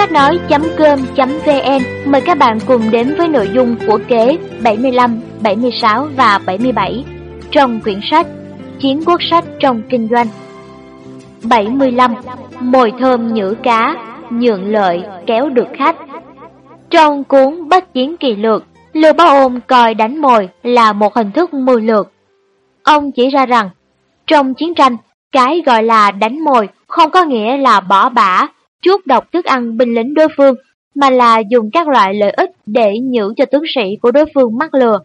Sách nói.com.vn mời các bạn cùng đến với nội dung của kế 75, 76 và 77 trong quyển sách Chiến quốc sách trong kinh doanh. 75. Mồi thơm nhử cá, nhượng lợi kéo được khách. Trong cuốn Bách chiến kỳ lược, Lưu Bá Ôn coi đánh mồi là một hình thức mưu lược. Ông chỉ ra rằng, trong chiến tranh, cái gọi là đánh mồi không có nghĩa là bỏ bả, chuốt độc thức ăn binh lính đối phương, mà là dùng các loại lợi ích để nhử cho tướng sĩ của đối phương mắc lừa.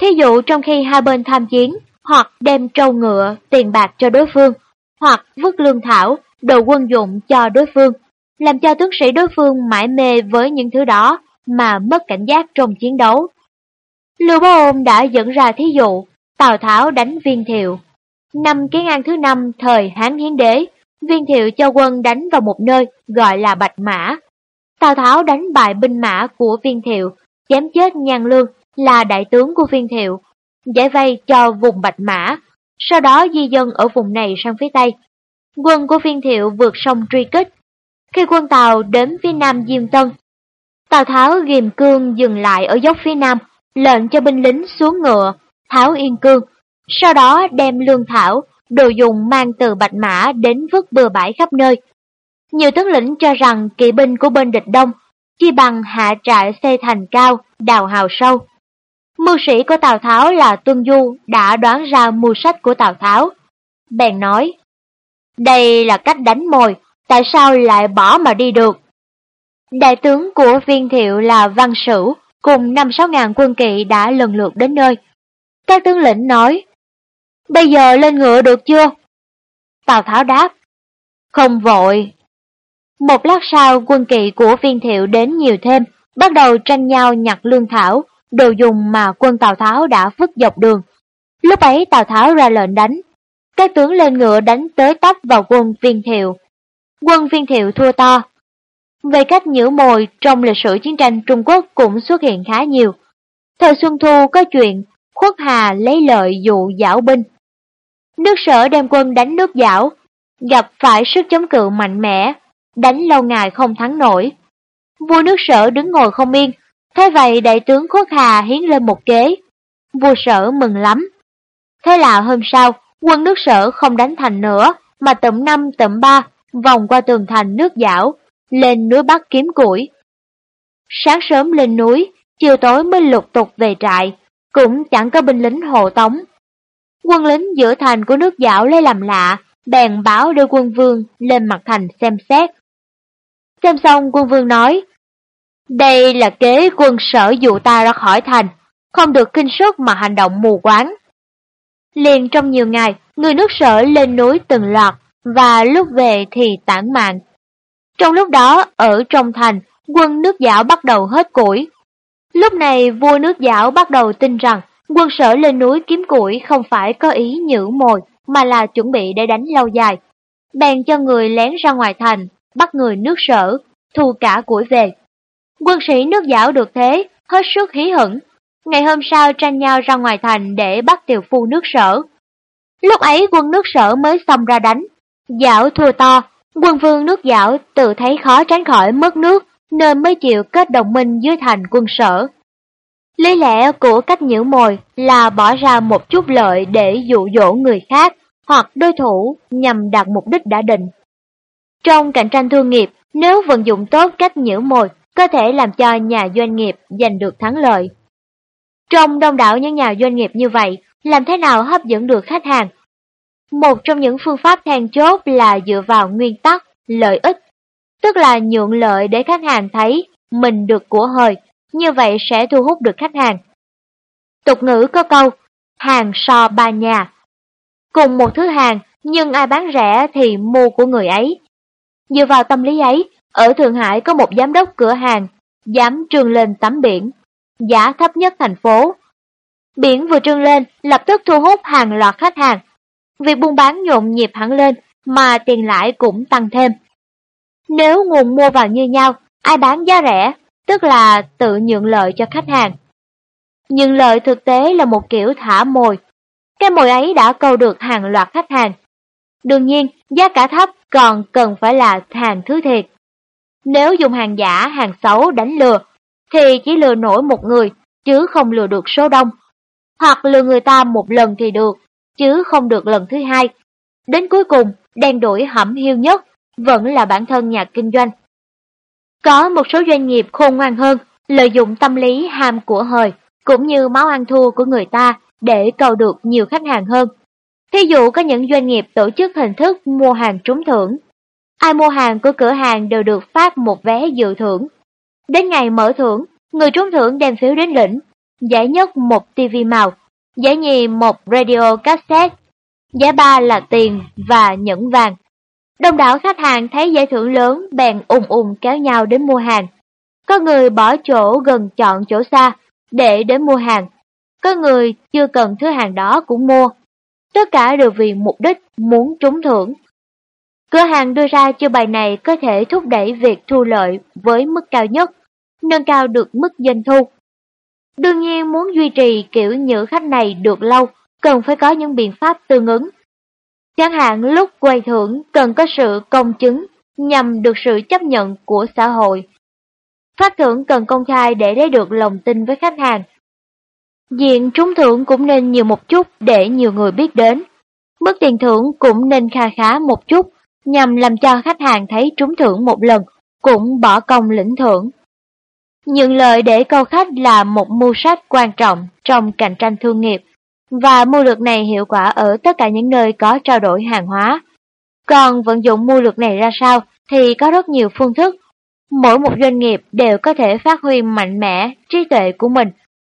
Thí dụ trong khi hai bên tham chiến, hoặc đem trâu ngựa, tiền bạc cho đối phương, hoặc vứt lương thảo, đồ quân dụng cho đối phương, làm cho tướng sĩ đối phương mãi mê với những thứ đó mà mất cảnh giác trong chiến đấu. Lưu Bá Ôn đã dẫn ra thí dụ Tào Tháo đánh Viên Thiệu. Năm Kiến An thứ năm thời Hán Hiến Đế, Viên Thiệu cho quân đánh vào một nơi gọi là Bạch Mã. Tào Tháo đánh bại binh mã của Viên Thiệu, chém chết Nhan Lương là đại tướng của Viên Thiệu, giải vây cho vùng Bạch Mã, sau đó di dân ở vùng này sang phía Tây. Quân của Viên Thiệu vượt sông truy kích. Khi quân Tàu đến phía nam Diêm Tân, Tào Tháo ghiềm cương dừng lại ở dốc phía nam, lệnh cho binh lính xuống ngựa, tháo yên cương, sau đó đem lương thảo, đồ dùng mang từ Bạch Mã đến vứt bừa bãi khắp nơi. Nhiều tướng lĩnh cho rằng kỵ binh của bên địch đông, chi bằng hạ trại xây thành cao, đào hào sâu. Mưu sĩ của Tào Tháo là Tuân Du đã đoán ra mưu sách của Tào Tháo. Bèn nói, đây là cách đánh mồi, tại sao lại bỏ mà đi được? Đại tướng của viên thiệu là Văn Sửu cùng năm sáu ngàn quân kỵ đã lần lượt đến nơi. Các tướng lĩnh nói, bây giờ lên ngựa được chưa? Tào Tháo đáp, không vội. Một lát sau quân kỵ của viên thiệu đến nhiều thêm, bắt đầu tranh nhau nhặt lương thảo, đồ dùng mà quân Tào Tháo đã vứt dọc đường. Lúc ấy Tào Tháo ra lệnh đánh, các tướng lên ngựa đánh tới tấp vào quân viên thiệu. Quân viên thiệu thua to. Về cách nhử mồi trong lịch sử chiến tranh Trung Quốc cũng xuất hiện khá nhiều. Thời Xuân Thu có chuyện Khuất Hà lấy lợi dụ giảo binh. Nước sở đem quân đánh nước giảo, gặp phải sức chống cự mạnh mẽ, đánh lâu ngày không thắng nổi. Vua nước sở đứng ngồi không yên, thế vậy đại tướng Khuất Hà hiến lên một kế. Vua sở mừng lắm. Thế là hôm sau, quân nước sở không đánh thành nữa, mà tụm năm tụm ba, vòng qua tường thành nước giảo, lên núi Bắc kiếm củi. Sáng sớm lên núi, chiều tối mới lục tục về trại, cũng chẳng có binh lính hộ tống. Quân lính giữa thành của nước giảo lấy làm lạ, bèn báo đưa quân vương lên mặt thành xem xét. Xem xong quân vương nói, đây là kế quân sở dụ ta ra khỏi thành, không được kinh sức mà hành động mù quáng. Liền trong nhiều ngày, người nước sở lên núi từng loạt, và lúc về thì tản mạn. Trong lúc đó, ở trong thành, quân nước giảo bắt đầu hết củi. Lúc này vua nước giảo bắt đầu tin rằng quân sở lên núi kiếm củi không phải có ý nhử mồi, mà là chuẩn bị để đánh lâu dài. Bèn cho người lén ra ngoài thành, bắt người nước sở, thu cả củi về. Quân sĩ nước giảo được thế, hết sức hí hửng. Ngày hôm sau tranh nhau ra ngoài thành để bắt tiểu phu nước sở. Lúc ấy quân nước sở mới xông ra đánh. Giảo thua to, quân vương nước giảo tự thấy khó tránh khỏi mất nước, nên mới chịu kết đồng minh dưới thành quân sở. Lý lẽ của cách nhử mồi là bỏ ra một chút lợi để dụ dỗ người khác hoặc đối thủ nhằm đạt mục đích đã định. Trong cạnh tranh thương nghiệp, nếu vận dụng tốt cách nhử mồi, có thể làm cho nhà doanh nghiệp giành được thắng lợi. Trong đông đảo những nhà doanh nghiệp như vậy, làm thế nào hấp dẫn được khách hàng? Một trong những phương pháp then chốt là dựa vào nguyên tắc lợi ích, tức là nhượng lợi để khách hàng thấy mình được của hời, như vậy sẽ thu hút được khách hàng. Tục ngữ có câu, hàng so ba nhà. Cùng một thứ hàng, nhưng ai bán rẻ thì mua của người ấy. Dựa vào tâm lý ấy, ở Thượng Hải có một giám đốc cửa hàng, dám trương lên tấm biển, giá thấp nhất thành phố. Biển vừa trương lên, lập tức thu hút hàng loạt khách hàng. Việc buôn bán nhộn nhịp hẳn lên, mà tiền lãi cũng tăng thêm. Nếu nguồn mua vào như nhau, ai bán giá rẻ, tức là tự nhượng lợi cho khách hàng. Nhượng lợi thực tế là một kiểu thả mồi. Cái mồi ấy đã câu được hàng loạt khách hàng. Đương nhiên, giá cả thấp còn cần phải là hàng thứ thiệt. Nếu dùng hàng giả, hàng xấu đánh lừa, thì chỉ lừa nổi một người, chứ không lừa được số đông. Hoặc lừa người ta một lần thì được, chứ không được lần thứ hai. Đến cuối cùng, đen đuổi hẩm hiu nhất vẫn là bản thân nhà kinh doanh. Có một số doanh nghiệp khôn ngoan hơn, lợi dụng tâm lý ham của hời, cũng như máu ăn thua của người ta để cầu được nhiều khách hàng hơn. Thí dụ có những doanh nghiệp tổ chức hình thức mua hàng trúng thưởng. Ai mua hàng của cửa hàng đều được phát một vé dự thưởng. Đến ngày mở thưởng, người trúng thưởng đem phiếu đến lĩnh, giải nhất một tivi màu, giải nhì một radio cassette, giải ba là tiền và nhẫn vàng. Đông đảo khách hàng thấy giải thưởng lớn bèn ùng ùng kéo nhau đến mua hàng. Có người bỏ chỗ gần chọn chỗ xa để đến mua hàng. Có người chưa cần thứ hàng đó cũng mua. Tất cả đều vì mục đích muốn trúng thưởng. Cửa hàng đưa ra chiêu bài này có thể thúc đẩy việc thu lợi với mức cao nhất, nâng cao được mức doanh thu. Đương nhiên muốn duy trì kiểu nhữ khách này được lâu, cần phải có những biện pháp tương ứng. Chẳng hạn lúc quay thưởng cần có sự công chứng nhằm được sự chấp nhận của xã hội. Phát thưởng cần công khai để lấy được lòng tin với khách hàng. Diện trúng thưởng cũng nên nhiều một chút để nhiều người biết đến. Mức tiền thưởng cũng nên kha khá một chút nhằm làm cho khách hàng thấy trúng thưởng một lần, cũng bỏ công lĩnh thưởng. Nhận lời để câu khách là một mưu sách quan trọng trong cạnh tranh thương nghiệp, và mưu lược này hiệu quả ở tất cả những nơi có trao đổi hàng hóa. Còn vận dụng mưu lược này ra sao thì có rất nhiều phương thức. Mỗi một doanh nghiệp đều có thể phát huy mạnh mẽ trí tuệ của mình,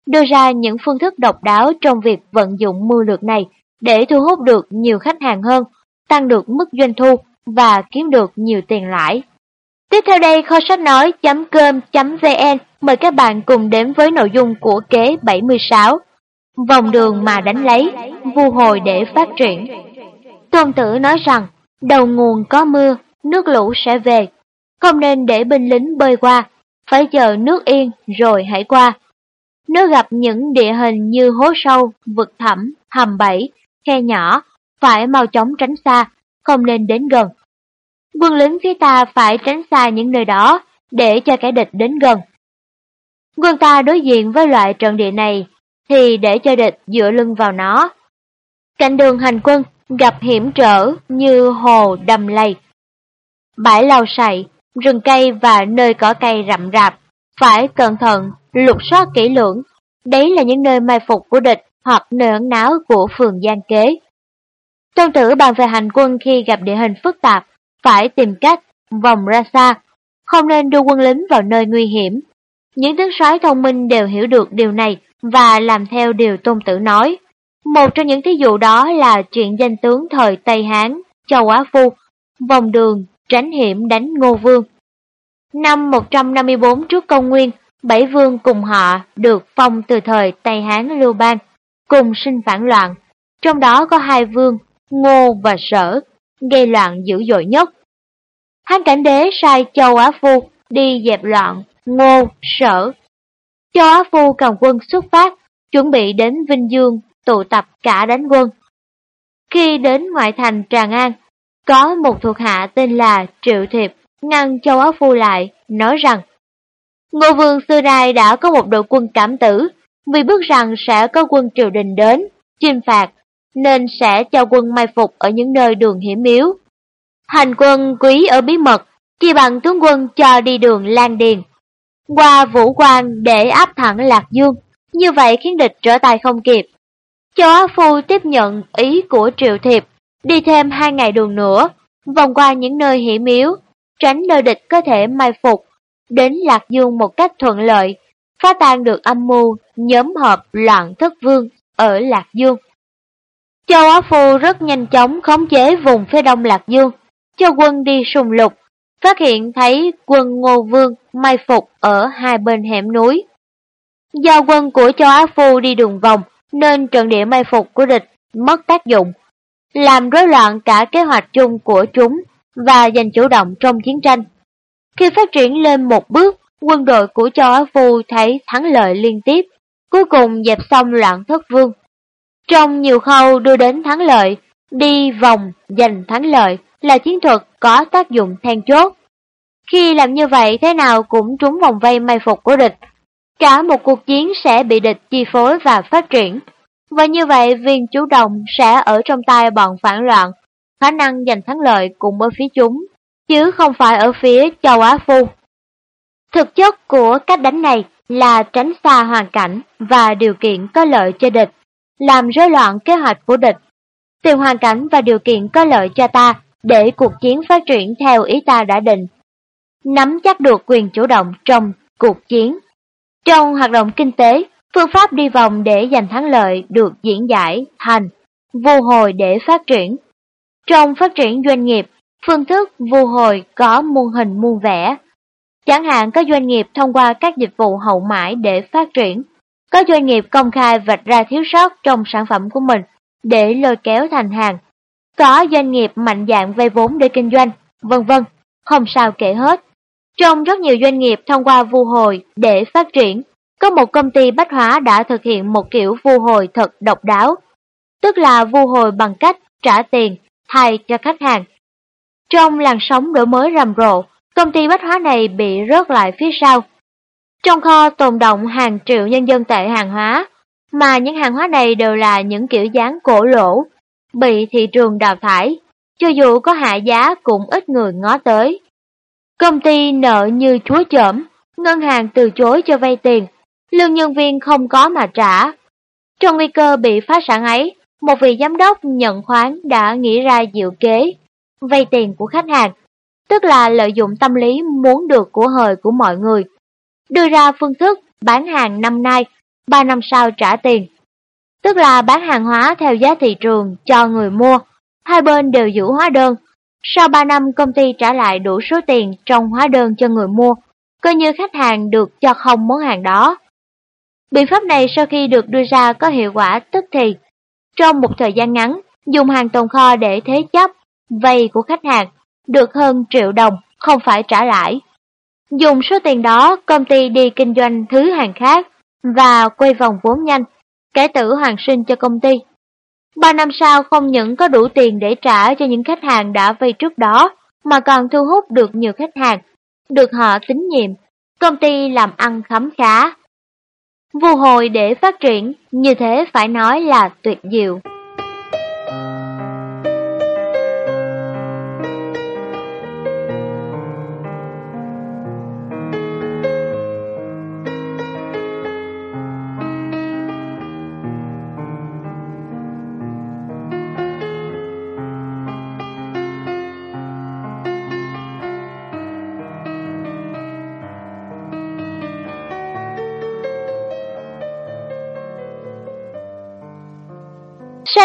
đưa ra những phương thức độc đáo trong việc vận dụng mưu lược này để thu hút được nhiều khách hàng hơn, tăng được mức doanh thu và kiếm được nhiều tiền lãi. Tiếp theo đây kho sách nói.com.vn mời các bạn cùng đến với nội dung của kế 76. Vòng đường mà đánh lấy, vu hồi để phát triển. Tôn tử nói rằng, đầu nguồn có mưa, nước lũ sẽ về. Không nên để binh lính bơi qua, phải chờ nước yên rồi hãy qua. Nếu gặp những địa hình như hố sâu, vực thẳm, hầm bẫy, khe nhỏ, phải mau chóng tránh xa, không nên đến gần. Quân lính phía ta phải tránh xa những nơi đó để cho kẻ địch đến gần. Quân ta đối diện với loại trận địa này thì để cho địch dựa lưng vào nó. Cạnh đường hành quân gặp hiểm trở như hồ đầm lầy, bãi lau sậy, rừng cây và nơi cỏ cây rậm rạp, phải cẩn thận, lục soát kỹ lưỡng. Đấy là những nơi mai phục của địch hoặc nơi ẩn náu của phường gian kế. Tôn tử bàn về hành quân khi gặp địa hình phức tạp, phải tìm cách vòng ra xa, không nên đưa quân lính vào nơi nguy hiểm. Những tướng soái thông minh đều hiểu được điều này và làm theo điều tôn tử nói. Một trong những thí dụ đó là chuyện danh tướng thời Tây Hán, Châu Á Phu, vòng đường, tránh hiểm đánh Ngô Vương. Năm 154 trước công nguyên, bảy vương cùng họ được phong từ thời Tây Hán Lưu Bang, cùng sinh phản loạn. Trong đó có hai vương, Ngô và Sở, gây loạn dữ dội nhất. Hán cảnh đế sai Châu Á Phu đi dẹp loạn, Ngô, Sở. Châu Á Phu cầm quân xuất phát, chuẩn bị đến Vinh Dương, tụ tập cả đánh quân. Khi đến ngoại thành Tràng An, có một thuộc hạ tên là Triệu Thiệp ngăn Châu Á Phu lại, nói rằng Ngô Vương xưa nay đã có một đội quân cảm tử, vì biết rằng sẽ có quân triều đình đến, chinh phạt, nên sẽ cho quân mai phục ở những nơi đường hiểm yếu. Hành quân quý ở bí mật, chỉ bằng tướng quân cho đi đường Lan Điền. Qua Vũ Quang để áp thẳng Lạc Dương, như vậy khiến địch trở tay không kịp. Châu Á Phu tiếp nhận ý của Triệu Thiệp, đi thêm hai ngày đường nữa, vòng qua những nơi hiểm yếu, tránh nơi địch có thể mai phục, đến Lạc Dương một cách thuận lợi, phá tan được âm mưu nhóm hợp loạn thất vương ở Lạc Dương. Châu Á Phu rất nhanh chóng khống chế vùng phía đông Lạc Dương, cho quân đi sùng lục, phát hiện thấy quân Ngô Vương mai phục ở hai bên hẻm núi. Do quân của Châu Á Phu đi đường vòng, nên trận địa mai phục của địch mất tác dụng, làm rối loạn cả kế hoạch chung của chúng và giành chủ động trong chiến tranh. Khi phát triển lên một bước, quân đội của Châu Á Phu thấy thắng lợi liên tiếp, cuối cùng dẹp xong loạn thất vương. Trong nhiều khâu đưa đến thắng lợi, đi vòng giành thắng lợi là chiến thuật có tác dụng then chốt. Khi làm như vậy thế nào cũng trúng vòng vây may phục của địch. Cả một cuộc chiến sẽ bị địch chi phối và phát triển. Và như vậy viên chủ động sẽ ở trong tay bọn phản loạn, khả năng giành thắng lợi cùng ở phía chúng, chứ không phải ở phía châu Á Phu. Thực chất của cách đánh này là tránh xa hoàn cảnh và điều kiện có lợi cho địch, làm rối loạn kế hoạch của địch, tìm hoàn cảnh và điều kiện có lợi cho ta để cuộc chiến phát triển theo ý ta đã định. Nắm chắc được quyền chủ động trong cuộc chiến. Trong hoạt động kinh tế, phương pháp đi vòng để giành thắng lợi được diễn giải thành vô hồi để phát triển. Trong phát triển doanh nghiệp, phương thức vô hồi có muôn hình muôn vẻ. Chẳng hạn có doanh nghiệp thông qua các dịch vụ hậu mãi để phát triển, có doanh nghiệp công khai vạch ra thiếu sót trong sản phẩm của mình để lôi kéo thành hàng, có doanh nghiệp mạnh dạng vay vốn để kinh doanh, vân vân, không sao kể hết. Trong rất nhiều doanh nghiệp thông qua vu hồi để phát triển, có một công ty bách hóa đã thực hiện một kiểu vu hồi thật độc đáo, tức là vu hồi bằng cách trả tiền thay cho khách hàng. Trong làn sóng đổi mới rầm rộ, công ty bách hóa này bị rớt lại phía sau. Trong kho tồn động hàng triệu nhân dân tệ hàng hóa, mà những hàng hóa này đều là những kiểu dáng cổ lỗ, bị thị trường đào thải, cho dù có hạ giá cũng ít người ngó tới. Công ty nợ như chúa chởm, ngân hàng từ chối cho vay tiền, lương nhân viên không có mà trả. Trong nguy cơ bị phá sản ấy, một vị giám đốc nhận khoán đã nghĩ ra diệu kế, vay tiền của khách hàng, tức là lợi dụng tâm lý muốn được của hời của mọi người, đưa ra phương thức bán hàng năm nay, 3 năm sau trả tiền tức là bán hàng hóa theo giá thị trường cho người mua. Hai bên đều giữ hóa đơn. Sau 3 năm công ty trả lại đủ số tiền trong hóa đơn cho người mua, coi như khách hàng được cho không món hàng đó. Biện pháp này sau khi được đưa ra có hiệu quả tức thì. Trong một thời gian ngắn, dùng hàng tồn kho để thế chấp, vay của khách hàng, được hơn triệu đồng, không phải trả lãi. Dùng số tiền đó, công ty đi kinh doanh thứ hàng khác và quay vòng vốn nhanh kẻ tử hoàn sinh cho công ty. Ba năm sau không những có đủ tiền để trả cho những khách hàng đã vay trước đó, mà còn thu hút được nhiều khách hàng, được họ tín nhiệm, công ty làm ăn khấm khá. Vô hồi để phát triển, như thế phải nói là tuyệt diệu.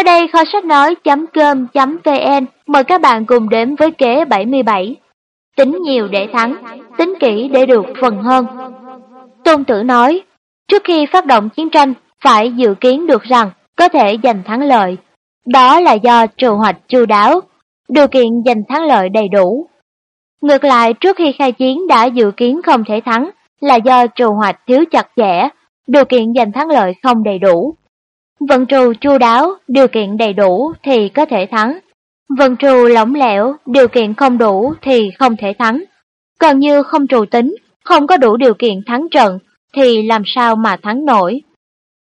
Sau đây kho sách nói.com.vn mời các bạn cùng đến với kế 77. Tính nhiều để thắng, tính kỹ để được phần hơn. Tôn Tử nói, trước khi phát động chiến tranh, phải dự kiến được rằng có thể giành thắng lợi. Đó là do trù hoạch chu đáo, điều kiện giành thắng lợi đầy đủ. Ngược lại, trước khi khai chiến đã dự kiến không thể thắng là do trù hoạch thiếu chặt chẽ, điều kiện giành thắng lợi không đầy đủ. Vận trù chu đáo, điều kiện đầy đủ thì có thể thắng. Vận trù lỏng lẻo, điều kiện không đủ thì không thể thắng. Còn như không trù tính, không có đủ điều kiện thắng trận, thì làm sao mà thắng nổi.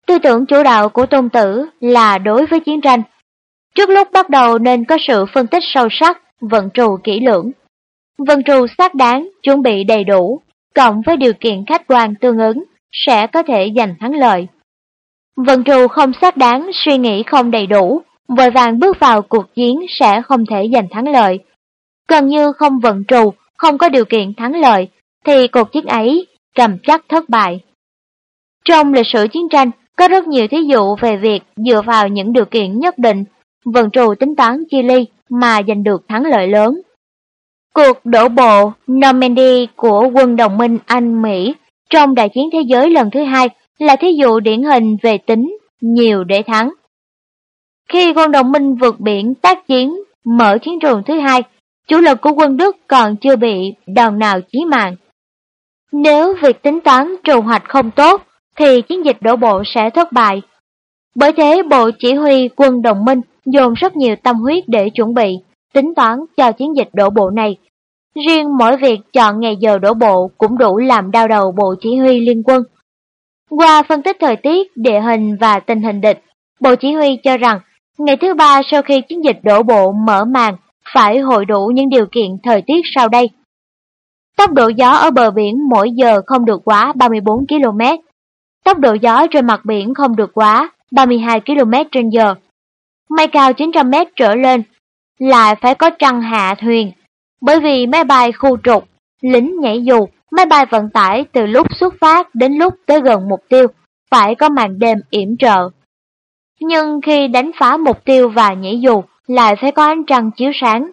Tư tưởng chủ đạo của tôn tử là đối với chiến tranh. Trước lúc bắt đầu nên có sự phân tích sâu sắc, vận trù kỹ lưỡng. Vận trù xác đáng, chuẩn bị đầy đủ, cộng với điều kiện khách quan tương ứng, sẽ có thể giành thắng lợi. Vận trù không xác đáng, suy nghĩ không đầy đủ, vội vàng bước vào cuộc chiến sẽ không thể giành thắng lợi. Gần như không vận trù, không có điều kiện thắng lợi, thì cuộc chiến ấy cầm chắc thất bại. Trong lịch sử chiến tranh, có rất nhiều thí dụ về việc dựa vào những điều kiện nhất định, vận trù tính toán chia ly mà giành được thắng lợi lớn. Cuộc đổ bộ Normandy của quân đồng minh Anh-Mỹ trong đại chiến thế giới lần thứ hai là thí dụ điển hình về tính nhiều để thắng. Khi quân đồng minh vượt biển tác chiến, mở chiến trường thứ hai, chủ lực của quân Đức còn chưa bị đòn nào chí mạng. Nếu việc tính toán trù hoạch không tốt, thì chiến dịch đổ bộ sẽ thất bại. Bởi thế Bộ Chỉ huy quân đồng minh dồn rất nhiều tâm huyết để chuẩn bị, tính toán cho chiến dịch đổ bộ này. Riêng mỗi việc chọn ngày giờ đổ bộ cũng đủ làm đau đầu Bộ Chỉ huy Liên quân. Qua phân tích thời tiết, địa hình và tình hình địch, Bộ Chỉ huy cho rằng ngày thứ ba sau khi chiến dịch đổ bộ mở màn phải hội đủ những điều kiện thời tiết sau đây. Tốc độ gió ở bờ biển mỗi giờ không được quá 34 km. Tốc độ gió trên mặt biển không được quá 32 km trên giờ. Mây cao 900 m trở lên lại phải có trăng hạ thuyền, bởi vì máy bay khu trục, lính nhảy dù, máy bay vận tải từ lúc xuất phát đến lúc tới gần mục tiêu phải có màn đêm yểm trợ. Nhưng khi đánh phá mục tiêu và nhảy dù lại phải có ánh trăng chiếu sáng.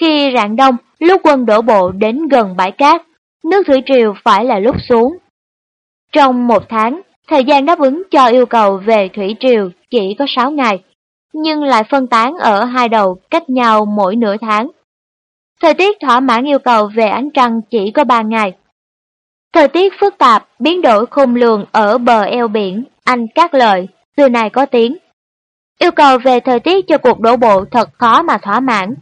Khi rạng đông, lúc quân đổ bộ đến gần bãi cát, nước thủy triều phải là lúc xuống. Trong một tháng, thời gian đáp ứng cho yêu cầu về thủy triều chỉ có 6 ngày, nhưng lại phân tán ở hai đầu cách nhau mỗi nửa tháng. Thời tiết thỏa mãn yêu cầu về ánh trăng chỉ có 3 ngày. Thời tiết phức tạp, biến đổi khôn lường ở bờ eo biển, Anh Cát Lợi, xưa này có tiếng. Yêu cầu về thời tiết cho cuộc đổ bộ thật khó mà thỏa mãn.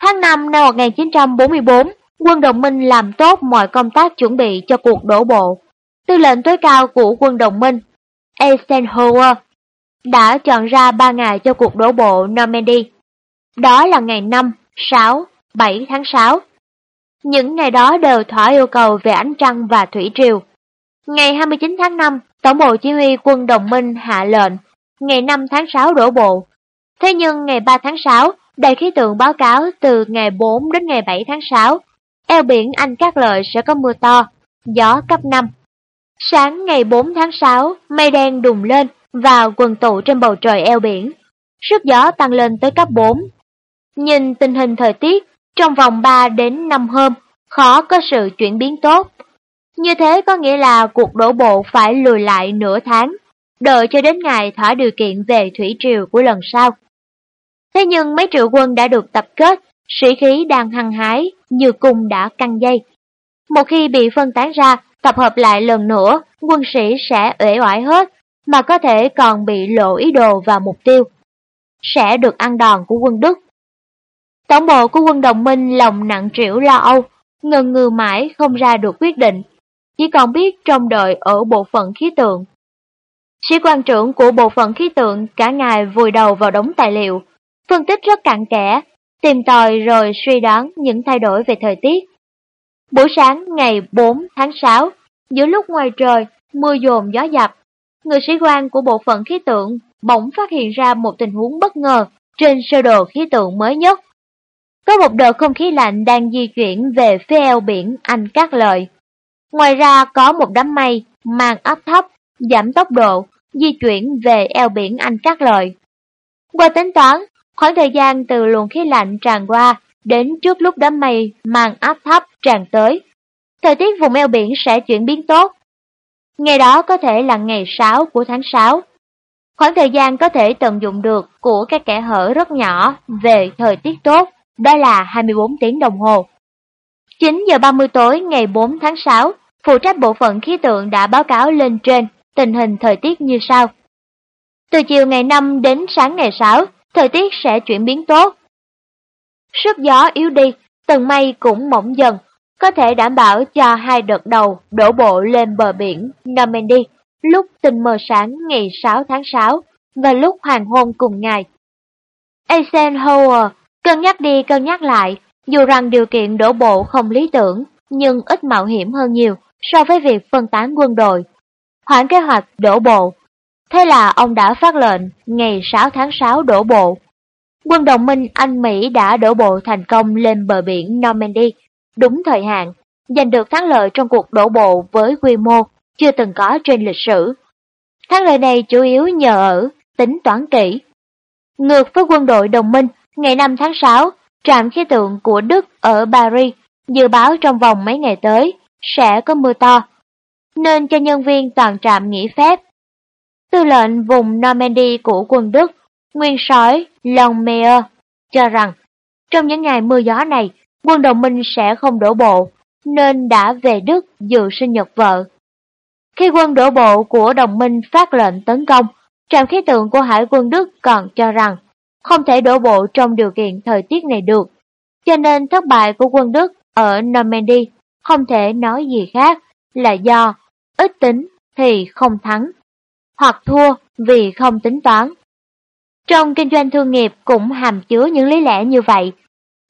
Tháng 5 năm 1944, quân đồng minh làm tốt mọi công tác chuẩn bị cho cuộc đổ bộ. Tư lệnh tối cao của quân đồng minh, Eisenhower, đã chọn ra 3 ngày cho cuộc đổ bộ Normandy. Đó là ngày 5, 6, 7 tháng 6. Những ngày đó đều thỏa yêu cầu về ánh trăng và thủy triều. Ngày 29 tháng 5, Tổng bộ Chỉ huy quân đồng minh hạ lệnh, ngày 5 tháng 6 đổ bộ. Thế nhưng ngày 3 tháng 6, Đài khí tượng báo cáo từ ngày 4 đến ngày 7 tháng 6, eo biển Anh Cát Lợi sẽ có mưa to, gió cấp 5. Sáng ngày 4 tháng 6, mây đen đùng lên và quần tụ trên bầu trời eo biển. Sức gió tăng lên tới cấp 4. Nhìn tình hình thời tiết, trong vòng 3 đến 5 hôm, khó có sự chuyển biến tốt. Như thế có nghĩa là cuộc đổ bộ phải lùi lại nửa tháng, đợi cho đến ngày thỏa điều kiện về thủy triều của lần sau. Thế nhưng mấy triệu quân đã được tập kết, sĩ khí đang hăng hái, như cung đã căng dây. Một khi bị phân tán ra, tập hợp lại lần nữa, quân sĩ sẽ uể oải hết, mà có thể còn bị lộ ý đồ vào mục tiêu. Sẽ được ăn đòn của quân Đức. Tổng bộ của quân đồng minh lòng nặng trĩu lo âu, ngần ngừ mãi không ra được quyết định, chỉ còn biết trông đợi ở bộ phận khí tượng. Sĩ quan trưởng của bộ phận khí tượng cả ngày vùi đầu vào đống tài liệu, phân tích rất cặn kẽ, tìm tòi rồi suy đoán những thay đổi về thời tiết. Buổi sáng ngày 4 tháng 6, giữa lúc ngoài trời, mưa dồn gió dập, người sĩ quan của bộ phận khí tượng bỗng phát hiện ra một tình huống bất ngờ trên sơ đồ khí tượng mới nhất. Có một đợt không khí lạnh đang di chuyển về phía eo biển Anh Cát Lợi. Ngoài ra có một đám mây mang áp thấp, giảm tốc độ, di chuyển về eo biển Anh Cát Lợi. Qua tính toán, khoảng thời gian từ luồng khí lạnh tràn qua đến trước lúc đám mây mang áp thấp tràn tới, thời tiết vùng eo biển sẽ chuyển biến tốt. Ngày đó có thể là ngày 6 của tháng 6. Khoảng thời gian có thể tận dụng được của các kẻ hở rất nhỏ về thời tiết tốt, đó là 24 tiếng đồng hồ. 9 giờ 30 tối ngày 4 tháng 6, phụ trách bộ phận khí tượng đã báo cáo lên trên tình hình thời tiết như sau. Từ chiều ngày 5 đến sáng ngày 6, thời tiết sẽ chuyển biến tốt. Sức gió yếu đi, tầng mây cũng mỏng dần, có thể đảm bảo cho hai đợt đầu đổ bộ lên bờ biển Normandy lúc tình mờ sáng ngày 6 tháng 6 và lúc hoàng hôn cùng ngày. Eisenhower cân nhắc đi cân nhắc lại, dù rằng điều kiện đổ bộ không lý tưởng, nhưng ít mạo hiểm hơn nhiều so với việc phân tán quân đội. Hoãn kế hoạch đổ bộ. Thế là ông đã phát lệnh ngày 6 tháng 6 đổ bộ. Quân đồng minh Anh Mỹ đã đổ bộ thành công lên bờ biển Normandy, đúng thời hạn, giành được thắng lợi trong cuộc đổ bộ với quy mô chưa từng có trên lịch sử. Thắng lợi này chủ yếu nhờ ở tính toán kỹ. Ngược với quân đội đồng minh, ngày 5 tháng 6, trạm khí tượng của Đức ở Paris dự báo trong vòng mấy ngày tới sẽ có mưa to, nên cho nhân viên toàn trạm nghỉ phép. Tư lệnh vùng Normandy của quân Đức, nguyên sói Longmire, cho rằng trong những ngày mưa gió này, quân đồng minh sẽ không đổ bộ, nên đã về Đức dự sinh nhật vợ. Khi quân đổ bộ của đồng minh phát lệnh tấn công, trạm khí tượng của Hải quân Đức còn cho rằng không thể đổ bộ trong điều kiện thời tiết này được. Cho nên thất bại của quân Đức ở Normandy không thể nói gì khác là do ít tính thì không thắng, hoặc thua vì không tính toán. Trong kinh doanh thương nghiệp cũng hàm chứa những lý lẽ như vậy.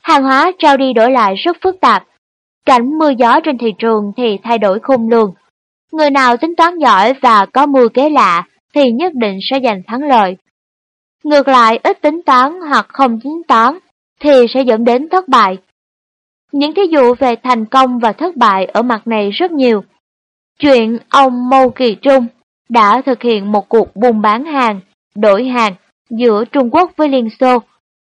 Hàng hóa trao đi đổi lại rất phức tạp. Cảnh mưa gió trên thị trường thì thay đổi khung lường. Người nào tính toán giỏi và có mưu kế lạ thì nhất định sẽ giành thắng lợi. Ngược lại, ít tính toán hoặc không tính toán thì sẽ dẫn đến thất bại. Những thí dụ về thành công và thất bại ở mặt này rất nhiều. Chuyện ông Mâu Kỳ Trung đã thực hiện một cuộc buôn bán hàng, đổi hàng giữa Trung Quốc với Liên Xô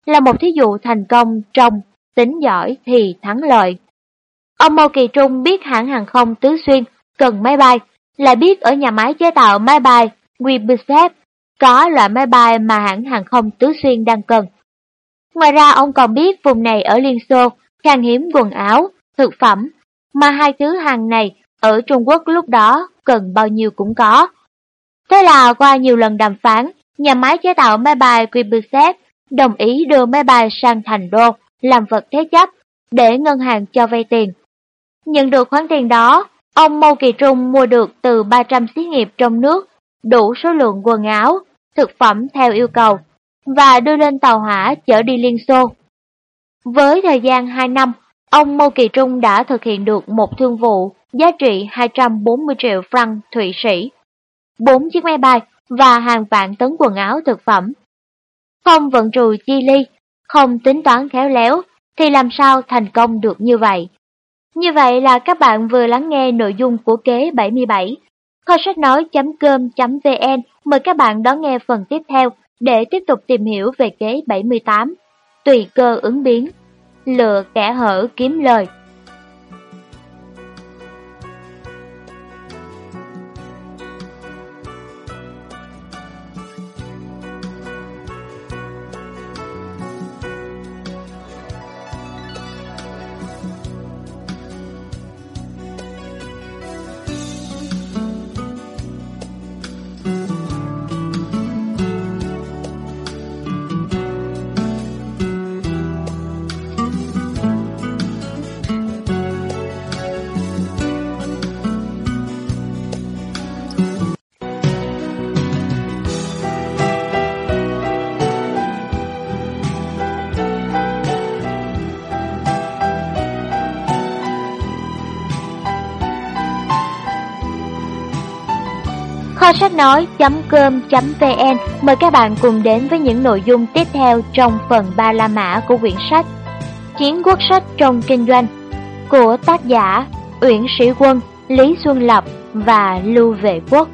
là một thí dụ thành công trong tính giỏi thì thắng lợi. Ông Mâu Kỳ Trung biết hãng hàng không Tứ Xuyên cần máy bay, lại biết ở nhà máy chế tạo máy bay Wibusep có loại máy bay mà hãng hàng không Tứ Xuyên đang cần. Ngoài ra ông còn biết vùng này ở Liên Xô khan hiếm quần áo, thực phẩm, mà hai thứ hàng này ở Trung Quốc lúc đó cần bao nhiêu cũng có. Thế là qua nhiều lần đàm phán, nhà máy chế tạo máy bay Quibusep đồng ý đưa máy bay sang thành đô làm vật thế chấp để ngân hàng cho vay tiền. Nhận được khoản tiền đó, ông Mâu Kỳ Trung mua được từ 300 xí nghiệp trong nước đủ số lượng quần áo, thực phẩm theo yêu cầu và đưa lên tàu hỏa chở đi Liên Xô. Với thời gian 2 năm, ông Mâu Kỳ Trung đã thực hiện được một thương vụ giá trị 240 triệu franc Thụy Sĩ, 4 chiếc máy bay và hàng vạn tấn quần áo thực phẩm. Không vận trù chi ly, không tính toán khéo léo, thì làm sao thành công được như vậy? Như vậy là các bạn vừa lắng nghe nội dung của kế 77. Kho sách nói.com.vn mời các bạn đón nghe phần tiếp theo để tiếp tục tìm hiểu về kế 78. Tùy cơ ứng biến, lựa kẻ hở kiếm lời. Kho sách nói.com.vn mời các bạn cùng đến với những nội dung tiếp theo trong phần ba la mã của quyển sách Chiến quốc sách trong kinh doanh của tác giả Uyển Sĩ Quân, Lý Xuân Lập và Lưu Vệ Quốc.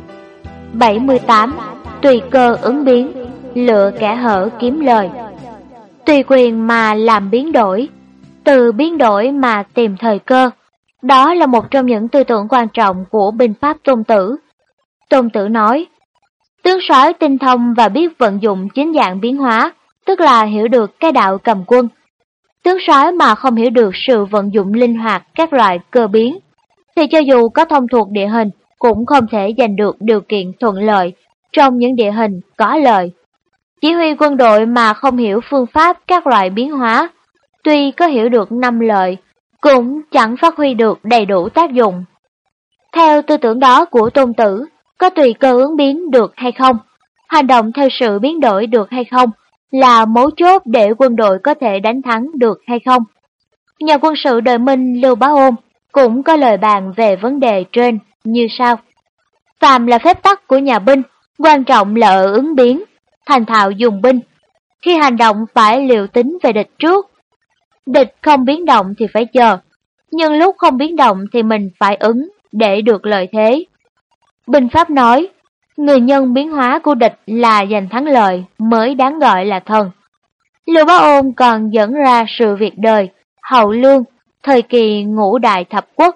78. Tùy cơ ứng biến, lựa kẻ hở kiếm lời. Tùy quyền mà làm biến đổi, từ biến đổi mà tìm thời cơ. Đó là một trong những tư tưởng quan trọng của binh pháp tôn tử Tôn Tử nói, tướng soái tinh thông và biết vận dụng chính dạng biến hóa, tức là hiểu được cái đạo cầm quân. Tướng soái mà không hiểu được sự vận dụng linh hoạt các loại cơ biến, thì cho dù có thông thuộc địa hình, cũng không thể giành được điều kiện thuận lợi trong những địa hình có lợi. Chỉ huy quân đội mà không hiểu phương pháp các loại biến hóa, tuy có hiểu được năm lợi, cũng chẳng phát huy được đầy đủ tác dụng. Theo tư tưởng đó của tôn tử, có tùy cơ ứng biến được hay không, hành động theo sự biến đổi được hay không, là mấu chốt để quân đội có thể đánh thắng được hay không. Nhà quân sự đời Minh Lưu Bá Ôn cũng có lời bàn về vấn đề trên như sau. Phạm là phép tắc của nhà binh, quan trọng là ở ứng biến, thành thạo dùng binh. Khi hành động phải liệu tính về địch trước. Địch không biến động thì phải chờ, nhưng lúc không biến động thì mình phải ứng để được lợi thế. Bình Pháp nói, người nhân biến hóa của địch là giành thắng lợi mới đáng gọi là thần. Lưu Bá Ôn còn dẫn ra sự việc đời, hậu lương, thời kỳ ngũ đại thập quốc.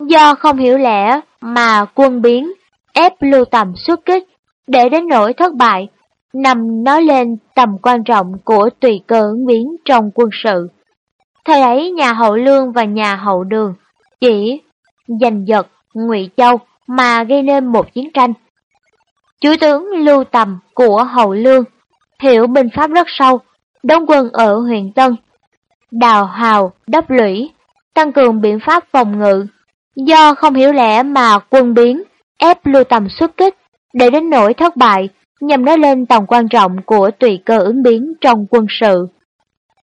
Do không hiểu lẽ mà quân biến, ép lưu tầm xuất kích, để đến nỗi thất bại, nằm nói lên tầm quan trọng của tùy cơ ứng biến trong quân sự. Thời ấy nhà hậu lương và nhà hậu đường chỉ giành giật ngụy Châu mà gây nên một chiến tranh. Chủ tướng Lưu Tầm của Hậu Lương hiểu binh pháp rất sâu, đóng quân ở huyện Tân. đào hào, đắp lũy, tăng cường biện pháp phòng ngự. Do không hiểu lẽ mà quân biến, ép lưu tầm xuất kích, để đến nỗi thất bại, nhằm nói lên tầm quan trọng của tùy cơ ứng biến trong quân sự.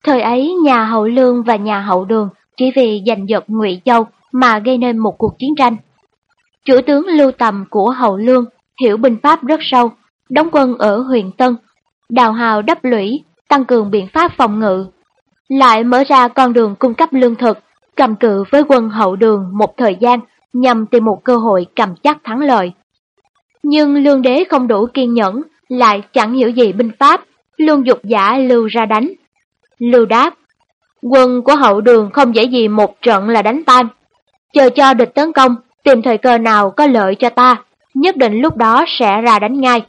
Thời ấy, nhà hậu lương và nhà hậu đường chỉ vì giành giật ngụy Châu mà gây nên một cuộc chiến tranh. Chủ tướng Lưu Tầm của Hậu Lương hiểu binh pháp rất sâu, đóng quân ở huyện Tân, đào hào đắp lũy, tăng cường biện pháp phòng ngự, lại mở ra con đường cung cấp lương thực, cầm cự với quân hậu đường một thời gian nhằm tìm một cơ hội cầm chắc thắng lợi. Nhưng lương đế không đủ kiên nhẫn, lại chẳng hiểu gì binh pháp, luôn dục giả lưu ra đánh. Lưu đáp, quân của hậu đường không dễ gì một trận là đánh tan. Chờ cho địch tấn công, tìm thời cơ nào có lợi cho ta, nhất định lúc đó sẽ ra đánh ngay.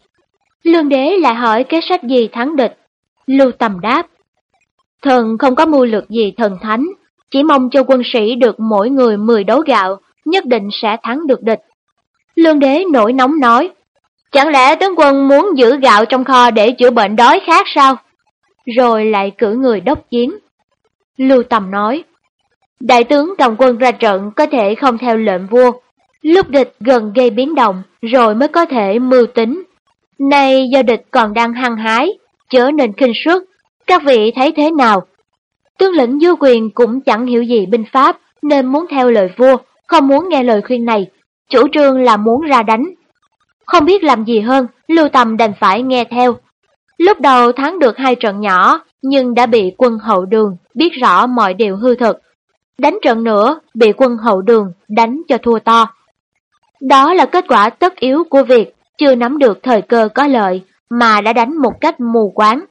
Lương đế lại hỏi kế sách gì thắng địch. Lưu tầm đáp, thần không có mưu lược gì thần thánh, chỉ mong cho quân sĩ được mỗi người 10 đấu gạo, nhất định sẽ thắng được địch. Lương đế nổi nóng nói, chẳng lẽ tướng quân muốn giữ gạo trong kho để chữa bệnh đói khác sao? Rồi lại cử người đốc chiến. Lưu Tầm nói, đại tướng cầm quân ra trận có thể không theo lệnh vua, lúc địch gần gây biến động rồi mới có thể mưu tính. Nay do địch còn đang hăng hái, chớ nên khinh suất, các vị thấy thế nào? Tướng lĩnh Du Quyền cũng chẳng hiểu gì binh pháp nên muốn theo lời vua, không muốn nghe lời khuyên này, chủ trương là muốn ra đánh. Không biết làm gì hơn, Lưu Tầm đành phải nghe theo. Lúc đầu thắng được hai trận nhỏ, nhưng đã bị quân hậu đường biết rõ mọi điều hư thực. Đánh trận nữa, bị quân hậu đường đánh cho thua to. Đó là kết quả tất yếu của việc chưa nắm được thời cơ có lợi mà đã đánh một cách mù quáng.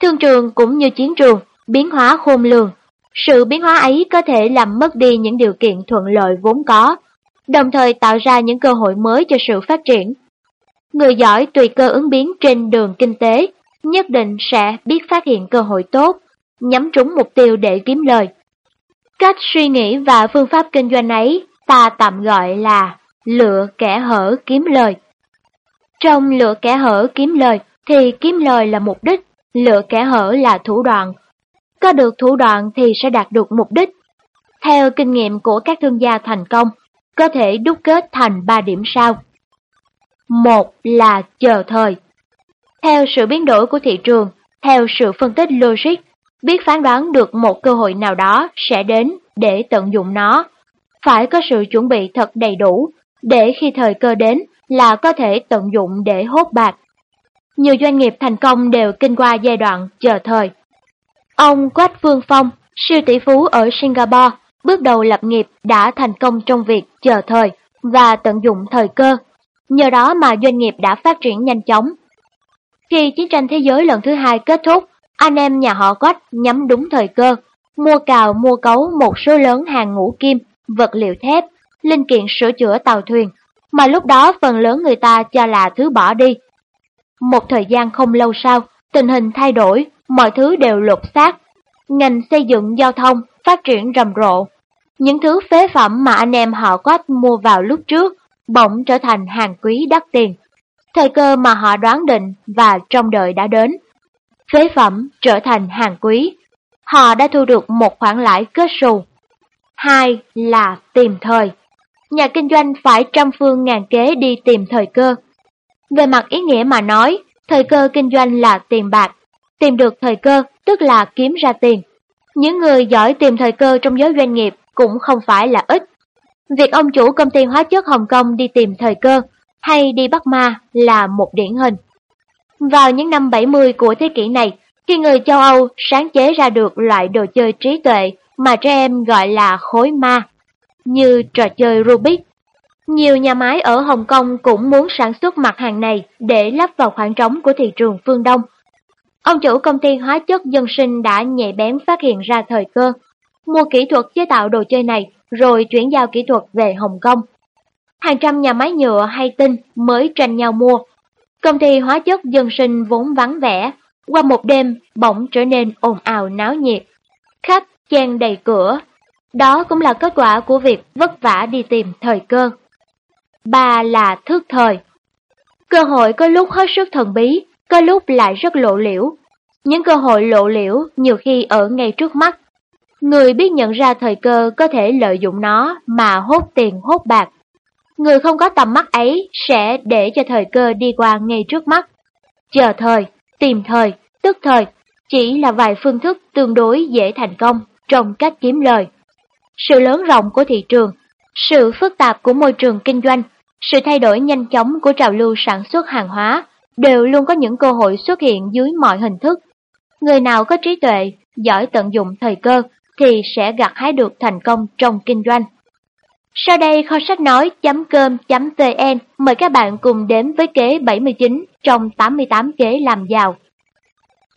Thương trường cũng như chiến trường, biến hóa khôn lường. Sự biến hóa ấy có thể làm mất đi những điều kiện thuận lợi vốn có, đồng thời tạo ra những cơ hội mới cho sự phát triển. Người giỏi tùy cơ ứng biến trên đường kinh tế, nhất định sẽ biết phát hiện cơ hội tốt, nhắm trúng mục tiêu để kiếm lời. Cách suy nghĩ và phương pháp kinh doanh ấy ta tạm gọi là lựa kẻ hở kiếm lời. Trong lựa kẻ hở kiếm lời thì kiếm lời là mục đích, lựa kẻ hở là thủ đoạn. Có được thủ đoạn thì sẽ đạt được mục đích. Theo kinh nghiệm của các thương gia thành công, có thể đúc kết thành 3 điểm sau. Một là chờ thời. Theo sự biến đổi của thị trường, theo sự phân tích logic, biết phán đoán được một cơ hội nào đó sẽ đến để tận dụng nó. Phải có sự chuẩn bị thật đầy đủ, để khi thời cơ đến là có thể tận dụng để hốt bạc. Nhiều doanh nghiệp thành công đều kinh qua giai đoạn chờ thời. Ông Quách Phương Phong, siêu tỷ phú ở Singapore, bước đầu lập nghiệp đã thành công trong việc chờ thời và tận dụng thời cơ. Nhờ đó mà doanh nghiệp đã phát triển nhanh chóng. Khi chiến tranh thế giới lần thứ hai kết thúc, anh em nhà họ Quách nhắm đúng thời cơ, mua cào mua cấu một số lớn hàng ngũ kim, vật liệu thép, linh kiện sửa chữa tàu thuyền, mà lúc đó phần lớn người ta cho là thứ bỏ đi. Một thời gian không lâu sau, tình hình thay đổi, mọi thứ đều lột xác. Ngành xây dựng giao thông phát triển rầm rộ. Những thứ phế phẩm mà anh em họ Quách mua vào lúc trước bỗng trở thành hàng quý đắt tiền. Thời cơ mà họ đoán định và trông đợi đã đến. Phế phẩm trở thành hàng quý. Họ đã thu được một khoản lãi kết xù. Hai là tìm thời nhà kinh doanh phải trăm phương ngàn kế đi tìm thời cơ. Về mặt ý nghĩa mà nói, thời cơ kinh doanh là tiền bạc, tìm được thời cơ tức là kiếm ra tiền. Những người giỏi tìm thời cơ trong giới doanh nghiệp cũng không phải là ít. Việc ông chủ công ty hóa chất Hồng Kông đi tìm thời cơ hay đi bắt ma là một điển hình. Vào những năm 70 của thế kỷ này, khi người châu Âu sáng chế ra được loại đồ chơi trí tuệ mà trẻ em gọi là khối ma, như trò chơi Rubik. Nhiều nhà máy ở Hồng Kông cũng muốn sản xuất mặt hàng này để lắp vào khoảng trống của thị trường phương Đông. Ông chủ công ty hóa chất dân sinh đã nhạy bén phát hiện ra thời cơ, mua kỹ thuật chế tạo đồ chơi này rồi chuyển giao kỹ thuật về Hồng Kông. Hàng trăm nhà máy nhựa hay tinh mới tranh nhau mua. Công ty hóa chất dân sinh vốn vắng vẻ, qua một đêm bỗng trở nên ồn ào náo nhiệt. Khách chen đầy cửa, đó cũng là kết quả của việc vất vả đi tìm thời cơ. Ba là thước thời. Cơ hội có lúc hết sức thần bí, có lúc lại rất lộ liễu. Những cơ hội lộ liễu nhiều khi ở ngay trước mắt, Người biết nhận ra thời cơ có thể lợi dụng nó mà hốt tiền hốt bạc. Người không có tầm mắt ấy sẽ để cho thời cơ đi qua ngay trước mắt. Chờ thời, tìm thời, tức thời chỉ là vài phương thức tương đối dễ thành công trong cách kiếm lời. Sự lớn rộng của thị trường, sự phức tạp của môi trường kinh doanh, sự thay đổi nhanh chóng của trào lưu sản xuất hàng hóa đều luôn có những cơ hội xuất hiện dưới mọi hình thức. Người nào có trí tuệ, giỏi tận dụng thời cơ thì sẽ gặt hái được thành công trong kinh doanh. Sau đây kho sách nói.com.vn mời các bạn cùng đến với kế 79 trong 88 kế làm giàu.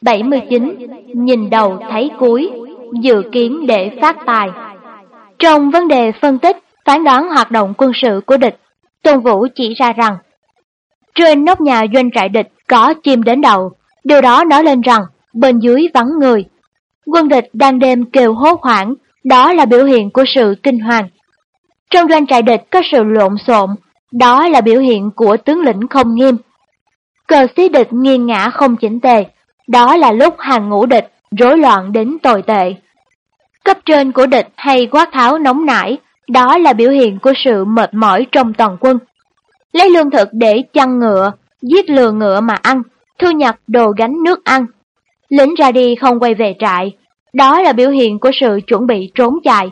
79. Nhìn đầu thấy cuối, dự kiến để phát tài. Trong vấn đề phân tích, phán đoán hoạt động quân sự của địch, Tôn Vũ chỉ ra rằng trên nóc nhà doanh trại địch có chim đến đầu, điều đó nói lên rằng bên dưới vắng người. Quân địch đang đêm kêu hốt hoảng, đó là biểu hiện của sự kinh hoàng. Trong doanh trại địch có sự lộn xộn, đó là biểu hiện của tướng lĩnh không nghiêm. Cờ xí địch nghiêng ngã không chỉnh tề, đó là lúc hàng ngũ địch rối loạn đến tồi tệ. Cấp trên của địch hay quát tháo nóng nảy, đó là biểu hiện của sự mệt mỏi trong toàn quân. Lấy lương thực để chăn ngựa, giết lừa ngựa mà ăn, thu nhặt đồ gánh nước ăn. Lính ra đi không quay về trại, đó là biểu hiện của sự chuẩn bị trốn chạy.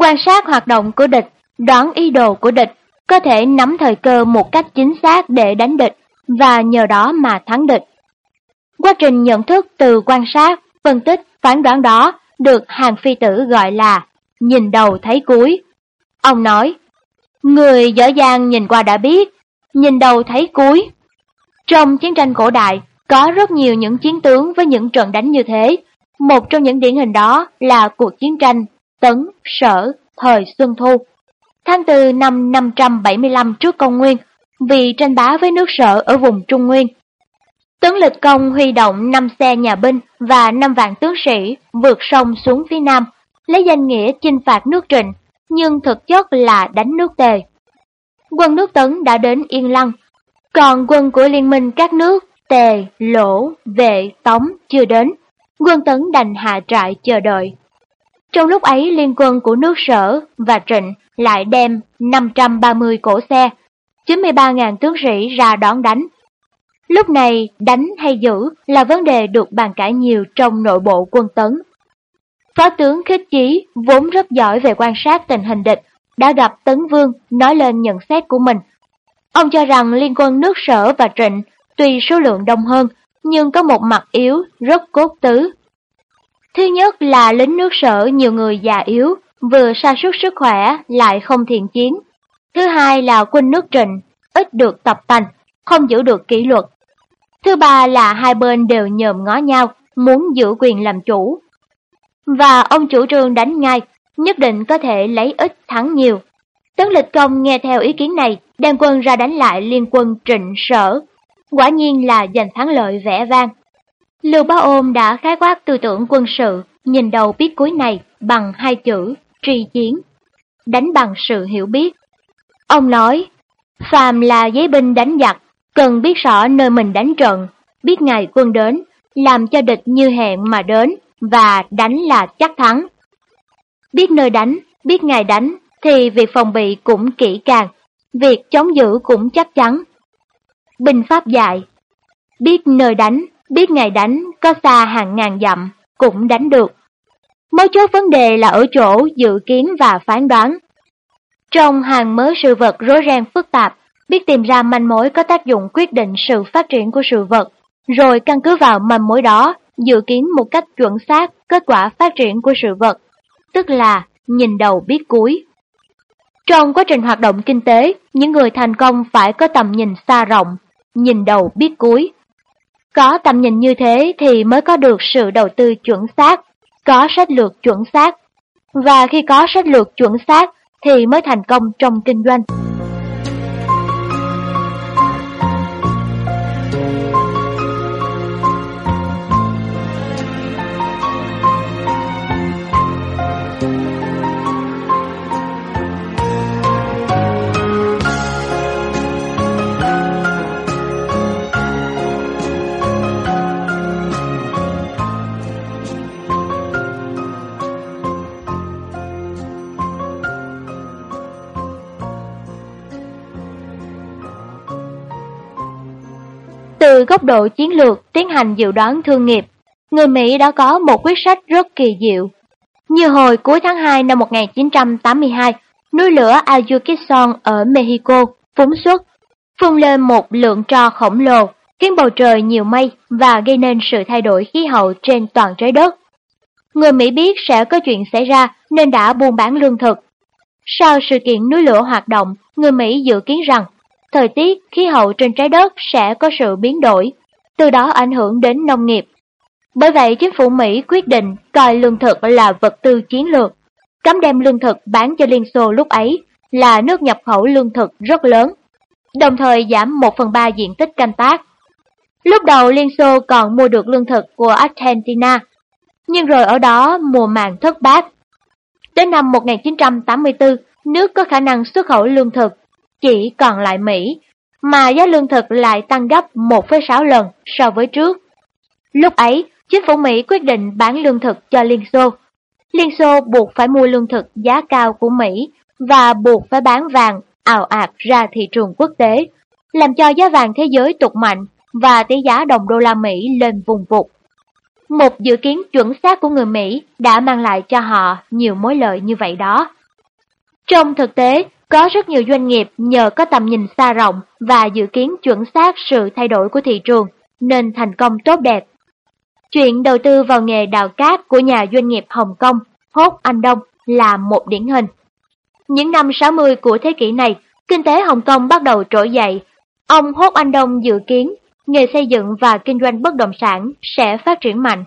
Quan sát hoạt động của địch, đoán ý đồ của địch, có thể nắm thời cơ một cách chính xác để đánh địch, và nhờ đó mà thắng địch. Quá trình nhận thức từ quan sát, phân tích, phán đoán đó được hàng phi tử gọi là nhìn đầu thấy cuối. Ông nói, người dở dàng nhìn qua đã biết, nhìn đầu thấy cuối. Trong chiến tranh cổ đại, có rất nhiều những chiến tướng với những trận đánh như thế. Một trong những điển hình đó là cuộc chiến tranh Tấn, Sở, thời Xuân Thu. Tháng 4 năm 575 trước công nguyên, vì tranh bá với nước Sở ở vùng Trung Nguyên, Tướng Lịch Công huy động 5 xe nhà binh và 5 vạn tướng sĩ vượt sông xuống phía nam, lấy danh nghĩa chinh phạt nước Trịnh, nhưng thực chất là đánh nước Tề. Quân nước Tấn đã đến Yên Lăng, còn quân của liên minh các nước Tề, Lỗ, Vệ, Tống chưa đến, quân Tấn đành hạ trại chờ đợi. Trong lúc ấy liên quân của nước Sở và Trịnh lại đem 530 cổ xe, 93.000 tướng sĩ ra đón đánh Lúc này, đánh hay giữ là vấn đề được bàn cãi nhiều trong nội bộ quân tấn. Phó tướng Khích Chí, vốn rất giỏi về quan sát tình hình địch, đã gặp Tấn Vương nói lên nhận xét của mình. Ông cho rằng liên quân nước sở và trịnh tuy số lượng đông hơn, nhưng có một mặt yếu rất cốt tứ. Thứ nhất là lính nước sở nhiều người già yếu, vừa sa sút sức khỏe lại không thiện chiến. Thứ hai là quân nước trịnh, ít được tập tành, không giữ được kỷ luật. Thứ ba là hai bên đều nhòm ngó nhau, muốn giữ quyền làm chủ. Và ông chủ trương đánh ngay, nhất định có thể lấy ít thắng nhiều. Tấn Lịch Công nghe theo ý kiến này, đem quân ra đánh lại liên quân trịnh sở. Quả nhiên là giành thắng lợi vẻ vang. Lưu Bá Ôn đã khái quát tư tưởng quân sự, nhìn đầu biết cuối này bằng hai chữ, tri chiến. Đánh bằng sự hiểu biết. Ông nói, phàm là giấy binh đánh giặc, cần biết rõ nơi mình đánh trận, biết ngày quân đến, làm cho địch như hẹn mà đến và đánh là chắc thắng. Biết nơi đánh, biết ngày đánh thì việc phòng bị cũng kỹ càng, việc chống giữ cũng chắc chắn. Binh pháp dạy, biết nơi đánh, biết ngày đánh có xa hàng ngàn dặm cũng đánh được. Mấu chốt vấn đề là ở chỗ dự kiến và phán đoán. Trong hàng mớ sự vật rối ren phức tạp, biết tìm ra manh mối có tác dụng quyết định sự phát triển của sự vật, rồi căn cứ vào manh mối đó, dự kiến một cách chuẩn xác kết quả phát triển của sự vật, tức là nhìn đầu biết cuối. Trong quá trình hoạt động kinh tế, những người thành công phải có tầm nhìn xa rộng, nhìn đầu biết cuối. Có tầm nhìn như thế thì mới có được sự đầu tư chuẩn xác, có sách lược chuẩn xác. Và khi có sách lược chuẩn xác thì mới thành công trong kinh doanh. Từ góc độ chiến lược tiến hành dự đoán thương nghiệp, người Mỹ đã có một quyết sách rất kỳ diệu. Như hồi cuối tháng 2 năm 1982, núi lửa Ayuquizon ở Mexico phúng xuất, phun lên một lượng tro khổng lồ, khiến bầu trời nhiều mây và gây nên sự thay đổi khí hậu trên toàn trái đất. Người Mỹ biết sẽ có chuyện xảy ra nên đã buôn bán lương thực. Sau sự kiện núi lửa hoạt động, người Mỹ dự kiến rằng thời tiết, khí hậu trên trái đất sẽ có sự biến đổi, từ đó ảnh hưởng đến nông nghiệp. Bởi vậy, chính phủ Mỹ quyết định coi lương thực là vật tư chiến lược, cấm đem lương thực bán cho Liên Xô lúc ấy là nước nhập khẩu lương thực rất lớn, đồng thời giảm 1 phần 3 diện tích canh tác. Lúc đầu Liên Xô còn mua được lương thực của Argentina, nhưng rồi ở đó mùa màng thất bát. Đến năm 1984, nước có khả năng xuất khẩu lương thực chỉ còn lại Mỹ, mà giá lương thực lại tăng gấp 1,6 lần so với trước. Lúc ấy, chính phủ Mỹ quyết định bán lương thực cho Liên Xô. Liên Xô buộc phải mua lương thực giá cao của Mỹ và buộc phải bán vàng ảo ạt ra thị trường quốc tế, làm cho giá vàng thế giới tụt mạnh và tỷ giá đồng đô la Mỹ lên vùng vụt. Một dự kiến chuẩn xác của người Mỹ đã mang lại cho họ nhiều mối lợi như vậy đó. Trong thực tế, có rất nhiều doanh nghiệp nhờ có tầm nhìn xa rộng và dự kiến chuẩn xác sự thay đổi của thị trường nên thành công tốt đẹp. Chuyện đầu tư vào nghề đào cát của nhà doanh nghiệp Hồng Kông, Hốt Anh Đông là một điển hình. Những năm 60 của thế kỷ này, kinh tế Hồng Kông bắt đầu trỗi dậy. Ông Hốt Anh Đông dự kiến nghề xây dựng và kinh doanh bất động sản sẽ phát triển mạnh,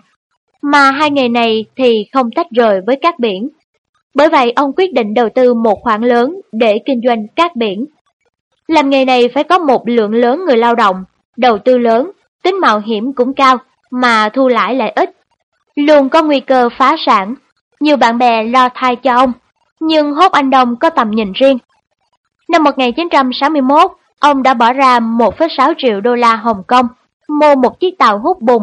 mà hai nghề này thì không tách rời với các biển. Bởi vậy ông quyết định đầu tư một khoản lớn để kinh doanh cát biển. Làm nghề này phải có một lượng lớn người lao động, đầu tư lớn, tính mạo hiểm cũng cao, mà thu lãi lại ít. Luôn có nguy cơ phá sản, nhiều bạn bè lo thai cho ông, nhưng Hốt Anh Đông có tầm nhìn riêng. Năm 1961, ông đã bỏ ra 1,6 triệu đô la Hồng Kông mua một chiếc tàu hút bùn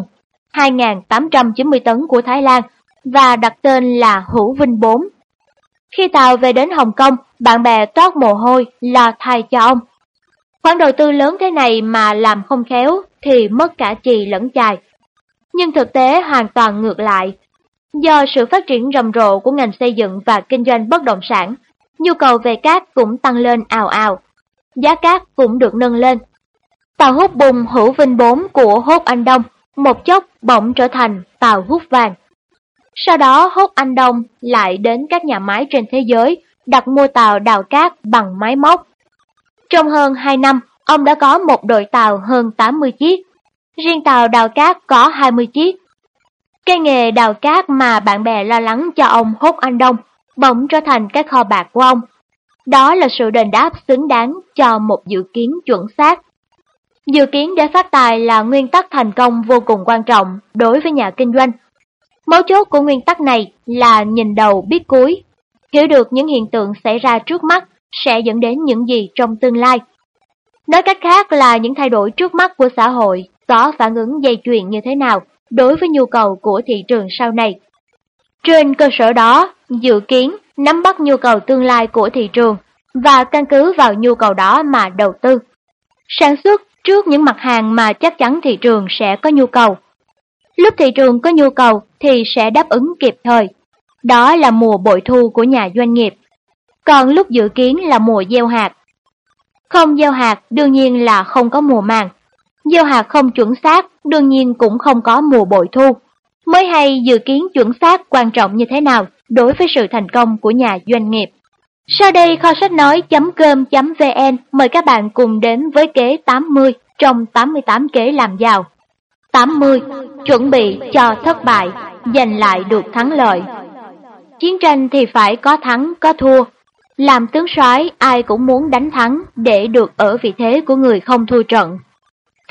2.890 tấn của Thái Lan và đặt tên là Hữu Vinh 4 khi Tàu về đến Hồng Kông, bạn bè toát mồ hôi, lo thay cho ông. Khoản đầu tư lớn thế này mà làm không khéo thì mất cả chì lẫn chài. Nhưng thực tế hoàn toàn ngược lại. Do sự phát triển rầm rộ của ngành xây dựng và kinh doanh bất động sản, nhu cầu về cát cũng tăng lên ào ào. Giá cát cũng được nâng lên. Tàu hút bùn hữu vinh 4 của Hốt Anh Đông một chốc bỗng trở thành tàu hút vàng. Sau đó hốt anh Đông lại đến các nhà máy trên thế giới đặt mua tàu đào cát bằng máy móc. Trong hơn 2 năm, ông đã có một đội tàu hơn 80 chiếc. Riêng tàu đào cát có 20 chiếc. Cái nghề đào cát mà bạn bè lo lắng cho ông hốt anh Đông bỗng trở thành cái kho bạc của ông. Đó là sự đền đáp xứng đáng cho một dự kiến chuẩn xác. Dự kiến để phát tài là nguyên tắc thành công vô cùng quan trọng đối với nhà kinh doanh Mấu chốt của nguyên tắc này là nhìn đầu biết cuối, hiểu được những hiện tượng xảy ra trước mắt sẽ dẫn đến những gì trong tương lai. Nói cách khác là những thay đổi trước mắt của xã hội có phản ứng dây chuyền như thế nào đối với nhu cầu của thị trường sau này. Trên cơ sở đó, dự kiến nắm bắt nhu cầu tương lai của thị trường và căn cứ vào nhu cầu đó mà đầu tư. Sản xuất trước những mặt hàng mà chắc chắn thị trường sẽ có nhu cầu Lúc thị trường có nhu cầu thì sẽ đáp ứng kịp thời. Đó là mùa bội thu của nhà doanh nghiệp. Còn lúc dự kiến là mùa gieo hạt. Không gieo hạt đương nhiên là không có mùa màng. Gieo hạt không chuẩn xác đương nhiên cũng không có mùa bội thu. Mới hay dự kiến chuẩn xác quan trọng như thế nào đối với sự thành công của nhà doanh nghiệp. Sau đây, kho sách nói.com.vn mời các bạn cùng đến với kế 80 trong 88 kế làm giàu. 80. Chuẩn bị cho thất bại, giành lại được thắng lợi. Chiến tranh thì phải có thắng, có thua. Làm tướng soái ai cũng muốn đánh thắng để được ở vị thế của người không thua trận.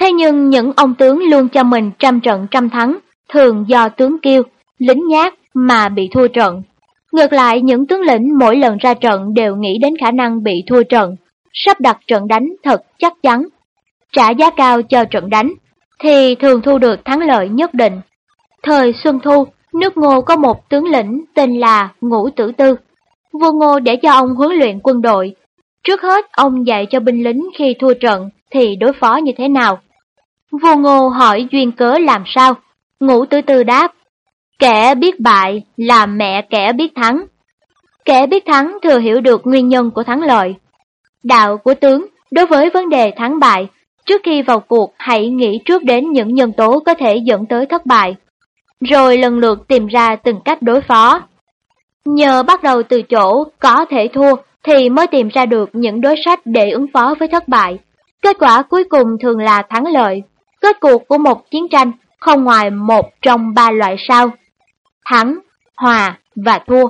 Thế nhưng những ông tướng luôn cho mình trăm trận trăm thắng, thường do tướng kiêu, lính nhát mà bị thua trận. Ngược lại, những tướng lĩnh mỗi lần ra trận đều nghĩ đến khả năng bị thua trận, sắp đặt trận đánh thật chắc chắn, trả giá cao cho trận đánh, thì thường thu được thắng lợi nhất định. Thời Xuân Thu, nước Ngô có một tướng lĩnh tên là Ngũ Tử Tư. Vua Ngô để cho ông huấn luyện quân đội. Trước hết, ông dạy cho binh lính khi thua trận thì đối phó như thế nào. Vua Ngô hỏi duyên cớ làm sao, ngũ Tử tư đáp, kẻ biết bại là mẹ kẻ biết thắng. Kẻ biết thắng thừa hiểu được nguyên nhân của thắng lợi. Đạo của tướng đối với vấn đề thắng bại, trước khi vào cuộc hãy nghĩ trước đến những nhân tố có thể dẫn tới thất bại, rồi lần lượt tìm ra từng cách đối phó. Nhờ bắt đầu từ chỗ có thể thua thì mới tìm ra được những đối sách để ứng phó với thất bại. Kết quả cuối cùng thường là thắng lợi. Kết cuộc của một chiến tranh không ngoài một trong ba loại sau. Thắng, hòa và thua.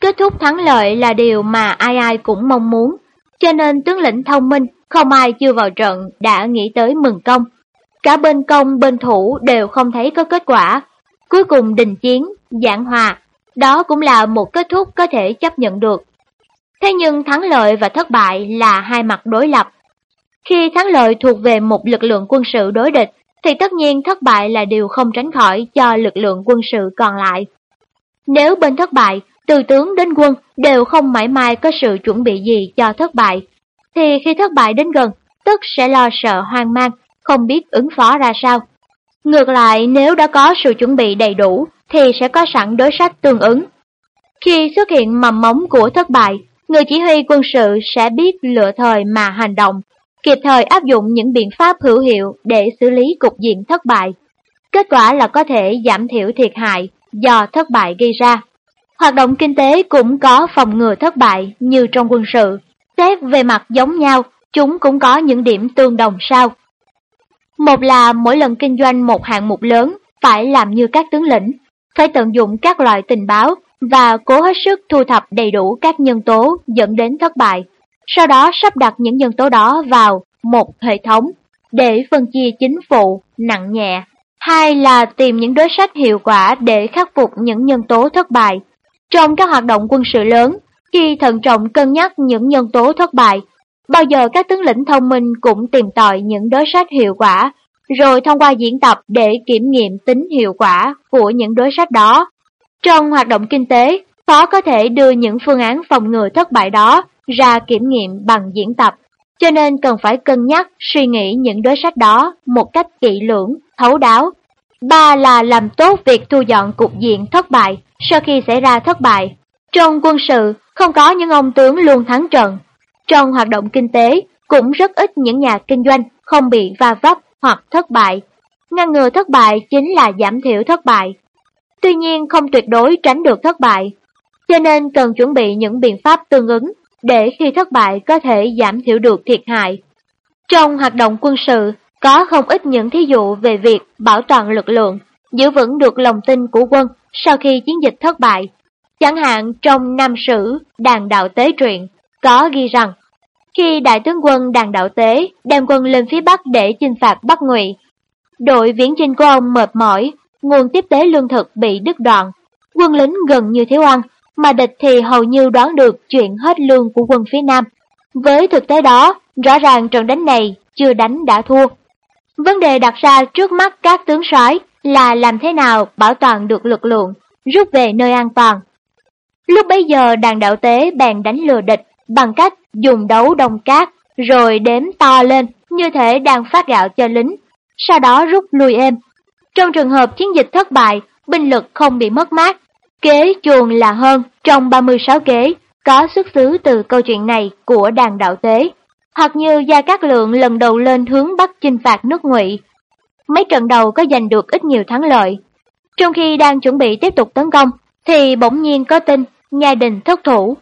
Kết thúc thắng lợi là điều mà ai ai cũng mong muốn, cho nên tướng lĩnh thông minh không ai chưa vào trận đã nghĩ tới mừng công. Cả bên công bên thủ đều không thấy có kết quả. Cuối cùng đình chiến, giảng hòa, đó cũng là một kết thúc có thể chấp nhận được. Thế nhưng thắng lợi và thất bại là hai mặt đối lập. Khi thắng lợi thuộc về một lực lượng quân sự đối địch, thì tất nhiên thất bại là điều không tránh khỏi cho lực lượng quân sự còn lại. Nếu bên thất bại, từ tướng đến quân đều không mãi mai có sự chuẩn bị gì cho thất bại, thì khi thất bại đến gần, tức sẽ lo sợ hoang mang, không biết ứng phó ra sao. Ngược lại, nếu đã có sự chuẩn bị đầy đủ, thì sẽ có sẵn đối sách tương ứng. Khi xuất hiện mầm móng của thất bại, người chỉ huy quân sự sẽ biết lựa thời mà hành động, kịp thời áp dụng những biện pháp hữu hiệu để xử lý cục diện thất bại. Kết quả là có thể giảm thiểu thiệt hại do thất bại gây ra. Hoạt động kinh tế cũng có phòng ngừa thất bại như trong quân sự. Xét về mặt giống nhau, chúng cũng có những điểm tương đồng sau. Một là mỗi lần kinh doanh một hạng mục lớn phải làm như các tướng lĩnh, phải tận dụng các loại tình báo và cố hết sức thu thập đầy đủ các nhân tố dẫn đến thất bại. Sau đó sắp đặt những nhân tố đó vào một hệ thống để phân chia chính phụ, nặng nhẹ. Hai là tìm những đối sách hiệu quả để khắc phục những nhân tố thất bại. Trong các hoạt động quân sự lớn, khi thận trọng cân nhắc những nhân tố thất bại, bao giờ các tướng lĩnh thông minh cũng tìm tòi những đối sách hiệu quả, rồi thông qua diễn tập để kiểm nghiệm tính hiệu quả của những đối sách đó. Trong hoạt động kinh tế, khó có thể đưa những phương án phòng ngừa thất bại đó ra kiểm nghiệm bằng diễn tập, cho nên cần phải cân nhắc, suy nghĩ những đối sách đó một cách kỹ lưỡng, thấu đáo. Ba là làm tốt việc thu dọn cục diện thất bại sau khi xảy ra thất bại. Trong quân sự, không có những ông tướng luôn thắng trận. Trong hoạt động kinh tế, cũng rất ít những nhà kinh doanh không bị va vấp hoặc thất bại. Ngăn ngừa thất bại chính là giảm thiểu thất bại. Tuy nhiên không tuyệt đối tránh được thất bại, cho nên cần chuẩn bị những biện pháp tương ứng để khi thất bại có thể giảm thiểu được thiệt hại. Trong hoạt động quân sự, có không ít những thí dụ về việc bảo toàn lực lượng, giữ vững được lòng tin của quân sau khi chiến dịch thất bại. Chẳng hạn trong Nam Sử Đàn Đạo Tế Truyện có ghi rằng khi đại tướng quân Đàn Đạo Tế đem quân lên phía Bắc để chinh phạt Bắc Ngụy, đội viễn chinh của ông mệt mỏi, nguồn tiếp tế lương thực bị đứt đoạn, quân lính gần như thiếu ăn, mà địch thì hầu như đoán được chuyện hết lương của quân phía Nam. Với thực tế đó, rõ ràng trận đánh này chưa đánh đã thua. Vấn đề đặt ra trước mắt các tướng soái là làm thế nào bảo toàn được lực lượng, rút về nơi an toàn. Lúc bấy giờ đàn đạo tế bèn đánh lừa địch bằng cách dùng đấu đồng cát rồi đếm to lên như thể đang phát gạo cho lính, sau đó rút lui êm. Trong trường hợp chiến dịch thất bại, binh lực không bị mất mát, Kế chuồng là hơn trong 36 kế có xuất xứ từ câu chuyện này của đàn đạo tế, hoặc như Gia Cát Lượng lần đầu lên hướng Bắc chinh phạt nước ngụy. Mấy trận đầu có giành được ít nhiều thắng lợi. Trong khi đang chuẩn bị tiếp tục tấn công, thì bỗng nhiên có tin nhà đình thất thủ.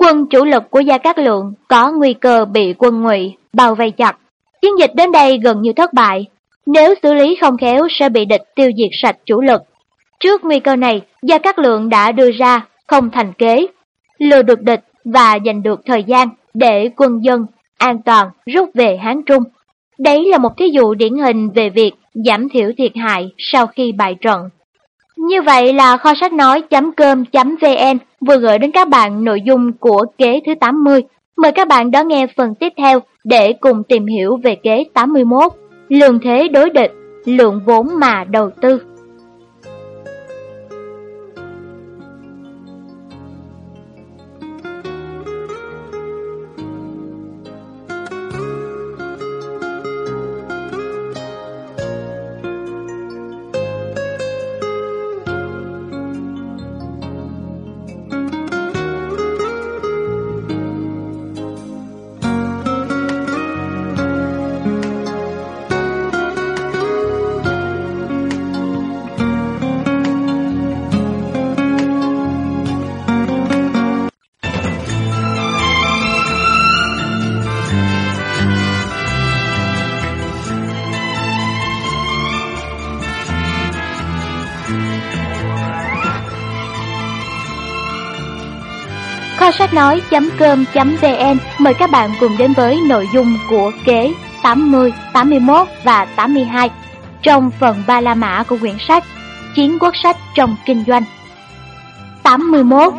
Quân chủ lực của Gia Cát Lượng có nguy cơ bị quân ngụy bao vây chặt. Chiến dịch đến đây gần như thất bại. Nếu xử lý không khéo sẽ bị địch tiêu diệt sạch chủ lực. Trước nguy cơ này, Gia Cát Lượng đã đưa ra không thành kế, lừa được địch và giành được thời gian để quân dân an toàn rút về Hán Trung. Đấy là một thí dụ điển hình về việc giảm thiểu thiệt hại sau khi bại trận. Như vậy là kho sách nói.com.vn vừa gửi đến các bạn nội dung của kế thứ 80. Mời các bạn đón nghe phần tiếp theo để cùng tìm hiểu về kế 81, lượng thế đối địch, lượng vốn mà đầu tư. nói.com.vn mời các bạn cùng đến với nội dung của kế 80, 81 và 82 trong phần ba la mã của quyển sách Chiến quốc sách trong kinh doanh. 81.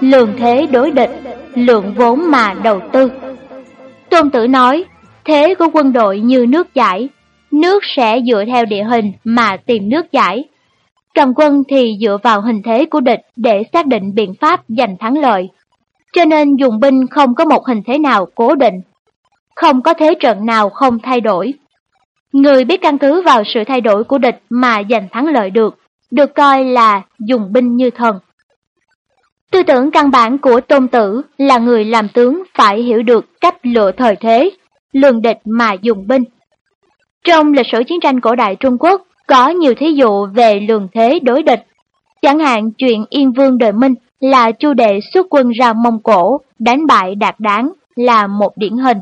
lượng thế đối địch, lượng vốn mà đầu tư. Tôn Tử nói, thế của quân đội như nước chảy, nước sẽ dựa theo địa hình mà tìm nước chảy. Cầm quân thì dựa vào hình thế của địch để xác định biện pháp giành thắng lợi. Cho nên dùng binh không có một hình thế nào cố định, không có thế trận nào không thay đổi. Người biết căn cứ vào sự thay đổi của địch mà giành thắng lợi được, được coi là dùng binh như thần. Tư tưởng căn bản của tôn tử là người làm tướng phải hiểu được cách lựa thời thế, lường địch mà dùng binh. Trong lịch sử chiến tranh cổ đại Trung Quốc có nhiều thí dụ về lường thế đối địch. Chẳng hạn chuyện Yên Vương đời Minh là chu đệ xuất quân ra Mông Cổ, đánh bại Đạt Đáng là một điển hình.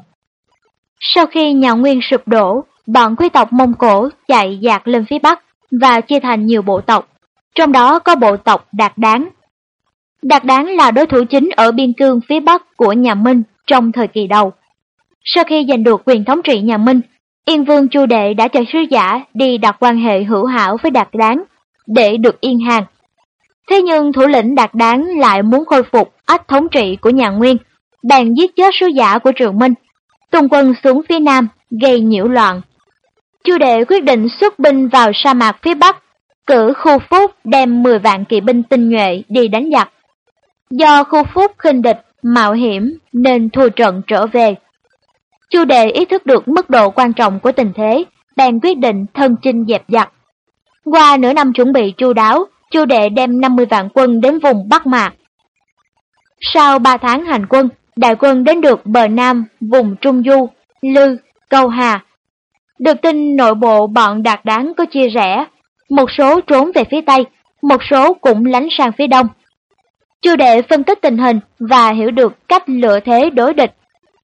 Sau khi nhà Nguyên sụp đổ, bọn quý tộc Mông Cổ chạy dạt lên phía Bắc và chia thành nhiều bộ tộc, trong đó có bộ tộc Đạt Đáng. Đạt Đáng là đối thủ chính ở biên cương phía Bắc của nhà Minh trong thời kỳ đầu. Sau khi giành được quyền thống trị nhà Minh, Yên Vương Chu Đệ đã cho sứ giả đi đặt quan hệ hữu hảo với Đạt Đáng để được yên hàng. Thế nhưng thủ lĩnh Đạt Đáng lại muốn khôi phục ách thống trị của nhà Nguyên, bèn giết chết sứ giả của Trường Minh, tung quân xuống phía Nam gây nhiễu loạn. Chu Đệ quyết định xuất binh vào sa mạc phía Bắc, cử khu phúc đem 10 vạn kỵ binh tinh nhuệ đi đánh giặc. Do khu phúc khinh địch, mạo hiểm nên thua trận trở về. Chu đệ ý thức được mức độ quan trọng của tình thế, bèn quyết định thân chinh dẹp giặc. Qua nửa năm chuẩn bị chu đáo, Chu Đệ đem 50 vạn quân đến vùng Bắc Mạc. Sau 3 tháng hành quân, đại quân đến được bờ Nam, vùng Trung Du, Lư, Câu Hà. Được tin nội bộ bọn đạt đáng có chia rẽ, một số trốn về phía Tây, một số cũng lánh sang phía Đông. Chu Đệ phân tích tình hình và hiểu được cách lựa thế đối địch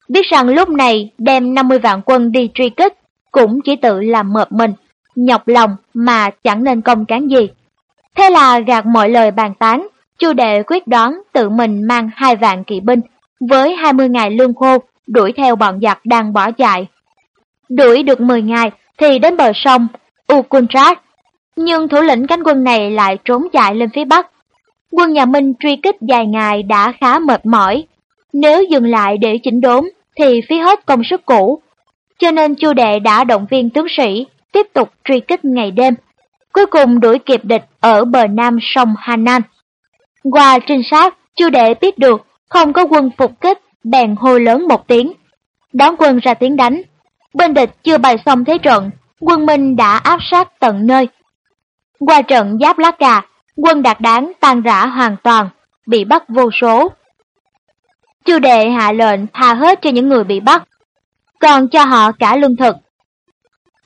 Biết rằng lúc này đem 50 vạn quân đi truy kích cũng chỉ tự làm mợp mình, nhọc lòng mà chẳng nên công cán gì. Thế là gạt mọi lời bàn tán, Chu đệ quyết đoán tự mình mang hai vạn kỵ binh với 20 ngày lương khô đuổi theo bọn giặc đang bỏ chạy. Đuổi được 10 ngày thì đến bờ sông Ukuntrat, nhưng thủ lĩnh cánh quân này lại trốn chạy lên phía bắc. Quân nhà Minh truy kích dài ngày đã khá mệt mỏi, nếu dừng lại để chỉnh đốn thì phí hết công sức cũ. Cho nên Chu Đệ đã động viên tướng sĩ tiếp tục truy kích ngày đêm, cuối cùng đuổi kịp địch ở bờ nam sông Hà Nam. Qua trinh sát, Chu Đệ biết được không có quân phục kích, bèn hô lớn một tiếng. Đón quân ra tiếng đánh. Bên địch chưa bày xong thế trận, quân Minh đã áp sát tận nơi. Qua trận giáp lá cà, quân đạt đáng tan rã hoàn toàn, bị bắt vô số. Chu đệ hạ lệnh tha hết cho những người bị bắt, còn cho họ cả lương thực.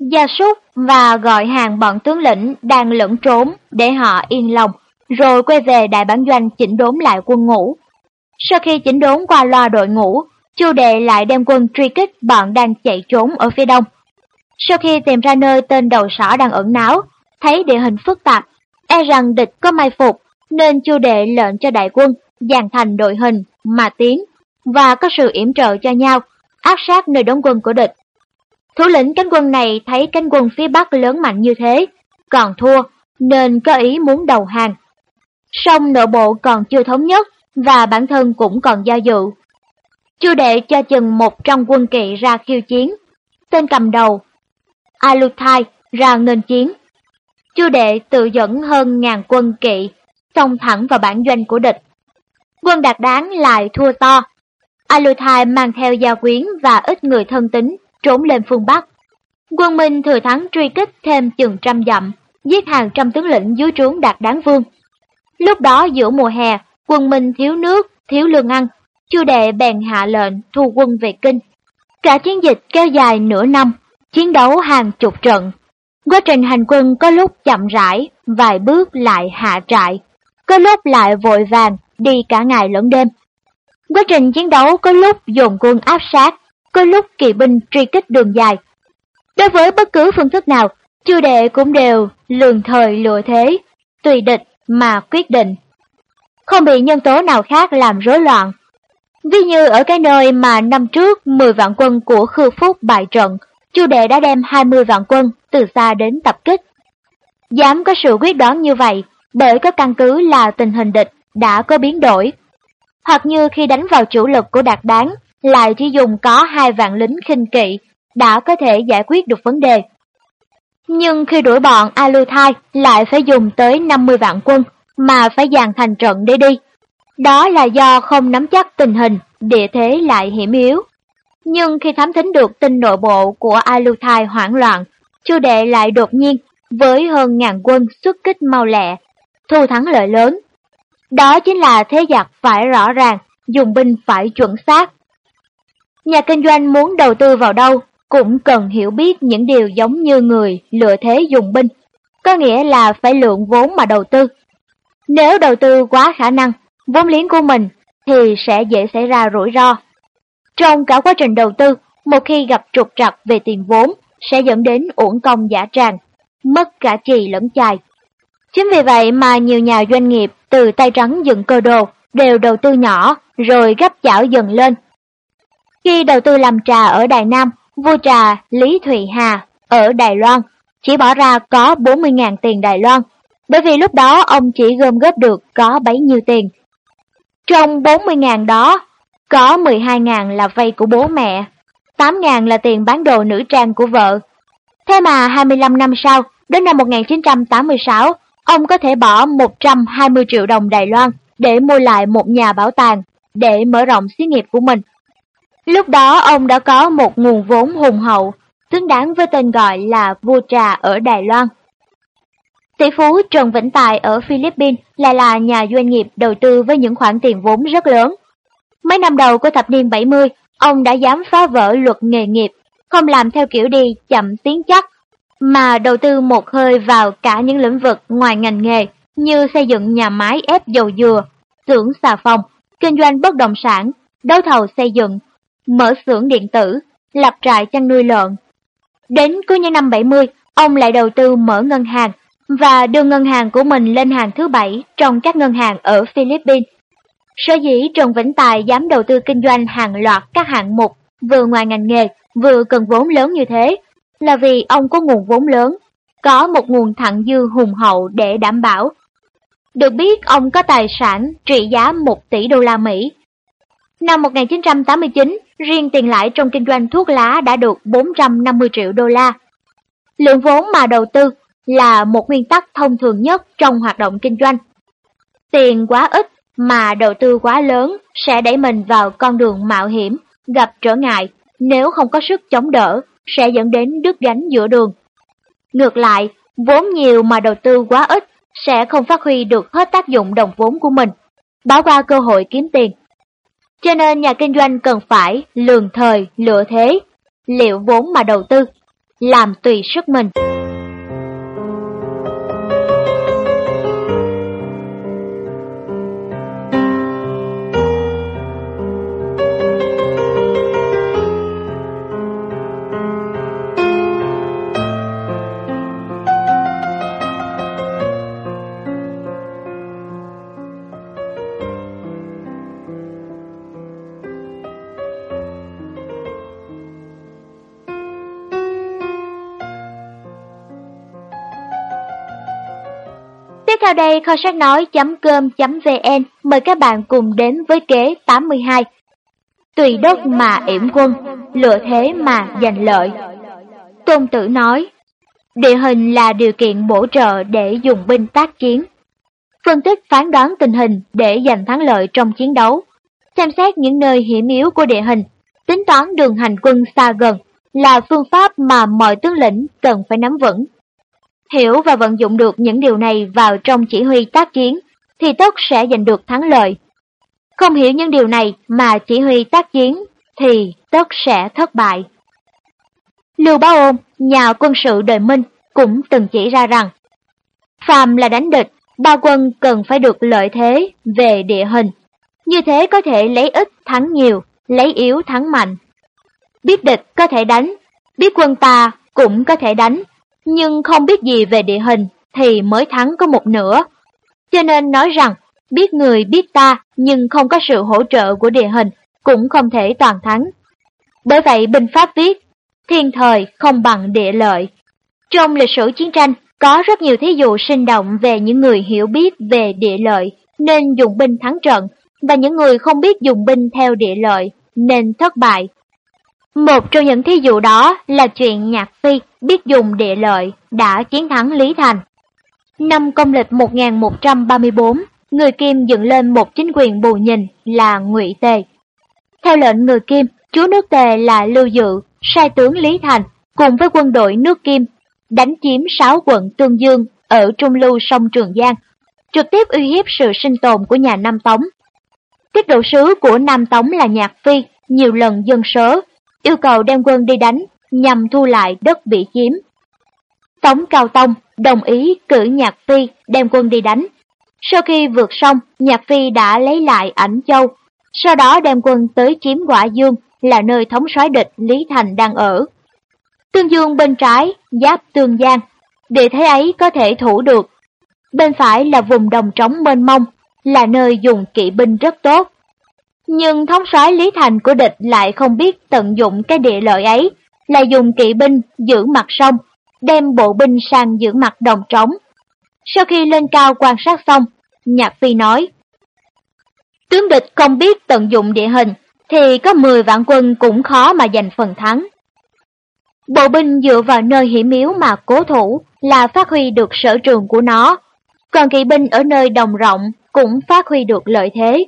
Gia súc và gọi hàng bọn tướng lĩnh đang lẫn trốn để họ yên lòng, rồi quay về đại bản doanh chỉnh đốn lại quân ngũ. Sau khi chỉnh đốn qua loa đội ngũ, Chu đệ lại đem quân truy kích bọn đang chạy trốn ở phía đông. Sau khi tìm ra nơi tên đầu sỏ đang ẩn náu, thấy địa hình phức tạp, e rằng địch có mai phục, nên Chu đệ lệnh cho đại quân dàn thành đội hình mà tiến và có sự yểm trợ cho nhau, áp sát nơi đóng quân của địch. Thủ lĩnh cánh quân này thấy cánh quân phía Bắc lớn mạnh như thế, còn thua, nên có ý muốn đầu hàng. Song nội bộ còn chưa thống nhất và bản thân cũng còn do dự. Chu đệ cho chừng một trong quân kỵ ra khiêu chiến, tên cầm đầu, Aluthai ra nghênh chiến. Chu đệ tự dẫn hơn ngàn quân kỵ, xông thẳng vào bản doanh của địch. Quân đạt đáng lại thua to, Aluthai mang theo gia quyến và ít người thân tín, trốn lên phương Bắc. Quân Minh thừa thắng truy kích thêm chừng trăm dặm, giết hàng trăm tướng lĩnh dưới trướng đạt đáng vương. Lúc đó giữa mùa hè, quân Minh thiếu nước, thiếu lương ăn, chưa đệ bèn hạ lệnh thu quân về kinh. Cả chiến dịch kéo dài nửa năm, chiến đấu hàng chục trận. Quá trình hành quân có lúc chậm rãi, vài bước lại hạ trại, có lúc lại vội vàng, đi cả ngày lẫn đêm. Quá trình chiến đấu có lúc dồn quân áp sát, có lúc kỵ binh truy kích đường dài. Đối với bất cứ phương thức nào, chư đệ cũng đều lường thời lựa thế, tùy địch mà quyết định. Không bị nhân tố nào khác làm rối loạn. Ví như ở cái nơi mà năm trước 10 vạn quân của Khư Phúc bại trận, Chu Đệ đã đem 20 vạn quân từ xa đến tập kích. Dám có sự quyết đoán như vậy bởi có căn cứ là tình hình địch đã có biến đổi. Hoặc như khi đánh vào chủ lực của Đạt Đáng, lại chỉ dùng có hai vạn lính khinh kỵ đã có thể giải quyết được vấn đề. Nhưng khi đuổi bọn Aluthai lại phải dùng tới 50 vạn quân mà phải dàn thành trận để đi. Đó là do không nắm chắc tình hình, địa thế lại hiểm yếu. Nhưng khi thám thính được tin nội bộ của Aluthai hoảng loạn, Chu đệ lại đột nhiên với hơn ngàn quân xuất kích mau lẹ, thu thắng lợi lớn. Đó chính là thế giặc phải rõ ràng, dùng binh phải chuẩn xác. Nhà kinh doanh muốn đầu tư vào đâu cũng cần hiểu biết những điều giống như người lựa thế dùng binh, có nghĩa là phải lượng vốn mà đầu tư. Nếu đầu tư quá khả năng, vốn liếng của mình thì sẽ dễ xảy ra rủi ro. Trong cả quá trình đầu tư, một khi gặp trục trặc về tiền vốn sẽ dẫn đến uổng công giả tràn, mất cả trì lẫn chài. Chính vì vậy mà nhiều nhà doanh nghiệp từ tay trắng dựng cơ đồ đều đầu tư nhỏ rồi gấp chảo dần lên. Khi đầu tư làm trà ở Đài Nam, vua trà Lý Thụy Hà ở Đài Loan chỉ bỏ ra có 40.000 tiền Đài Loan, bởi vì lúc đó ông chỉ gom góp được có bấy nhiêu tiền. Trong 40.000 đó, có 12.000 là vay của bố mẹ, 8.000 là tiền bán đồ nữ trang của vợ. Thế mà 25 năm sau, đến năm 1986, ông có thể bỏ 120 triệu đồng Đài Loan để mua lại một nhà bảo tàng, để mở rộng xí nghiệp của mình. Lúc đó ông đã có một nguồn vốn hùng hậu, xứng đáng với tên gọi là vua trà ở Đài Loan. Tỷ phú Trần Vĩnh Tài ở Philippines lại là nhà doanh nghiệp đầu tư với những khoản tiền vốn rất lớn. Mấy năm đầu của thập niên 70, ông đã dám phá vỡ luật nghề nghiệp, không làm theo kiểu đi chậm tiến chắc, mà đầu tư một hơi vào cả những lĩnh vực ngoài ngành nghề như xây dựng nhà máy ép dầu dừa, xưởng xà phòng, kinh doanh bất động sản, đấu thầu xây dựng, mở xưởng điện tử, lập trại chăn nuôi lợn. Đến cuối những năm 70, ông lại đầu tư mở ngân hàng và đưa ngân hàng của mình lên hàng thứ bảy trong các ngân hàng ở Philippines. Sở dĩ Trần Vĩnh Tài dám đầu tư kinh doanh hàng loạt các hạng mục vừa ngoài ngành nghề vừa cần vốn lớn như thế là vì ông có nguồn vốn lớn, có một nguồn thặng dư hùng hậu để đảm bảo. Được biết ông có tài sản trị giá 1 tỷ đô la Mỹ. Năm 1989, riêng tiền lãi trong kinh doanh thuốc lá đã được 450 triệu đô la. Lượng vốn mà đầu tư là một nguyên tắc thông thường nhất trong hoạt động kinh doanh. Tiền quá ít mà đầu tư quá lớn sẽ đẩy mình vào con đường mạo hiểm, gặp trở ngại, nếu không có sức chống đỡ sẽ dẫn đến đứt gánh giữa đường. Ngược lại, vốn nhiều mà đầu tư quá ít sẽ không phát huy được hết tác dụng đồng vốn của mình, bỏ qua cơ hội kiếm tiền. Cho nên nhà kinh doanh cần phải lường thời, lựa thế, liệu vốn mà đầu tư, làm tùy sức mình. Sau đây kho sách nói.com.vn mời các bạn cùng đến với kế 82. Tùy đất mà yểm quân, lựa thế mà giành lợi. Tôn tử nói, địa hình là điều kiện bổ trợ để dùng binh tác chiến. Phân tích phán đoán tình hình để giành thắng lợi trong chiến đấu. Xem xét những nơi hiểm yếu của địa hình, tính toán đường hành quân xa gần là phương pháp mà mọi tướng lĩnh cần phải nắm vững. Hiểu và vận dụng được những điều này vào trong chỉ huy tác chiến, thì tất sẽ giành được thắng lợi. Không hiểu những điều này mà chỉ huy tác chiến, thì tất sẽ thất bại. Lưu Bá Ôn, nhà quân sự đời Minh, cũng từng chỉ ra rằng, phàm là đánh địch, ba quân cần phải được lợi thế về địa hình, như thế có thể lấy ít thắng nhiều, lấy yếu thắng mạnh. Biết địch có thể đánh, biết quân ta cũng có thể đánh, nhưng không biết gì về địa hình thì mới thắng có một nửa. Cho nên nói rằng biết người biết ta nhưng không có sự hỗ trợ của địa hình cũng không thể toàn thắng. Bởi vậy binh pháp viết, thiên thời không bằng địa lợi. Trong lịch sử chiến tranh, có rất nhiều thí dụ sinh động về những người hiểu biết về địa lợi nên dùng binh thắng trận và những người không biết dùng binh theo địa lợi nên thất bại. Một trong những thí dụ đó là chuyện Nhạc Phi biết dùng địa lợi đã chiến thắng Lý Thành. Năm công lịch 1134, người Kim dựng lên một chính quyền bù nhìn là Ngụy Tề. Theo lệnh người Kim, chúa nước Tề là Lưu Dự, sai tướng Lý Thành cùng với quân đội nước Kim đánh chiếm sáu quận Tương Dương ở trung lưu sông Trường Giang, trực tiếp uy hiếp sự sinh tồn của nhà Nam Tống. Tiết độ sứ của Nam Tống là Nhạc Phi nhiều lần dân sớ, yêu cầu đem quân đi đánh nhằm thu lại đất bị chiếm. Tống Cao Tông đồng ý cử Nhạc Phi đem quân đi đánh. Sau khi vượt sông, Nhạc Phi đã lấy lại ảnh châu, sau đó đem quân tới chiếm Quả Dương là nơi thống soái địch Lý Thành đang ở. Tương Dương bên trái, giáp Tương Giang, địa thế ấy có thể thủ được. Bên phải là vùng đồng trống mênh mông, là nơi dùng kỵ binh rất tốt. Nhưng thống soái Lý Thành của địch lại không biết tận dụng cái địa lợi ấy, là dùng kỵ binh giữ mặt sông, đem bộ binh sang giữ mặt đồng trống. Sau khi lên cao quan sát xong, Nhạc Phi nói, Tướng địch không biết tận dụng địa hình, thì có 10 vạn quân cũng khó mà giành phần thắng. Bộ binh dựa vào nơi hiểm yếu mà cố thủ là phát huy được sở trường của nó, còn kỵ binh ở nơi đồng rộng cũng phát huy được lợi thế.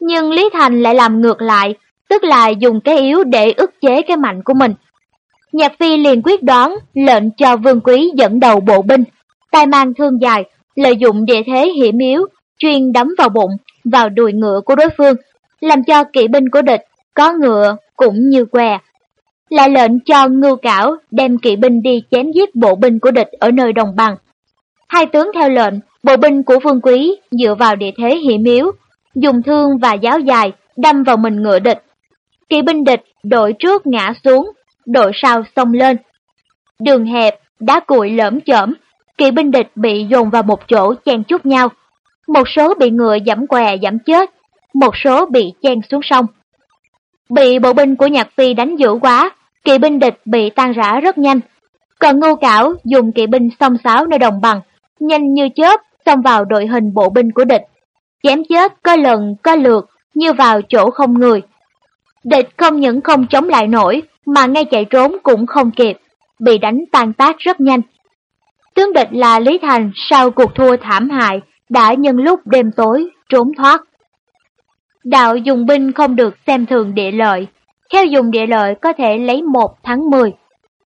Nhưng Lý Thành lại làm ngược lại, tức là dùng cái yếu để ức chế cái mạnh của mình. Nhạc Phi liền quyết đoán lệnh cho Vương Quý dẫn đầu bộ binh, tay mang thương dài, lợi dụng địa thế hiểm yếu, chuyên đấm vào bụng, vào đùi ngựa của đối phương, làm cho kỵ binh của địch có ngựa cũng như què. Lại lệnh cho ngưu cảo đem kỵ binh đi chém giết bộ binh của địch ở nơi đồng bằng. Hai tướng theo lệnh, bộ binh của Vương Quý dựa vào địa thế hiểm yếu, dùng thương và giáo dài đâm vào mình ngựa địch. Kỵ binh địch đội trước ngã xuống, đội sau xông lên. Đường hẹp, đá cuội lởm chởm, kỵ binh địch bị dồn vào một chỗ chen chúc nhau. Một số bị ngựa giẫm què giẫm chết, một số bị chen xuống sông. Bị bộ binh của Nhạc Phi đánh dữ quá, kỵ binh địch bị tan rã rất nhanh. Còn Ngô Cảo dùng kỵ binh song sáo nơi đồng bằng, nhanh như chớp xông vào đội hình bộ binh của địch. Chém chết có lần có lượt như vào chỗ không người. Địch không những không chống lại nổi mà ngay chạy trốn cũng không kịp, bị đánh tan tác rất nhanh. Tướng địch là Lý Thành sau cuộc thua thảm hại đã nhân lúc đêm tối trốn thoát. Đạo dùng binh không được xem thường địa lợi, theo dùng địa lợi có thể lấy một tháng 10.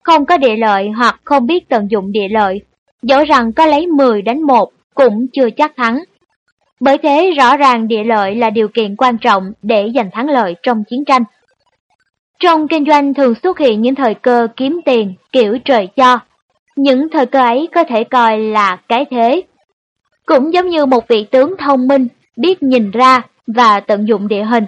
Không có địa lợi hoặc không biết tận dụng địa lợi, dẫu rằng có lấy 10 đánh 1 cũng chưa chắc thắng. Bởi thế rõ ràng địa lợi là điều kiện quan trọng để giành thắng lợi trong chiến tranh. Trong kinh doanh thường xuất hiện những thời cơ kiếm tiền kiểu trời cho. Những thời cơ ấy có thể coi là cái thế. Cũng giống như một vị tướng thông minh biết nhìn ra và tận dụng địa hình.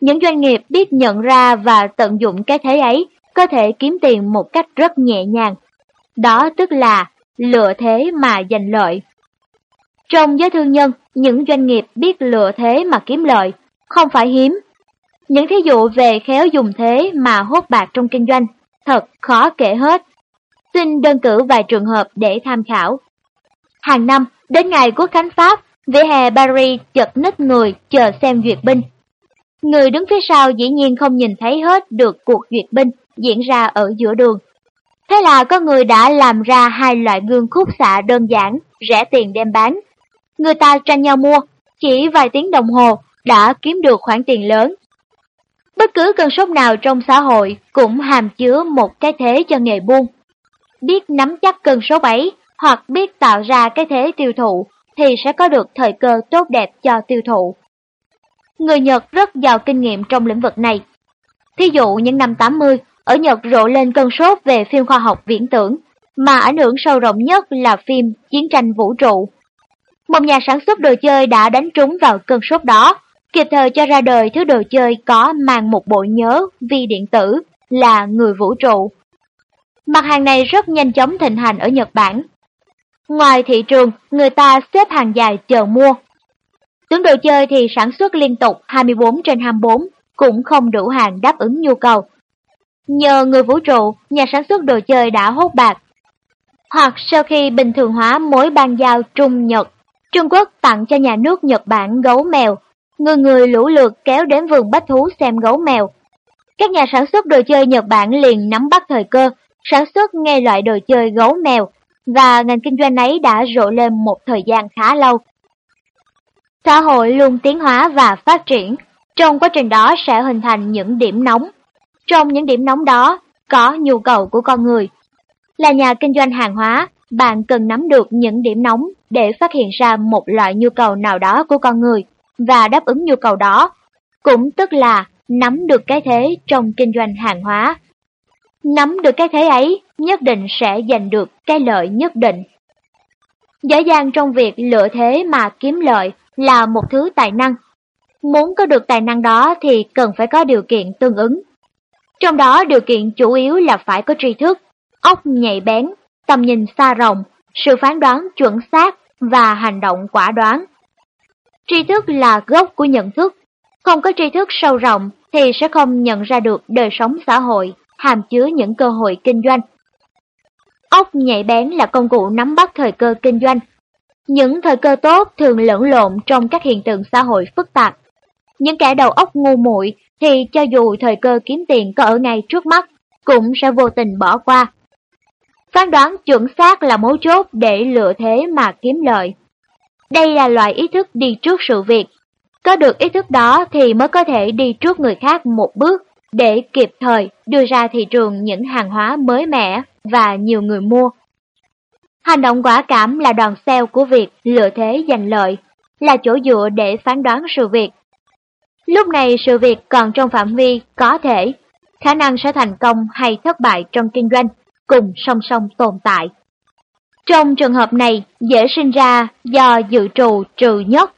Những doanh nghiệp biết nhận ra và tận dụng cái thế ấy có thể kiếm tiền một cách rất nhẹ nhàng. Đó tức là lựa thế mà giành lợi. Trong giới thương nhân, những doanh nghiệp biết lựa thế mà kiếm lợi, không phải hiếm. Những thí dụ về khéo dùng thế mà hốt bạc trong kinh doanh, thật khó kể hết. Xin đơn cử vài trường hợp để tham khảo. Hàng năm, đến ngày Quốc Khánh Pháp, vỉa hè Paris chật nít người chờ xem duyệt binh. Người đứng phía sau dĩ nhiên không nhìn thấy hết được cuộc duyệt binh diễn ra ở giữa đường. Thế là có người đã làm ra hai loại gương khúc xạ đơn giản, rẻ tiền đem bán. Người ta tranh nhau mua, chỉ vài tiếng đồng hồ đã kiếm được khoản tiền lớn. Bất cứ cơn sốt nào trong xã hội cũng hàm chứa một cái thế cho nghề buôn. Biết nắm chắc cơn sốt ấy hoặc biết tạo ra cái thế tiêu thụ thì sẽ có được thời cơ tốt đẹp cho tiêu thụ. Người Nhật rất giàu kinh nghiệm trong lĩnh vực này. Thí dụ những năm 80, ở Nhật rộ lên cơn sốt về phim khoa học viễn tưởng, mà ảnh hưởng sâu rộng nhất là phim Chiến tranh vũ trụ. Một nhà sản xuất đồ chơi đã đánh trúng vào cơn sốt đó, kịp thời cho ra đời thứ đồ chơi có mang một bộ nhớ vi điện tử là người vũ trụ. Mặt hàng này rất nhanh chóng thịnh hành ở Nhật Bản. Ngoài thị trường, người ta xếp hàng dài chờ mua. Tướng đồ chơi thì sản xuất liên tục 24 trên 24, cũng không đủ hàng đáp ứng nhu cầu. Nhờ người vũ trụ, nhà sản xuất đồ chơi đã hốt bạc. Hoặc sau khi bình thường hóa mối ban giao Trung Nhật, Trung Quốc tặng cho nhà nước Nhật Bản gấu mèo, người người lũ lượt kéo đến vườn bách thú xem gấu mèo. Các nhà sản xuất đồ chơi Nhật Bản liền nắm bắt thời cơ, sản xuất ngay loại đồ chơi gấu mèo, và ngành kinh doanh ấy đã rộ lên một thời gian khá lâu. Xã hội luôn tiến hóa và phát triển, trong quá trình đó sẽ hình thành những điểm nóng. Trong những điểm nóng đó, có nhu cầu của con người. Là nhà kinh doanh hàng hóa, bạn cần nắm được những điểm nóng để phát hiện ra một loại nhu cầu nào đó của con người và đáp ứng nhu cầu đó, cũng tức là nắm được cái thế trong kinh doanh hàng hóa. Nắm được cái thế ấy, nhất định sẽ giành được cái lợi nhất định. Dễ dàng trong việc lựa thế mà kiếm lợi là một thứ tài năng. Muốn có được tài năng đó thì cần phải có điều kiện tương ứng. Trong đó điều kiện chủ yếu là phải có tri thức, óc nhạy bén, tầm nhìn xa rộng, sự phán đoán chuẩn xác và hành động quả đoán. Tri thức là gốc của nhận thức, không có tri thức sâu rộng thì sẽ không nhận ra được đời sống xã hội, hàm chứa những cơ hội kinh doanh. Ốc nhạy bén là công cụ nắm bắt thời cơ kinh doanh. Những thời cơ tốt thường lẫn lộn trong các hiện tượng xã hội phức tạp. Những kẻ đầu óc ngu muội thì cho dù thời cơ kiếm tiền có ở ngay trước mắt, cũng sẽ vô tình bỏ qua. Phán đoán chuẩn xác là mấu chốt để lựa thế mà kiếm lợi. Đây là loại ý thức đi trước sự việc. Có được ý thức đó thì mới có thể đi trước người khác một bước để kịp thời đưa ra thị trường những hàng hóa mới mẻ và nhiều người mua. Hành động quả cảm là đòn xeo của việc lựa thế giành lợi, là chỗ dựa để phán đoán sự việc. Lúc này sự việc còn trong phạm vi có thể, khả năng sẽ thành công hay thất bại trong kinh doanh cùng song song tồn tại. Trong trường hợp này, dễ sinh ra do dự trù trừ nhất.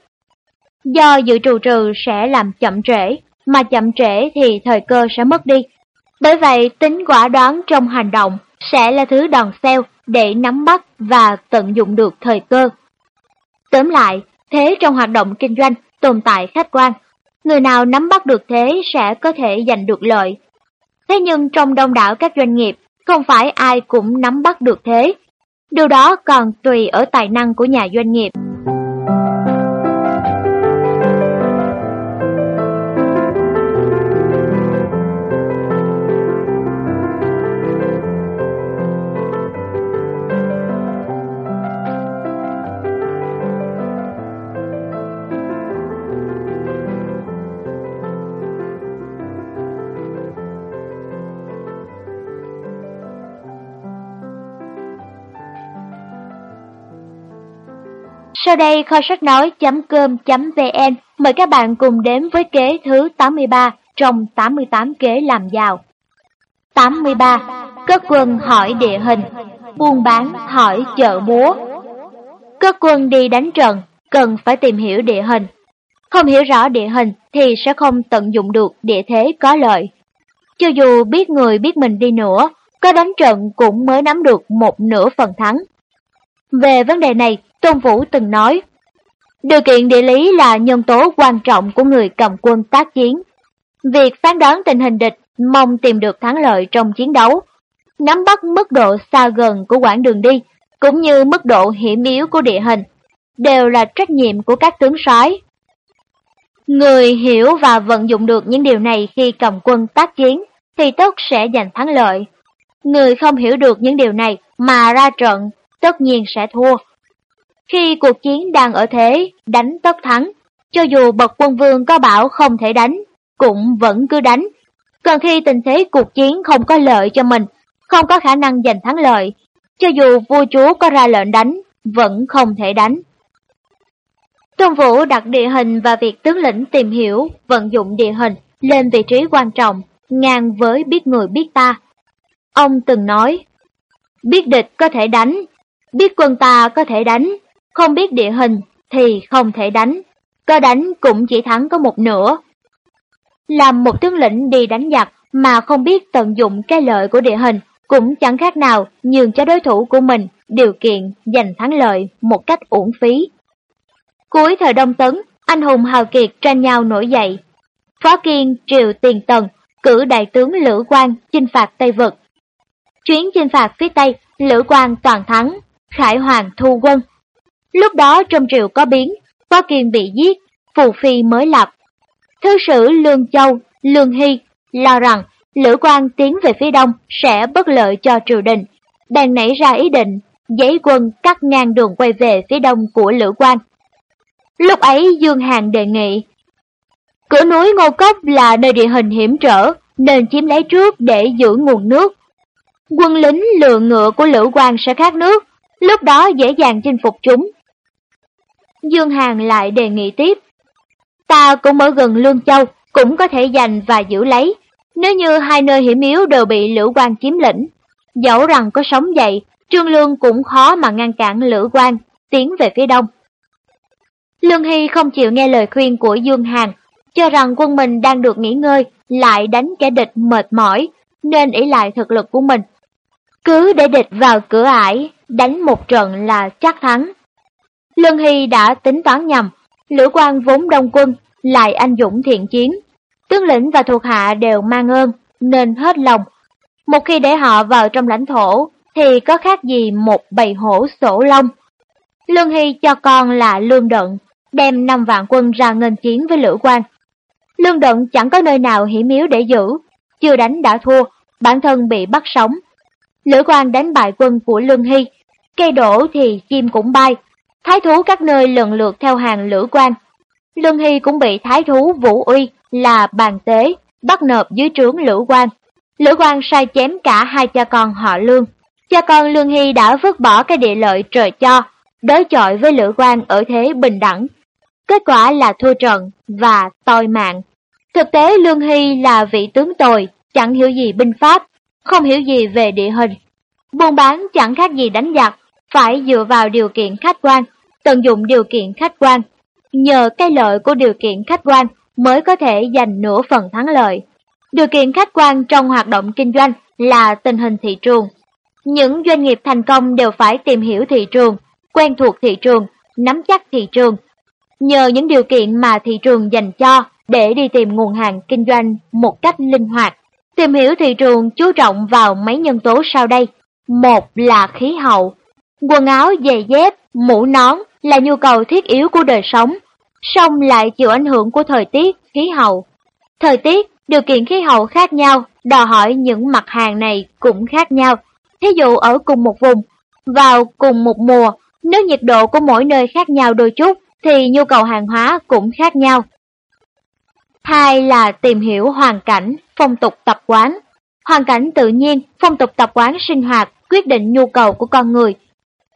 Do dự trù trừ sẽ làm chậm trễ, mà chậm trễ thì thời cơ sẽ mất đi. Bởi vậy, tính quả đoán trong hành động sẽ là thứ đòn xeo để nắm bắt và tận dụng được thời cơ. Tóm lại, thế trong hoạt động kinh doanh tồn tại khách quan. Người nào nắm bắt được thế sẽ có thể giành được lợi. Thế nhưng trong đông đảo các doanh nghiệp, không phải ai cũng nắm bắt được thế. Điều đó còn tùy ở tài năng của nhà doanh nghiệp. Sau đây kho sách nói.com.vn mời các bạn cùng đến với kế thứ 83 trong 88 kế làm giàu. 83. Cất quân hỏi địa hình, buôn bán hỏi chợ búa. Cất quân đi đánh trận, cần phải tìm hiểu địa hình. Không hiểu rõ địa hình thì sẽ không tận dụng được địa thế có lợi. Cho dù biết người biết mình đi nữa, có đánh trận cũng mới nắm được một nửa phần thắng. Về vấn đề này, Tôn Vũ từng nói, điều kiện địa lý là nhân tố quan trọng của người cầm quân tác chiến. Việc phán đoán tình hình địch, mong tìm được thắng lợi trong chiến đấu, nắm bắt mức độ xa gần của quãng đường đi, cũng như mức độ hiểm yếu của địa hình, đều là trách nhiệm của các tướng soái. Người hiểu và vận dụng được những điều này khi cầm quân tác chiến thì tất sẽ giành thắng lợi. Người không hiểu được những điều này mà ra trận tất nhiên sẽ thua. Khi cuộc chiến đang ở thế, đánh tất thắng, cho dù bậc quân vương có bảo không thể đánh, cũng vẫn cứ đánh. Còn khi tình thế cuộc chiến không có lợi cho mình, không có khả năng giành thắng lợi, cho dù vua chúa có ra lệnh đánh, vẫn không thể đánh. Tôn Vũ đặt địa hình và việc tướng lĩnh tìm hiểu, vận dụng địa hình lên vị trí quan trọng, ngang với biết người biết ta. Ông từng nói, biết địch có thể đánh, biết quân ta có thể đánh, không biết địa hình thì không thể đánh, có đánh cũng chỉ thắng có một nửa. Làm một tướng lĩnh đi đánh giặc mà không biết tận dụng cái lợi của địa hình cũng chẳng khác nào nhường cho đối thủ của mình điều kiện giành thắng lợi một cách uổng phí. Cuối thời Đông Tấn, anh hùng hào kiệt tranh nhau nổi dậy. Phó Kiên triều tiền tần, cử đại tướng Lữ Quang chinh phạt Tây Vực. Chuyến chinh phạt phía Tây, Lữ Quang toàn thắng, Khải Hoàng thu quân. Lúc đó trong triều có biến, Phó Kiên bị giết, Phù Phi mới lập. Thư sử Lương Châu, Lương Hy lo rằng Lữ Quang tiến về phía đông sẽ bất lợi cho triều đình, bèn nảy ra ý định giấy quân cắt ngang đường quay về phía đông của Lữ Quang. Lúc ấy Dương Hàn đề nghị Cửa núi Ngô Cốc là nơi địa hình hiểm trở, nên chiếm lấy trước để giữ nguồn nước. Quân lính lừa ngựa của Lữ Quang sẽ khát nước, lúc đó dễ dàng chinh phục chúng. Dương Hàn lại đề nghị tiếp. Ta cũng ở gần Lương Châu, cũng có thể giành và giữ lấy, nếu như hai nơi hiểm yếu đều bị Lữ Quang chiếm lĩnh. Dẫu rằng có sống dậy, Trương Lương cũng khó mà ngăn cản Lữ Quang tiến về phía đông. Lương Hy không chịu nghe lời khuyên của Dương Hàn, cho rằng quân mình đang được nghỉ ngơi, lại đánh kẻ địch mệt mỏi, nên ỷ lại thực lực của mình. Cứ để địch vào cửa ải, đánh một trận là chắc thắng. Lương Hy đã tính toán nhầm, Lữ Quang vốn đông quân, lại anh dũng thiện chiến. Tướng lĩnh và thuộc hạ đều mang ơn, nên hết lòng. Một khi để họ vào trong lãnh thổ, thì có khác gì một bầy hổ sổ lông. Lương Hy cho con là Lương Đận, đem năm vạn quân ra ngân chiến với Lữ Quang. Lương Đận chẳng có nơi nào hiểm yếu để giữ, chưa đánh đã thua, bản thân bị bắt sống. Lữ Quang đánh bại quân của Lương Hy, cây đổ thì chim cũng bay, thái thú các nơi lần lượt theo hàng Lữ Quang. Lương Hy cũng bị thái thú Vũ Uy là bàn tế, bắt nộp dưới trướng Lữ Quang. Lữ Quang sai chém cả hai cha con họ Lương. Cha con Lương Hy đã vứt bỏ cái địa lợi trời cho, đối chọi với Lữ Quang ở thế bình đẳng. Kết quả là thua trận và toi mạng. Thực tế Lương Hy là vị tướng tồi, chẳng hiểu gì binh pháp, không hiểu gì về địa hình. Buôn bán chẳng khác gì đánh giặc, phải dựa vào điều kiện khách quan, tận dụng điều kiện khách quan. Nhờ cái lợi của điều kiện khách quan mới có thể giành nửa phần thắng lợi. Điều kiện khách quan trong hoạt động kinh doanh là tình hình thị trường. Những doanh nghiệp thành công đều phải tìm hiểu thị trường, quen thuộc thị trường, nắm chắc thị trường. Nhờ những điều kiện mà thị trường dành cho để đi tìm nguồn hàng kinh doanh một cách linh hoạt. Tìm hiểu thị trường chú trọng vào mấy nhân tố sau đây. Một là khí hậu. Quần áo, giày dép, mũ nón là nhu cầu thiết yếu của đời sống, song lại chịu ảnh hưởng của thời tiết, khí hậu. Thời tiết, điều kiện khí hậu khác nhau, đòi hỏi những mặt hàng này cũng khác nhau. Thí dụ ở cùng một vùng, vào cùng một mùa, nếu nhiệt độ của mỗi nơi khác nhau đôi chút, thì nhu cầu hàng hóa cũng khác nhau. Hai là tìm hiểu hoàn cảnh, phong tục tập quán. Hoàn cảnh tự nhiên, phong tục tập quán sinh hoạt quyết định nhu cầu của con người.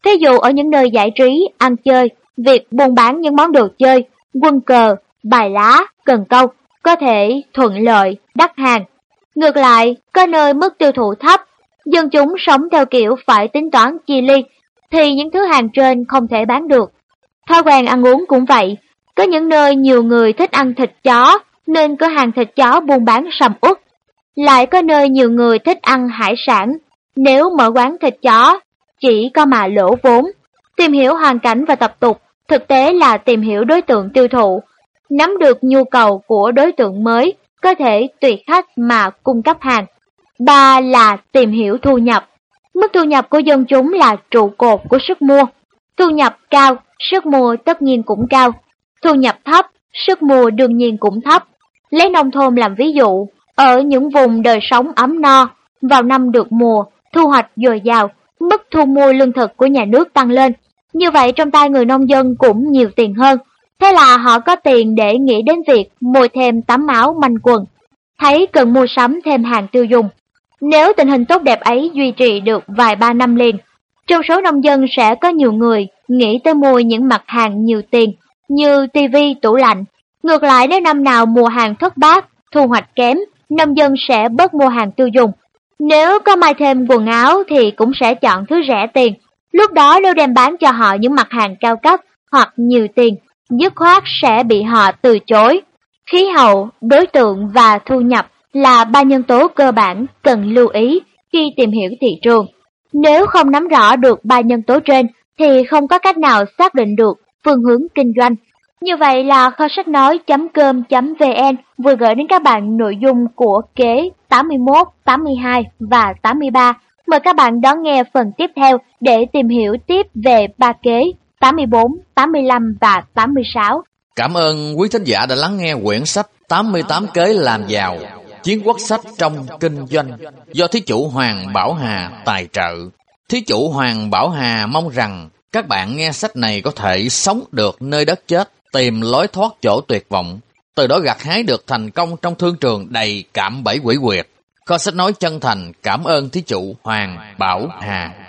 Thí dụ ở những nơi giải trí, ăn chơi, việc buôn bán những món đồ chơi, quân cờ, bài lá, cần câu có thể thuận lợi, đắt hàng. Ngược lại, có nơi mức tiêu thụ thấp, dân chúng sống theo kiểu phải tính toán chi ly, thì những thứ hàng trên không thể bán được. Thói quen ăn uống cũng vậy, có những nơi nhiều người thích ăn thịt chó, nên cửa hàng thịt chó buôn bán sầm uất. Lại có nơi nhiều người thích ăn hải sản, nếu mở quán thịt chó, chỉ có mà lỗ vốn. Tìm hiểu hoàn cảnh và tập tục, thực tế là tìm hiểu đối tượng tiêu thụ, nắm được nhu cầu của đối tượng mới, có thể tùy khách mà cung cấp hàng. Ba là tìm hiểu thu nhập. Mức thu nhập của dân chúng là trụ cột của sức mua. Thu nhập cao, sức mua tất nhiên cũng cao. Thu nhập thấp, sức mua đương nhiên cũng thấp. Lấy nông thôn làm ví dụ, ở những vùng đời sống ấm no, vào năm được mùa, thu hoạch dồi dào, mức thu mua lương thực của nhà nước tăng lên. Như vậy trong tay người nông dân cũng nhiều tiền hơn. Thế là họ có tiền để nghĩ đến việc mua thêm tấm áo manh quần. Thấy cần mua sắm thêm hàng tiêu dùng. Nếu tình hình tốt đẹp ấy duy trì được vài ba năm liền, trong số nông dân sẽ có nhiều người nghĩ tới mua những mặt hàng nhiều tiền như tivi, tủ lạnh, Ngược lại nếu năm nào mùa hàng thất bát, thu hoạch kém, nông dân sẽ bớt mua hàng tiêu dùng. Nếu có may thêm quần áo thì cũng sẽ chọn thứ rẻ tiền. Lúc đó nếu đem bán cho họ những mặt hàng cao cấp hoặc nhiều tiền, dứt khoát sẽ bị họ từ chối. Khí hậu, đối tượng và thu nhập là ba nhân tố cơ bản cần lưu ý khi tìm hiểu thị trường. Nếu không nắm rõ được ba nhân tố trên thì không có cách nào xác định được phương hướng kinh doanh như vậy là kho sách nói.com.vn vừa gửi đến các bạn nội dung của kế 81, 82 và 83. Mời các bạn đón nghe phần tiếp theo để tìm hiểu tiếp về ba kế 84, 85 và 86. Cảm ơn quý thính giả đã lắng nghe quyển sách 88 kế làm giàu, chiến quốc sách trong kinh doanh do thí chủ Hoàng Bảo Hà tài trợ. Thí chủ Hoàng Bảo Hà mong rằng các bạn nghe sách này có thể sống được nơi đất chết, tìm lối thoát chỗ tuyệt vọng, từ đó gặt hái được thành công trong thương trường đầy cảm bẫy quỷ quyệt. Kho sách nói chân thành cảm ơn thí chủ Hoàng Bảo Hà.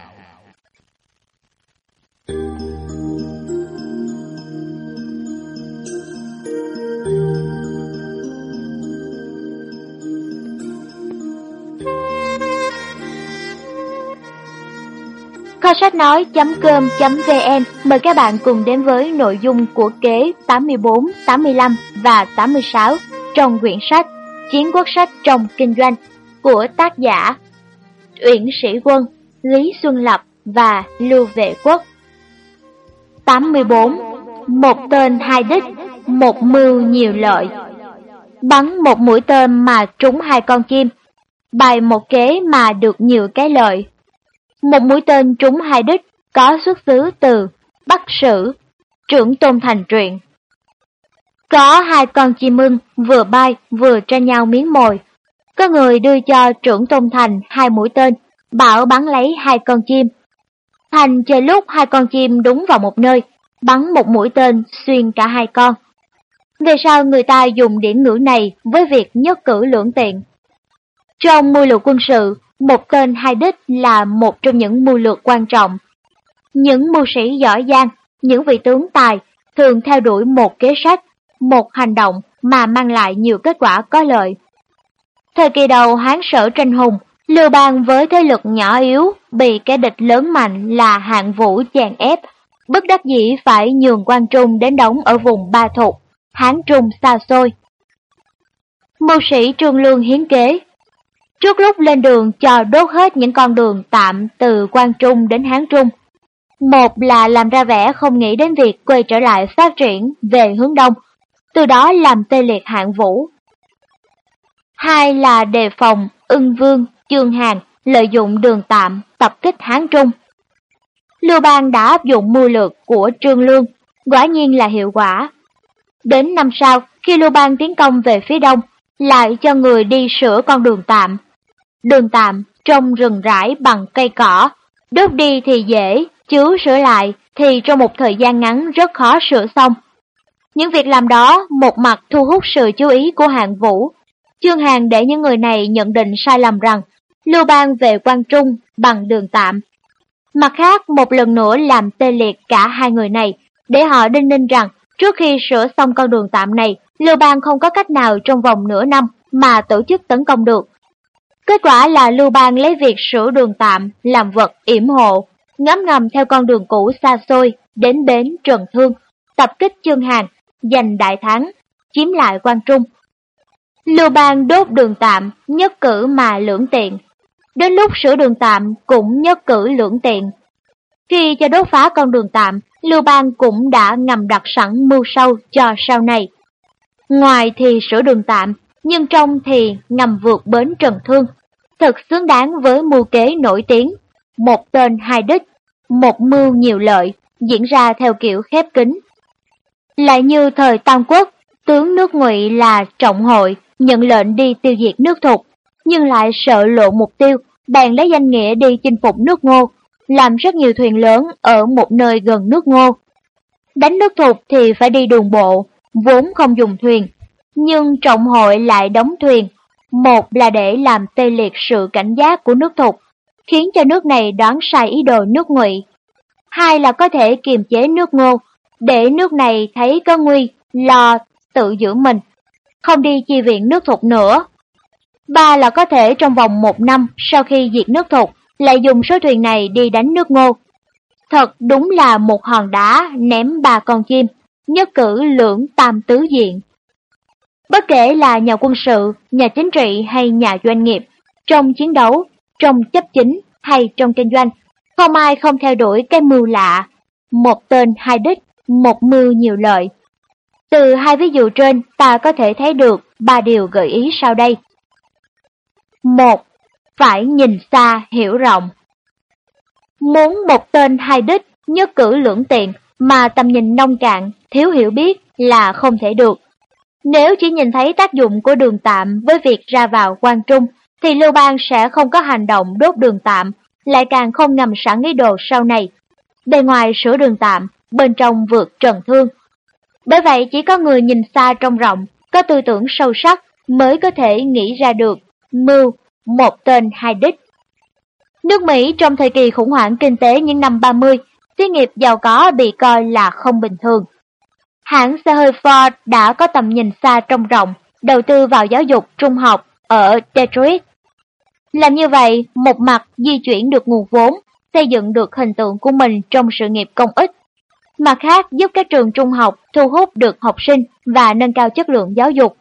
Kho sách nói.com.vn mời các bạn cùng đến với nội dung của kế 84, 85 và 86 trong quyển sách Chiến quốc sách trong kinh doanh của tác giả Uyển Sĩ Quân, Lý Xuân Lập và Lưu Vệ Quốc. 84. Một tên hai đích, một mưu nhiều lợi. Bắn một mũi tên mà trúng hai con chim, bài một kế mà được nhiều cái lợi. Một mũi tên trúng hai đích có xuất xứ từ Bắc Sử, trưởng tôn thành truyện. Có hai con chim ưng vừa bay vừa tranh nhau miếng mồi. Có người đưa cho trưởng tôn thành hai mũi tên, bảo bắn lấy hai con chim. Thành chờ lúc hai con chim đúng vào một nơi, bắn một mũi tên xuyên cả hai con. Về sau người ta dùng điểm ngữ này với việc nhất cử lưỡng tiện. Trong mưu lục quân sự, một tên hai đích là một trong những mưu lược quan trọng. Những mưu sĩ giỏi giang, những vị tướng tài thường theo đuổi một kế sách, một hành động mà mang lại nhiều kết quả có lợi. Thời kỳ đầu Hán sở tranh hùng, Lưu Bang với thế lực nhỏ yếu bị kẻ địch lớn mạnh là hạng vũ chèn ép, bất đắc dĩ phải nhường quan trung đến đóng ở vùng Ba Thục, Hán Trung xa xôi. Mưu sĩ Trương Lương hiến kế Trước lúc lên đường cho đốt hết những con đường tạm từ Quang Trung đến Hán Trung. Một là làm ra vẻ không nghĩ đến việc quay trở lại phát triển về hướng đông, từ đó làm tê liệt hạng vũ. Hai là đề phòng ưng vương, chương hàng lợi dụng đường tạm tập kích Hán Trung. Lưu Bang đã áp dụng mưu lược của Trương Lương, quả nhiên là hiệu quả. Đến năm sau, khi Lưu Bang tiến công về phía đông, lại cho người đi sửa con đường tạm. Đường tạm trong rừng rải bằng cây cỏ, đốt đi thì dễ, chứ sửa lại thì trong một thời gian ngắn rất khó sửa xong. Những việc làm đó một mặt thu hút sự chú ý của hạng vũ, chương hàng để những người này nhận định sai lầm rằng Lưu Bang về quan Trung bằng đường tạm. Mặt khác một lần nữa làm tê liệt cả hai người này, để họ đinh ninh rằng trước khi sửa xong con đường tạm này, Lưu Bang không có cách nào trong vòng nửa năm mà tổ chức tấn công được. Kết quả là Lưu Bang lấy việc sửa đường tạm làm vật yểm hộ, ngấm ngầm theo con đường cũ xa xôi đến bến Trần Thương, tập kích Chương Hàn, giành đại thắng, chiếm lại quan Trung. Lưu Bang đốt đường tạm, nhất cử mà lưỡng tiện. Đến lúc sửa đường tạm cũng nhất cử lưỡng tiện. Khi cho đốt phá con đường tạm, Lưu Bang cũng đã ngầm đặt sẵn mưu sâu cho sau này. Ngoài thì sửa đường tạm, nhưng trong thì ngầm vượt bến Trần Thương, thật xứng đáng với mưu kế nổi tiếng, một tên hai đích, một mưu nhiều lợi, diễn ra theo kiểu khép kín. Lại như thời Tam Quốc, tướng nước ngụy là Trọng Hội nhận lệnh đi tiêu diệt nước Thục, nhưng lại sợ lộ mục tiêu, bèn lấy danh nghĩa đi chinh phục nước Ngô, làm rất nhiều thuyền lớn ở một nơi gần nước Ngô. Đánh nước Thục thì phải đi đường bộ, vốn không dùng thuyền, nhưng trọng hội lại đóng thuyền. Một là để làm tê liệt sự cảnh giác của nước thục, khiến cho nước này đoán sai ý đồ nước ngụy. Hai là có thể kiềm chế nước ngô, để nước này thấy có nguy, lo, tự giữ mình, không đi chi viện nước thục nữa. Ba là có thể trong vòng một năm sau khi diệt nước thục, lại dùng số thuyền này đi đánh nước ngô. Thật đúng là một hòn đá ném ba con chim, nhất cử lưỡng tam tứ diện. Bất kể là nhà quân sự, nhà chính trị hay nhà doanh nghiệp, trong chiến đấu, trong chấp chính hay trong kinh doanh, không ai không theo đuổi cái mưu lạ, một tên hai đích, một mưu nhiều lợi. Từ hai ví dụ trên ta có thể thấy được ba điều gợi ý sau đây. một Phải nhìn xa, hiểu rộng. Muốn một tên hai đích, nhất cử lưỡng tiện mà tầm nhìn nông cạn, thiếu hiểu biết là không thể được. Nếu chỉ nhìn thấy tác dụng của đường tạm với việc ra vào quan trung, thì Lưu Bang sẽ không có hành động đốt đường tạm, lại càng không ngầm sẵn ý đồ sau này. Bề ngoài sửa đường tạm, bên trong vượt trần thương. Bởi vậy chỉ có người nhìn xa trong rộng, có tư tưởng sâu sắc mới có thể nghĩ ra được mưu, một tên hai đích. Nước Mỹ trong thời kỳ khủng hoảng kinh tế những năm 30, xí nghiệp giàu có bị coi là không bình thường. Hãng xe hơi Ford đã có tầm nhìn xa trông rộng, đầu tư vào giáo dục trung học ở Detroit. Làm như vậy, một mặt di chuyển được nguồn vốn, xây dựng được hình tượng của mình trong sự nghiệp công ích. Mặt khác giúp các trường trung học thu hút được học sinh và nâng cao chất lượng giáo dục.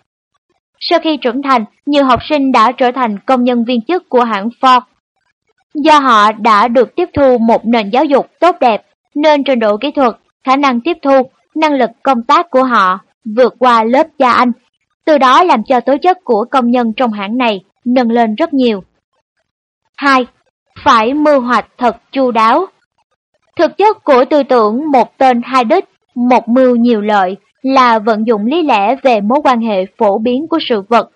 Sau khi trưởng thành, nhiều học sinh đã trở thành công nhân viên chức của hãng Ford. Do họ đã được tiếp thu một nền giáo dục tốt đẹp, nên trình độ kỹ thuật, khả năng tiếp thu, năng lực công tác của họ vượt qua lớp cha anh, từ đó làm cho tố chất của công nhân trong hãng này nâng lên rất nhiều. 2. Phải mưu hoạch thật chu đáo. Thực chất của tư tưởng một tên hai đích, một mưu nhiều lợi là vận dụng lý lẽ về mối quan hệ phổ biến của sự vật,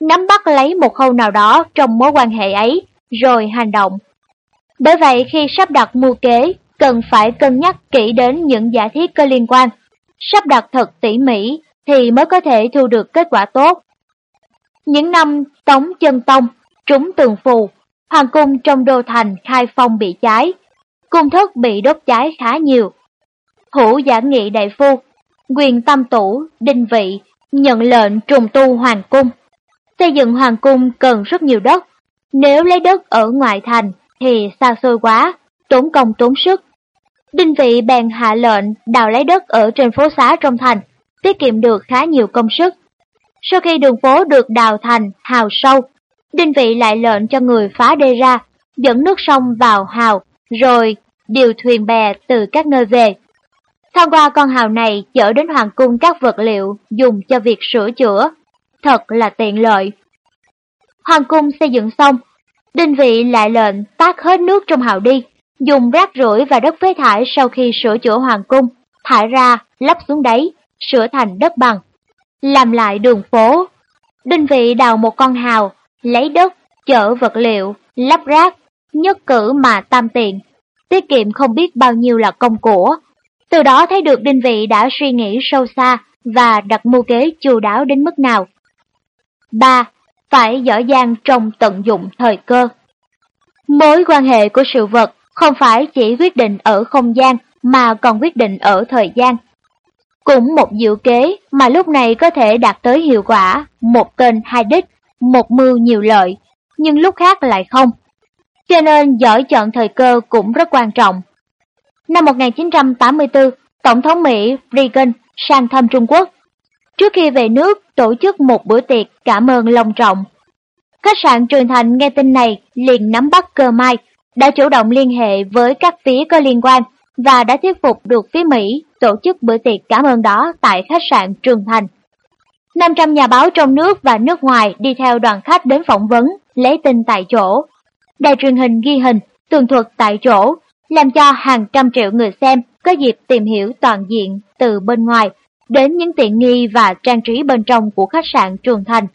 nắm bắt lấy một khâu nào đó trong mối quan hệ ấy, rồi hành động. Bởi vậy khi sắp đặt mưu kế, cần phải cân nhắc kỹ đến những giả thiết có liên quan, sắp đặt thật tỉ mỉ thì mới có thể thu được kết quả tốt. Những năm Tống Chân Tông, trúng tường phù, hoàng cung trong đô thành khai phong bị cháy, cung thất bị đốt cháy khá nhiều. Hữu giả nghị đại phu, quyền tâm tủ, đinh vị, nhận lệnh trùng tu hoàng cung. Xây dựng hoàng cung cần rất nhiều đất, nếu lấy đất ở ngoại thành thì xa xôi quá, tốn công tốn sức. Đinh vị bèn hạ lệnh đào lấy đất ở trên phố xá trong thành, tiết kiệm được khá nhiều công sức. Sau khi đường phố được đào thành hào sâu, Đinh vị lại lệnh cho người phá đê ra, dẫn nước sông vào hào, rồi điều thuyền bè từ các nơi về. Thông qua con hào này chở đến hoàng cung các vật liệu dùng cho việc sửa chữa, thật là tiện lợi. Hoàng cung xây dựng xong, Đinh vị lại lệnh tác hết nước trong hào đi, dùng rác rưởi và đất phế thải sau khi sửa chữa hoàng cung, thải ra, lấp xuống đáy, sửa thành đất bằng. Làm lại đường phố. Đinh vị đào một con hào, lấy đất, chở vật liệu, lắp rác, nhất cử mà tam tiện, tiết kiệm không biết bao nhiêu là công của. Từ đó thấy được Đinh Vị đã suy nghĩ sâu xa và đặt mưu kế chu đáo đến mức nào. 3. Phải giỏi giang trong tận dụng thời cơ. Mối quan hệ của sự vật không phải chỉ quyết định ở không gian mà còn quyết định ở thời gian. Cũng một diệu kế mà lúc này có thể đạt tới hiệu quả, một tên hai đích, một mưu nhiều lợi, nhưng lúc khác lại không. Cho nên giỏi chọn thời cơ cũng rất quan trọng. Năm 1984, Tổng thống Mỹ Reagan sang thăm Trung Quốc. Trước khi về nước, tổ chức một bữa tiệc cảm ơn long trọng. Khách sạn Trường Thành nghe tin này liền nắm bắt cơ mai, đã chủ động liên hệ với các phía có liên quan và đã thuyết phục được phía Mỹ tổ chức bữa tiệc cảm ơn đó tại khách sạn Trường Thành. 500 nhà báo trong nước và nước ngoài đi theo đoàn khách đến phỏng vấn, lấy tin tại chỗ. Đài truyền hình ghi hình, tường thuật tại chỗ, làm cho hàng trăm triệu người xem có dịp tìm hiểu toàn diện từ bên ngoài đến những tiện nghi và trang trí bên trong của khách sạn Trường Thành.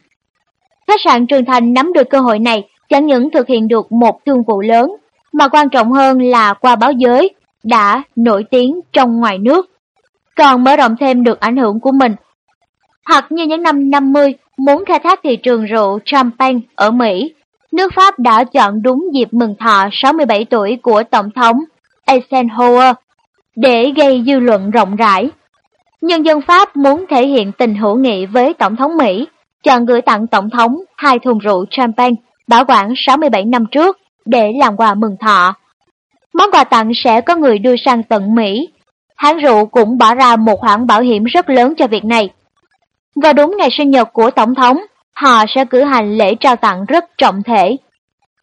Khách sạn Trường Thành nắm được cơ hội này chẳng những thực hiện được một thương vụ lớn, mà quan trọng hơn là qua báo giới đã nổi tiếng trong ngoài nước, còn mở rộng thêm được ảnh hưởng của mình hoặc như những năm 50 muốn khai thác thị trường rượu champagne ở Mỹ, nước Pháp đã chọn đúng dịp mừng thọ 67 tuổi của Tổng thống Eisenhower để gây dư luận rộng rãi. Nhân dân Pháp muốn thể hiện tình hữu nghị với Tổng thống Mỹ, chọn gửi tặng Tổng thống hai thùng rượu champagne bảo quản 67 năm trước để làm quà mừng thọ. Món quà tặng sẽ có người đưa sang tận Mỹ. Hãng rượu cũng bỏ ra một khoản bảo hiểm rất lớn cho việc này. Vào đúng ngày sinh nhật của Tổng thống, họ sẽ cử hành lễ trao tặng rất trọng thể.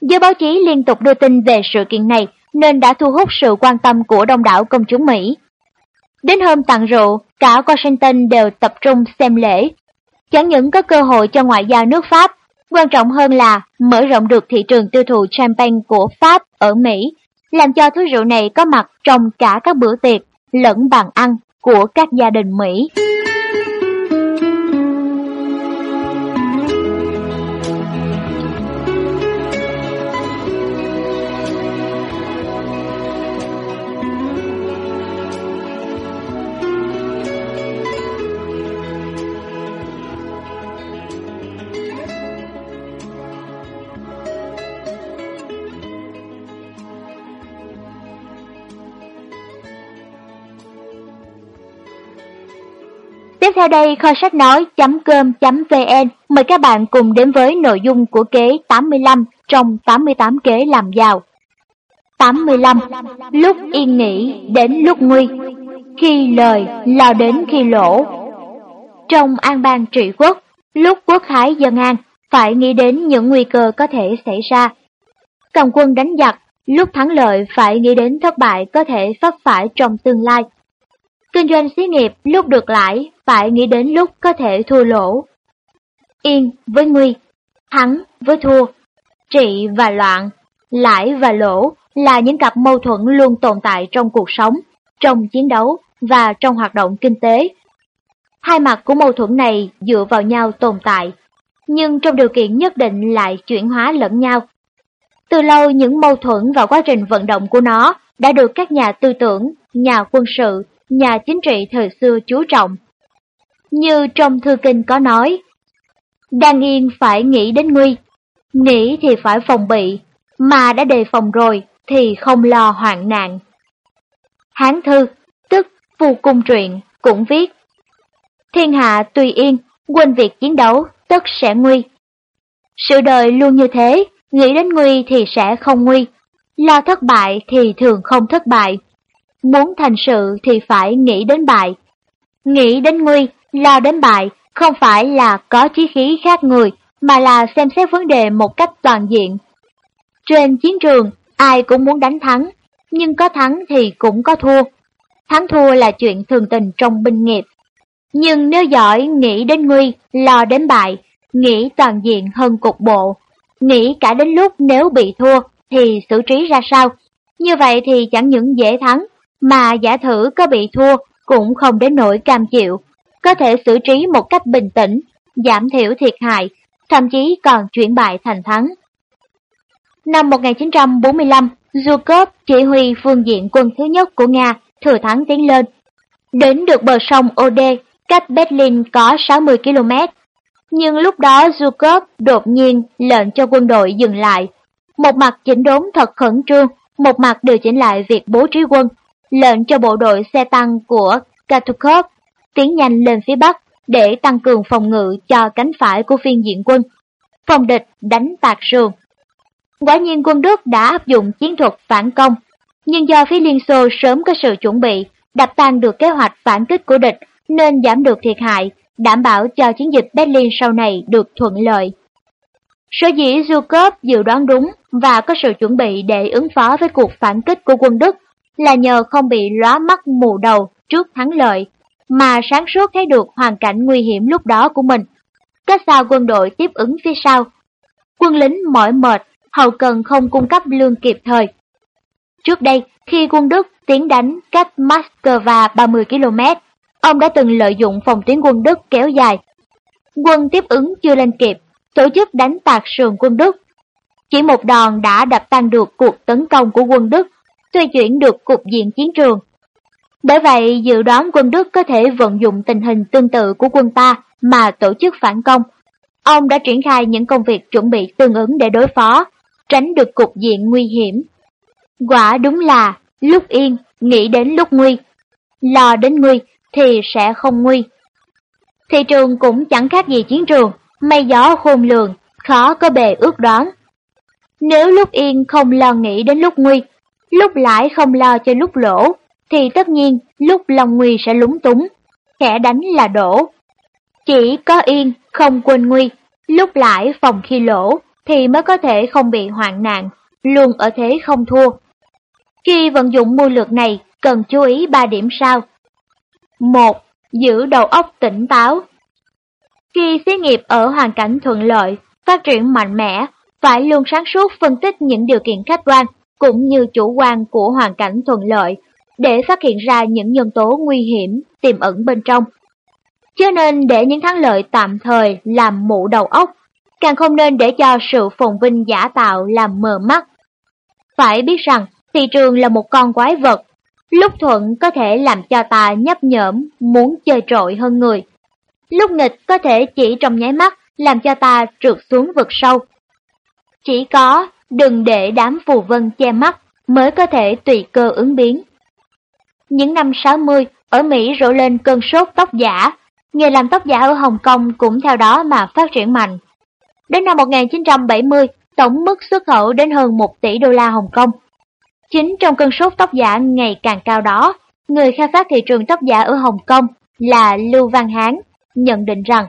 Giới báo chí liên tục đưa tin về sự kiện này nên đã thu hút sự quan tâm của đông đảo công chúng Mỹ. Đến hôm tặng rượu, cả Washington đều tập trung xem lễ. Chẳng những có cơ hội cho ngoại giao nước Pháp, quan trọng hơn là mở rộng được thị trường tiêu thụ champagne của Pháp ở Mỹ, làm cho thứ rượu này có mặt trong cả các bữa tiệc lẫn bàn ăn của các gia đình Mỹ. Tiếp theo đây, kho sách nói.com.vn mời các bạn cùng đến với nội dung của kế 85 trong 88 kế làm giàu. 85. Lúc yên nghỉ đến lúc nguy, khi lời lo đến khi lỗ. Trong an bang trị quốc, lúc quốc hái dân an, phải nghĩ đến những nguy cơ có thể xảy ra. Cầm quân đánh giặc, lúc thắng lợi phải nghĩ đến thất bại có thể phát phải trong tương lai. Kinh doanh xí nghiệp lúc được lãi phải nghĩ đến lúc có thể thua lỗ. Yên với nguy, thắng với thua, trị và loạn, lãi và lỗ là những cặp mâu thuẫn luôn tồn tại trong cuộc sống, trong chiến đấu và trong hoạt động kinh tế. Hai mặt của mâu thuẫn này dựa vào nhau tồn tại, nhưng trong điều kiện nhất định lại chuyển hóa lẫn nhau. Từ lâu những mâu thuẫn và quá trình vận động của nó đã được các nhà tư tưởng, nhà quân sự nhà chính trị thời xưa chú trọng. Như trong thư kinh có nói, đang yên phải nghĩ đến nguy, nghĩ thì phải phòng bị, mà đã đề phòng rồi thì không lo hoạn nạn. Hán thư, tức phù cung truyện, cũng viết Thiên hạ tùy yên, quên việc chiến đấu, tất sẽ nguy. Sự đời luôn như thế, nghĩ đến nguy thì sẽ không nguy, lo thất bại thì thường không thất bại. Muốn thành sự thì phải nghĩ đến bại. Nghĩ đến nguy, lo đến bại, không phải là có chí khí khác người, mà là xem xét vấn đề một cách toàn diện. Trên chiến trường, ai cũng muốn đánh thắng, nhưng có thắng thì cũng có thua. Thắng thua là chuyện thường tình trong binh nghiệp. Nhưng nếu giỏi nghĩ đến nguy, lo đến bại, nghĩ toàn diện hơn cục bộ, nghĩ cả đến lúc nếu bị thua thì xử trí ra sao. Như vậy thì chẳng những dễ thắng mà giả thử có bị thua cũng không đến nỗi cam chịu, có thể xử trí một cách bình tĩnh, giảm thiểu thiệt hại, thậm chí còn chuyển bại thành thắng. Năm 1945, Zhukov chỉ huy phương diện quân thứ nhất của Nga thừa thắng tiến lên. Đến được bờ sông Ode, cách Berlin có 60 km. Nhưng lúc đó Zhukov đột nhiên lệnh cho quân đội dừng lại. Một mặt chỉnh đốn thật khẩn trương, một mặt điều chỉnh lại việc bố trí quân, lệnh cho bộ đội xe tăng của Katukov tiến nhanh lên phía bắc để tăng cường phòng ngự cho cánh phải của phiên diện quân. Phòng địch đánh tạc sườn. Quả nhiên quân Đức đã áp dụng chiến thuật phản công, nhưng do phía Liên Xô sớm có sự chuẩn bị, đập tan được kế hoạch phản kích của địch nên giảm được thiệt hại, đảm bảo cho chiến dịch Berlin sau này được thuận lợi. Sở dĩ Zhukov dự đoán đúng và có sự chuẩn bị để ứng phó với cuộc phản kích của quân Đức là nhờ không bị lóa mắt mù đầu trước thắng lợi, mà sáng suốt thấy được hoàn cảnh nguy hiểm lúc đó của mình. Cách sao quân đội tiếp ứng phía sau. Quân lính mỏi mệt, hậu cần không cung cấp lương kịp thời. Trước đây, khi quân Đức tiến đánh cách Moscow 30 km, ông đã từng lợi dụng phòng tuyến quân Đức kéo dài. Quân tiếp ứng chưa lên kịp, tổ chức đánh tạc sườn quân Đức. Chỉ một đòn đã đập tan được cuộc tấn công của quân Đức xoay chuyển được cục diện chiến trường. Bởi vậy, dự đoán quân Đức có thể vận dụng tình hình tương tự của quân ta mà tổ chức phản công. Ông đã triển khai những công việc chuẩn bị tương ứng để đối phó, tránh được cục diện nguy hiểm. Quả đúng là, lúc yên, nghĩ đến lúc nguy. Lo đến nguy thì sẽ không nguy. Thị trường cũng chẳng khác gì chiến trường, mây gió khôn lường, khó có bề ước đoán. Nếu lúc yên không lo nghĩ đến lúc nguy, lúc lãi không lo cho lúc lỗ, thì tất nhiên lúc lòng nguy sẽ lúng túng, kẻ đánh là đổ. Chỉ có yên, không quên nguy, lúc lãi phòng khi lỗ, thì mới có thể không bị hoạn nạn, luôn ở thế không thua. Khi vận dụng mưu lược này, cần chú ý 3 điểm sau. một Giữ đầu óc tỉnh táo Khi xí nghiệp ở hoàn cảnh thuận lợi, phát triển mạnh mẽ, phải luôn sáng suốt phân tích những điều kiện khách quan cũng như chủ quan của hoàn cảnh thuận lợi để phát hiện ra những nhân tố nguy hiểm tiềm ẩn bên trong. Chứ nên để những thắng lợi tạm thời làm mụ đầu óc, càng không nên để cho sự phồn vinh giả tạo làm mờ mắt. Phải biết rằng thị trường là một con quái vật, lúc thuận có thể làm cho ta nhấp nhởm muốn chơi trội hơn người. Lúc nghịch có thể chỉ trong nháy mắt làm cho ta trượt xuống vực sâu. Chỉ có đừng để đám phù vân che mắt mới có thể tùy cơ ứng biến. Những năm 60, ở Mỹ rộ lên cơn sốt tóc giả, nghề làm tóc giả ở Hồng Kông cũng theo đó mà phát triển mạnh. Đến năm 1970, tổng mức xuất khẩu đến hơn 1 tỷ đô la Hồng Kông. Chính trong cơn sốt tóc giả ngày càng cao đó, người khai phát thị trường tóc giả ở Hồng Kông là Lưu Văn Hán nhận định rằng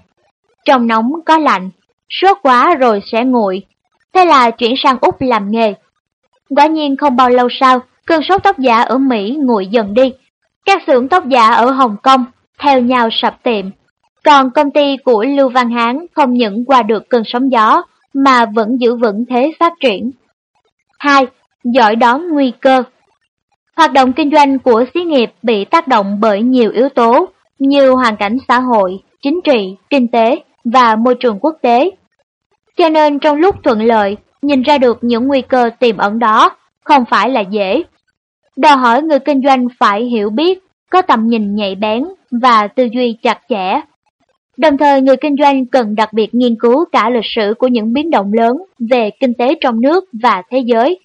trong nóng có lạnh, sốt quá rồi sẽ nguội, thế là chuyển sang Úc làm nghề. Quả nhiên không bao lâu sau, cơn sốt tóc giả ở Mỹ nguội dần đi. Các xưởng tóc giả ở Hồng Kông theo nhau sập tiệm. Còn công ty của Lưu Văn Hán không những qua được cơn sóng gió mà vẫn giữ vững thế phát triển. 2. Giỏi đón nguy cơ Hoạt động kinh doanh của xí nghiệp bị tác động bởi nhiều yếu tố như hoàn cảnh xã hội, chính trị, kinh tế và môi trường quốc tế. Cho nên trong lúc thuận lợi, nhìn ra được những nguy cơ tiềm ẩn đó không phải là dễ. Đòi hỏi người kinh doanh phải hiểu biết, có tầm nhìn nhạy bén và tư duy chặt chẽ. Đồng thời người kinh doanh cần đặc biệt nghiên cứu cả lịch sử của những biến động lớn về kinh tế trong nước và thế giới,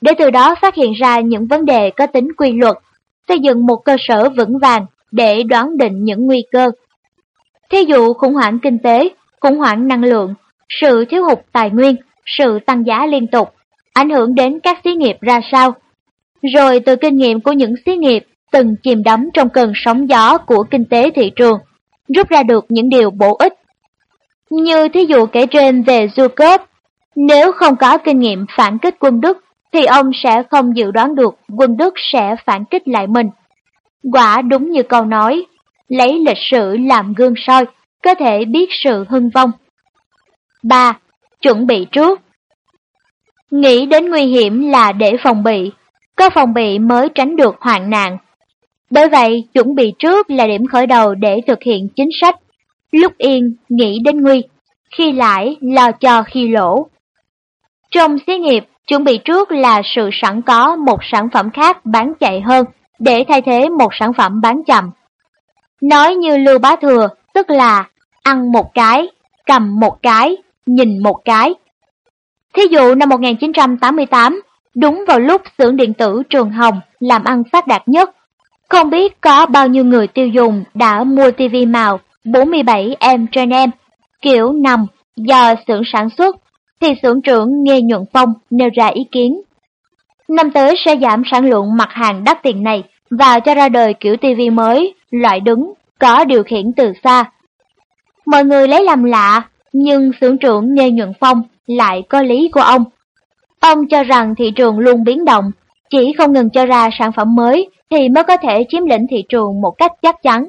để từ đó phát hiện ra những vấn đề có tính quy luật, xây dựng một cơ sở vững vàng để đoán định những nguy cơ. Thí dụ khủng hoảng kinh tế, khủng hoảng năng lượng, sự thiếu hụt tài nguyên, sự tăng giá liên tục, ảnh hưởng đến các xí nghiệp ra sao. Rồi từ kinh nghiệm của những xí nghiệp từng chìm đắm trong cơn sóng gió của kinh tế thị trường, rút ra được những điều bổ ích. Như thí dụ kể trên về Zukov, nếu không có kinh nghiệm phản kích quân Đức, thì ông sẽ không dự đoán được quân Đức sẽ phản kích lại mình. Quả đúng như câu nói, lấy lịch sử làm gương soi, có thể biết sự hưng vong. 3. Chuẩn bị trước Nghĩ đến nguy hiểm là để phòng bị, có phòng bị mới tránh được hoạn nạn. Bởi vậy, chuẩn bị trước là điểm khởi đầu để thực hiện chính sách. Lúc yên, nghĩ đến nguy, khi lãi, lo cho khi lỗ. Trong xí nghiệp, chuẩn bị trước là sự sẵn có một sản phẩm khác bán chạy hơn để thay thế một sản phẩm bán chậm. Nói như Lưu Bá Thừa, tức là ăn một cái, cầm một cái, nhìn một cái. Thí dụ năm 1988, đúng vào lúc xưởng điện tử Trường Hồng làm ăn phát đạt nhất, không biết có bao nhiêu người tiêu dùng đã mua TV màu 47M trên em, kiểu nằm do xưởng sản xuất, thì xưởng trưởng nghe Nhuận Phong nêu ra ý kiến. Năm tới sẽ giảm sản lượng mặt hàng đắt tiền này và cho ra đời kiểu TV mới, loại đứng, có điều khiển từ xa. Mọi người lấy làm lạ, nhưng xưởng trưởng Nghê Nhuận Phong lại có lý của ông. Ông cho rằng thị trường luôn biến động, chỉ không ngừng cho ra sản phẩm mới thì mới có thể chiếm lĩnh thị trường một cách chắc chắn.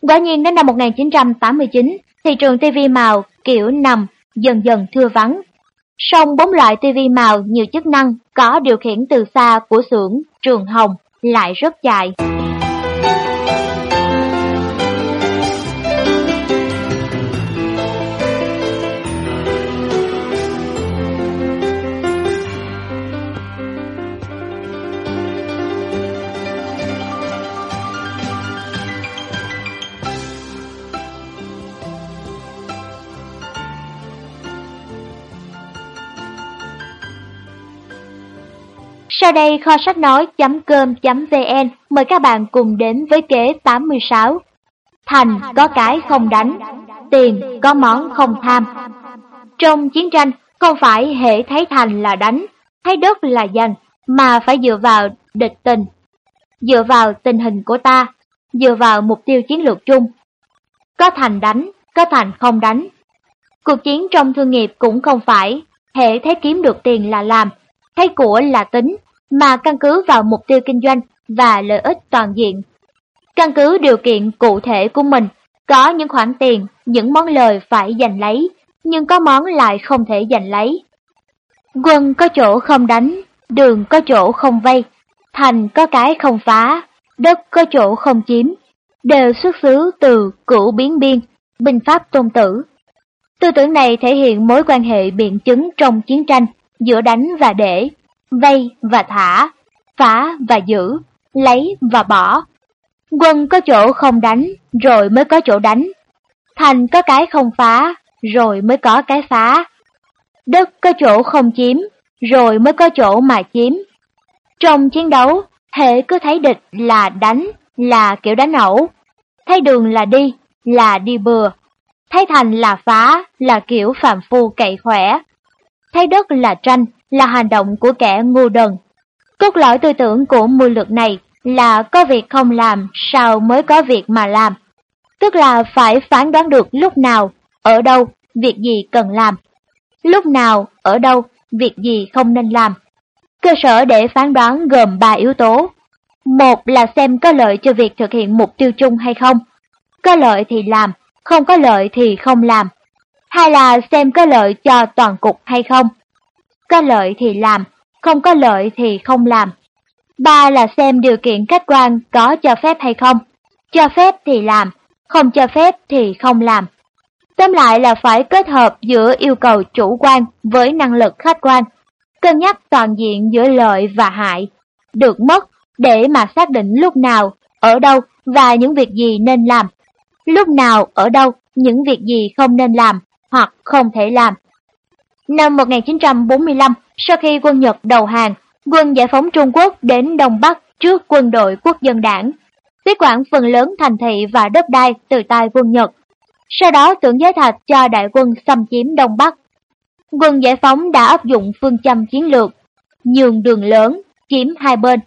Quả nhiên đến năm 1989, thị trường TV màu kiểu nằm dần dần thưa vắng. Song bốn loại TV màu nhiều chức năng có điều khiển từ xa của xưởng Trường Hồng lại rất dài. Sau đây kho sách nói.com.vn mời các bạn cùng đến với kế 86. Thành có cái không đánh, tiền có món không tham. Trong chiến tranh, không phải hệ thấy thành là đánh, thấy đất là giành, mà phải dựa vào địch tình, dựa vào tình hình của ta, dựa vào mục tiêu chiến lược chung. Có thành đánh, có thành không đánh. Cuộc chiến trong thương nghiệp cũng không phải hệ thấy kiếm được tiền là làm, thấy của là tính, mà căn cứ vào mục tiêu kinh doanh và lợi ích toàn diện. Căn cứ điều kiện cụ thể của mình, có những khoản tiền, những món lời phải giành lấy, nhưng có món lại không thể giành lấy. Quân có chỗ không đánh, đường có chỗ không vây, thành có cái không phá, đất có chỗ không chiếm, đều xuất xứ từ cửu biến biên, binh pháp tôn tử. Tư tưởng này thể hiện mối quan hệ biện chứng trong chiến tranh giữa đánh và để, vây và thả, phá và giữ, lấy và bỏ. Quân có chỗ không đánh, rồi mới có chỗ đánh. Thành có cái không phá, rồi mới có cái phá. Đất có chỗ không chiếm, rồi mới có chỗ mà chiếm. Trong chiến đấu, hệ cứ thấy địch là đánh, là kiểu đánh ẩu. Thấy đường là đi, là đi bừa. Thấy thành là phá, là kiểu phạm phu cậy khỏe. Thấy đất là tranh, là hành động của kẻ ngu đần. Cốt lõi tư tưởng của mưu lược này là có việc không làm sao mới có việc mà làm. Tức là phải phán đoán được lúc nào, ở đâu, việc gì cần làm. Lúc nào, ở đâu, việc gì không nên làm. Cơ sở để phán đoán gồm 3 yếu tố. Một là xem có lợi cho việc thực hiện mục tiêu chung hay không. Có lợi thì làm, không có lợi thì không làm. Hai là xem có lợi cho toàn cục hay không. Có lợi thì làm, không có lợi thì không làm. Ba là xem điều kiện khách quan có cho phép hay không. Cho phép thì làm, không cho phép thì không làm. Tóm lại là phải kết hợp giữa yêu cầu chủ quan với năng lực khách quan, cân nhắc toàn diện giữa lợi và hại, được mất để mà xác định lúc nào, ở đâu và những việc gì nên làm. Lúc nào, ở đâu, những việc gì không nên làm hoặc không thể làm. Năm 1945, sau khi quân Nhật đầu hàng, quân giải phóng Trung Quốc đến Đông Bắc trước quân đội quốc dân đảng, tiếp quản phần lớn thành thị và đất đai từ tay quân Nhật. Sau đó tưởng giới thạch cho đại quân xâm chiếm Đông Bắc. Quân giải phóng đã áp dụng phương châm chiến lược, nhường đường lớn, chiếm hai bên,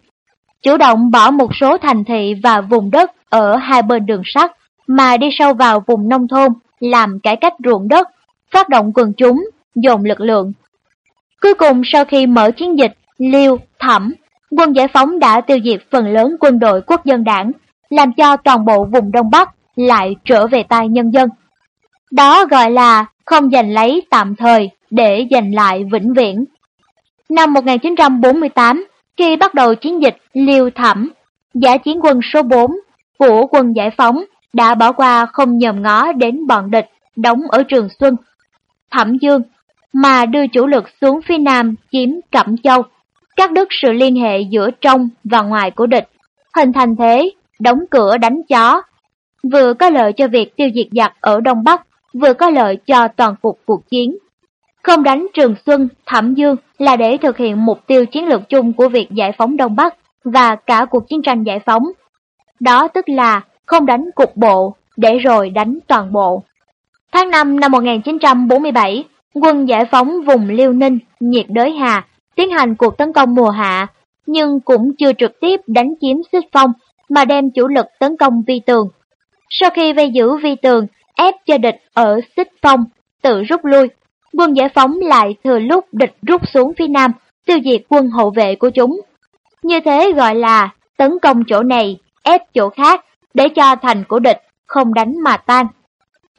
chủ động bỏ một số thành thị và vùng đất ở hai bên đường sắt mà đi sâu vào vùng nông thôn, làm cải cách ruộng đất, phát động quần chúng, dồn lực lượng. Cuối cùng sau khi mở chiến dịch Liêu, Thẩm, quân giải phóng đã tiêu diệt phần lớn quân đội quốc dân đảng, làm cho toàn bộ vùng Đông Bắc lại trở về tay nhân dân. Đó gọi là không giành lấy tạm thời để giành lại vĩnh viễn. Năm 1948, khi bắt đầu chiến dịch Liêu Thẩm, giả chiến quân số 4 của quân giải phóng đã bỏ qua không nhòm ngó đến bọn địch đóng ở Trường Xuân, Thẩm Dương, mà đưa chủ lực xuống phía nam chiếm Cẩm Châu, cắt đứt sự liên hệ giữa trong và ngoài của địch, hình thành thế, đóng cửa đánh chó, vừa có lợi cho việc tiêu diệt giặc ở Đông Bắc, vừa có lợi cho toàn cục cuộc chiến. Không đánh Trường Xuân, Thẩm Dương là để thực hiện mục tiêu chiến lược chung của việc giải phóng Đông Bắc và cả cuộc chiến tranh giải phóng. Đó tức là không đánh cục bộ, để rồi đánh toàn bộ. Tháng 5 năm 1947, quân giải phóng vùng Liêu Ninh, nhiệt đới Hà, tiến hành cuộc tấn công mùa hạ, nhưng cũng chưa trực tiếp đánh chiếm xích phong, mà đem chủ lực tấn công vi tường. Sau khi vây giữ vi tường, ép cho địch ở xích phong, tự rút lui, quân giải phóng lại thừa lúc địch rút xuống phía nam, tiêu diệt quân hậu vệ của chúng. Như thế gọi là tấn công chỗ này, ép chỗ khác, để cho thành của địch không đánh mà tan.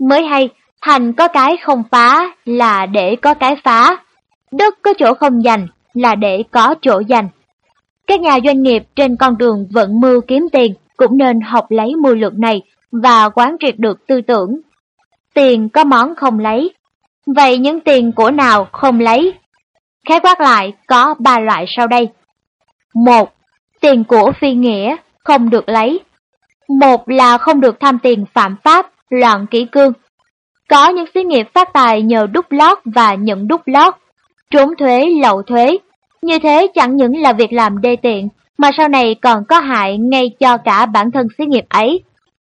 Mới hay, thành có cái không phá là để có cái phá, đất có chỗ không dành là để có chỗ dành. Các nhà doanh nghiệp trên con đường vận mưu kiếm tiền cũng nên học lấy mưu lược này và quán triệt được tư tưởng. Tiền có món không lấy, vậy những tiền của nào không lấy? Khái quát lại có ba loại sau đây. một Tiền của phi nghĩa không được lấy. Một là không được tham tiền phạm pháp, loạn kỹ cương. Có những xí nghiệp phát tài nhờ đúc lót và nhận đúc lót, trốn thuế, lậu thuế. Như thế chẳng những là việc làm đê tiện, mà sau này còn có hại ngay cho cả bản thân xí nghiệp ấy.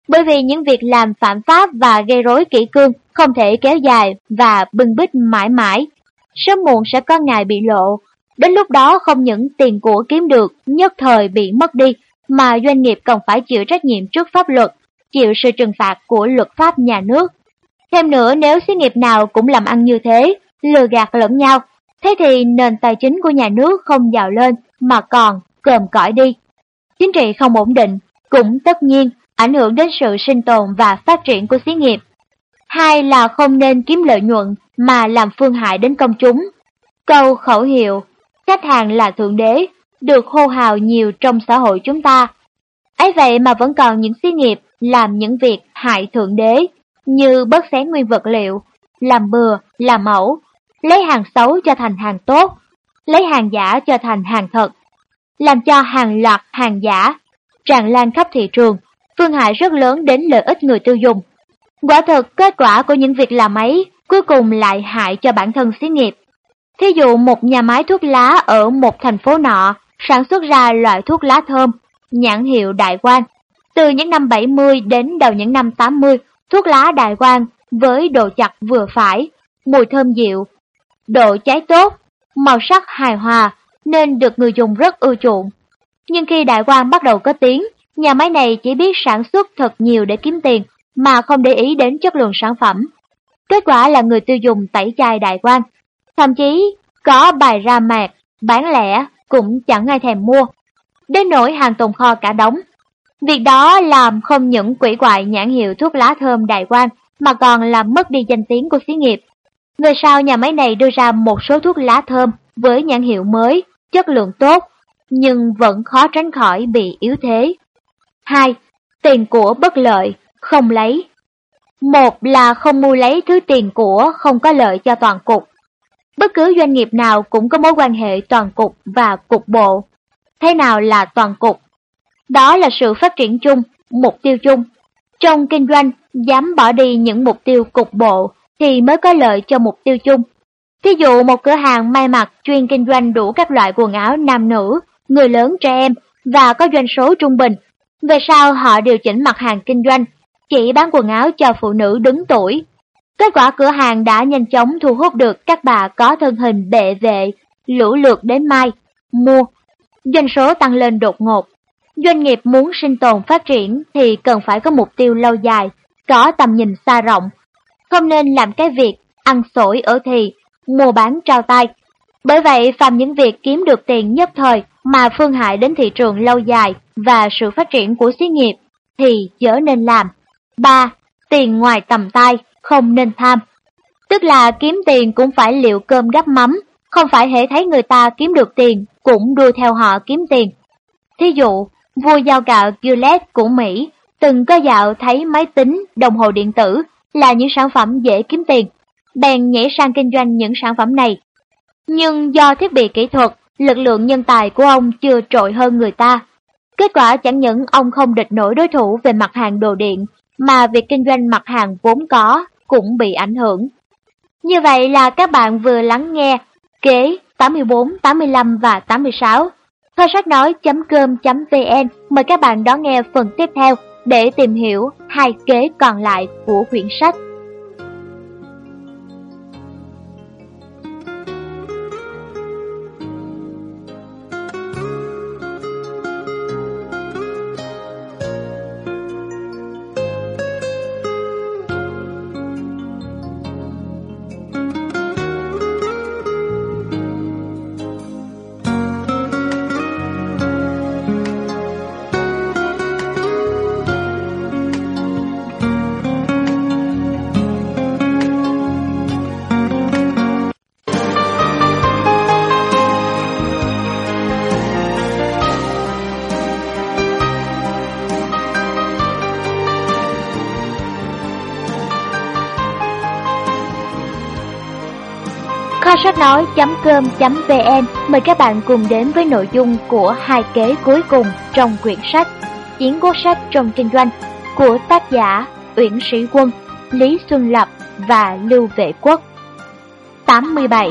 Bởi vì những việc làm phạm pháp và gây rối kỹ cương không thể kéo dài và bưng bít mãi mãi. Sớm muộn sẽ có ngày bị lộ. Đến lúc đó không những tiền của kiếm được nhất thời bị mất đi, mà doanh nghiệp còn phải chịu trách nhiệm trước pháp luật, chịu sự trừng phạt của luật pháp nhà nước. Thêm nữa nếu xí nghiệp nào cũng làm ăn như thế, lừa gạt lẫn nhau, thế thì nền tài chính của nhà nước không giàu lên mà còn cơm cõi đi. Chính trị không ổn định, cũng tất nhiên ảnh hưởng đến sự sinh tồn và phát triển của xí nghiệp. Hai là không nên kiếm lợi nhuận mà làm phương hại đến công chúng. Câu khẩu hiệu, khách hàng là thượng đế, được hô hào nhiều trong xã hội chúng ta. ấy vậy mà vẫn còn những xí nghiệp làm những việc hại thượng đế, như bớt xén nguyên vật liệu, làm bừa, làm mẫu, lấy hàng xấu cho thành hàng tốt, lấy hàng giả cho thành hàng thật, làm cho hàng loạt hàng giả tràn lan khắp thị trường, phương hại rất lớn đến lợi ích người tiêu dùng. Quả thực, kết quả của những việc làm ấy cuối cùng lại hại cho bản thân xí nghiệp. Thí dụ một nhà máy thuốc lá ở một thành phố nọ sản xuất ra loại thuốc lá thơm, nhãn hiệu Đại quan Từ những năm 70 đến đầu những năm 80, thuốc lá Đại Quang với độ chặt vừa phải, mùi thơm dịu, độ cháy tốt, màu sắc hài hòa nên được người dùng rất ưa chuộng. Nhưng khi Đại Quang bắt đầu có tiếng, nhà máy này chỉ biết sản xuất thật nhiều để kiếm tiền mà không để ý đến chất lượng sản phẩm. Kết quả là người tiêu dùng tẩy chay Đại Quang. Thậm chí có bài ra mạc, bán lẻ cũng chẳng ai thèm mua. Đến nỗi hàng tồn kho cả đống. Việc đó làm không những quỷ quại nhãn hiệu thuốc lá thơm Đại quan mà còn làm mất đi danh tiếng của xí nghiệp. Về sau nhà máy này đưa ra một số thuốc lá thơm với nhãn hiệu mới, chất lượng tốt, nhưng vẫn khó tránh khỏi bị yếu thế. 2. Tiền của bất lợi, không lấy. Một là không mua lấy thứ tiền của không có lợi cho toàn cục. Bất cứ doanh nghiệp nào cũng có mối quan hệ toàn cục và cục bộ. Thế nào là toàn cục? Đó là sự phát triển chung, mục tiêu chung. Trong kinh doanh, dám bỏ đi những mục tiêu cục bộ thì mới có lợi cho mục tiêu chung. Thí dụ một cửa hàng may mặc chuyên kinh doanh đủ các loại quần áo nam nữ, người lớn trẻ em và có doanh số trung bình. Về sau họ điều chỉnh mặt hàng kinh doanh, chỉ bán quần áo cho phụ nữ đứng tuổi. Kết quả cửa hàng đã nhanh chóng thu hút được các bà có thân hình bệ vệ, lũ lượt đến mai, mua. Doanh số tăng lên đột ngột. Doanh nghiệp muốn sinh tồn phát triển thì cần phải có mục tiêu lâu dài, có tầm nhìn xa rộng. Không nên làm cái việc ăn sổi ở thì, mua bán trao tay. Bởi vậy, phàm những việc kiếm được tiền nhất thời mà phương hại đến thị trường lâu dài và sự phát triển của xí nghiệp thì chớ nên làm. 3. Tiền ngoài tầm tay, không nên tham. Tức là kiếm tiền cũng phải liệu cơm gắp mắm, không phải hễ thấy người ta kiếm được tiền cũng đua theo họ kiếm tiền. Thí dụ, vua giao gạo Gillette của Mỹ từng có dạo thấy máy tính, đồng hồ điện tử là những sản phẩm dễ kiếm tiền, bèn nhảy sang kinh doanh những sản phẩm này. Nhưng do thiết bị kỹ thuật, lực lượng nhân tài của ông chưa trội hơn người ta. Kết quả chẳng những ông không địch nổi đối thủ về mặt hàng đồ điện, mà việc kinh doanh mặt hàng vốn có cũng bị ảnh hưởng. Như vậy là các bạn vừa lắng nghe kế 84, 85 và 86. Hoa sách nói.com.vn mời các bạn đón nghe phần tiếp theo để tìm hiểu hai kế còn lại của quyển sách. Sách nói.com.vn mời các bạn cùng đến với nội dung của hai kế cuối cùng trong quyển sách Chiến quốc sách trong kinh doanh của tác giả Uyển Sĩ Quân, Lý Xuân Lập và Lưu Vệ Quốc. 87.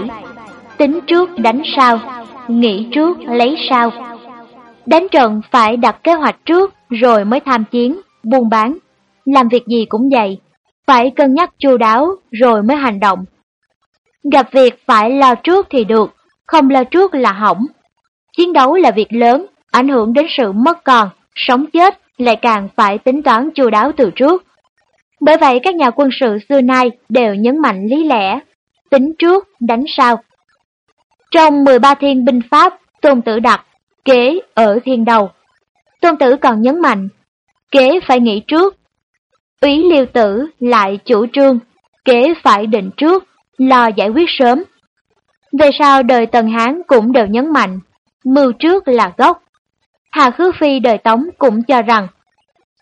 Tính trước đánh sau, nghĩ trước lấy sau. Đánh trận phải đặt kế hoạch trước rồi mới tham chiến, buôn bán. Làm việc gì cũng vậy, phải cân nhắc chu đáo rồi mới hành động Gặp việc phải lo trước thì được, không lo trước là hỏng. Chiến đấu là việc lớn, ảnh hưởng đến sự mất còn, sống chết lại càng phải tính toán chu đáo từ trước. Bởi vậy các nhà quân sự xưa nay đều nhấn mạnh lý lẽ, tính trước, đánh sau. Trong 13 thiên binh pháp, Tôn Tử đặt, kế ở thiên đầu. Tôn Tử còn nhấn mạnh, kế phải nghĩ trước. Úy liêu tử lại chủ trương, kế phải định trước, lo giải quyết sớm. Về sau đời Tần Hán cũng đều nhấn mạnh, mưu trước là gốc. Hà Khứ Phi đời Tống cũng cho rằng,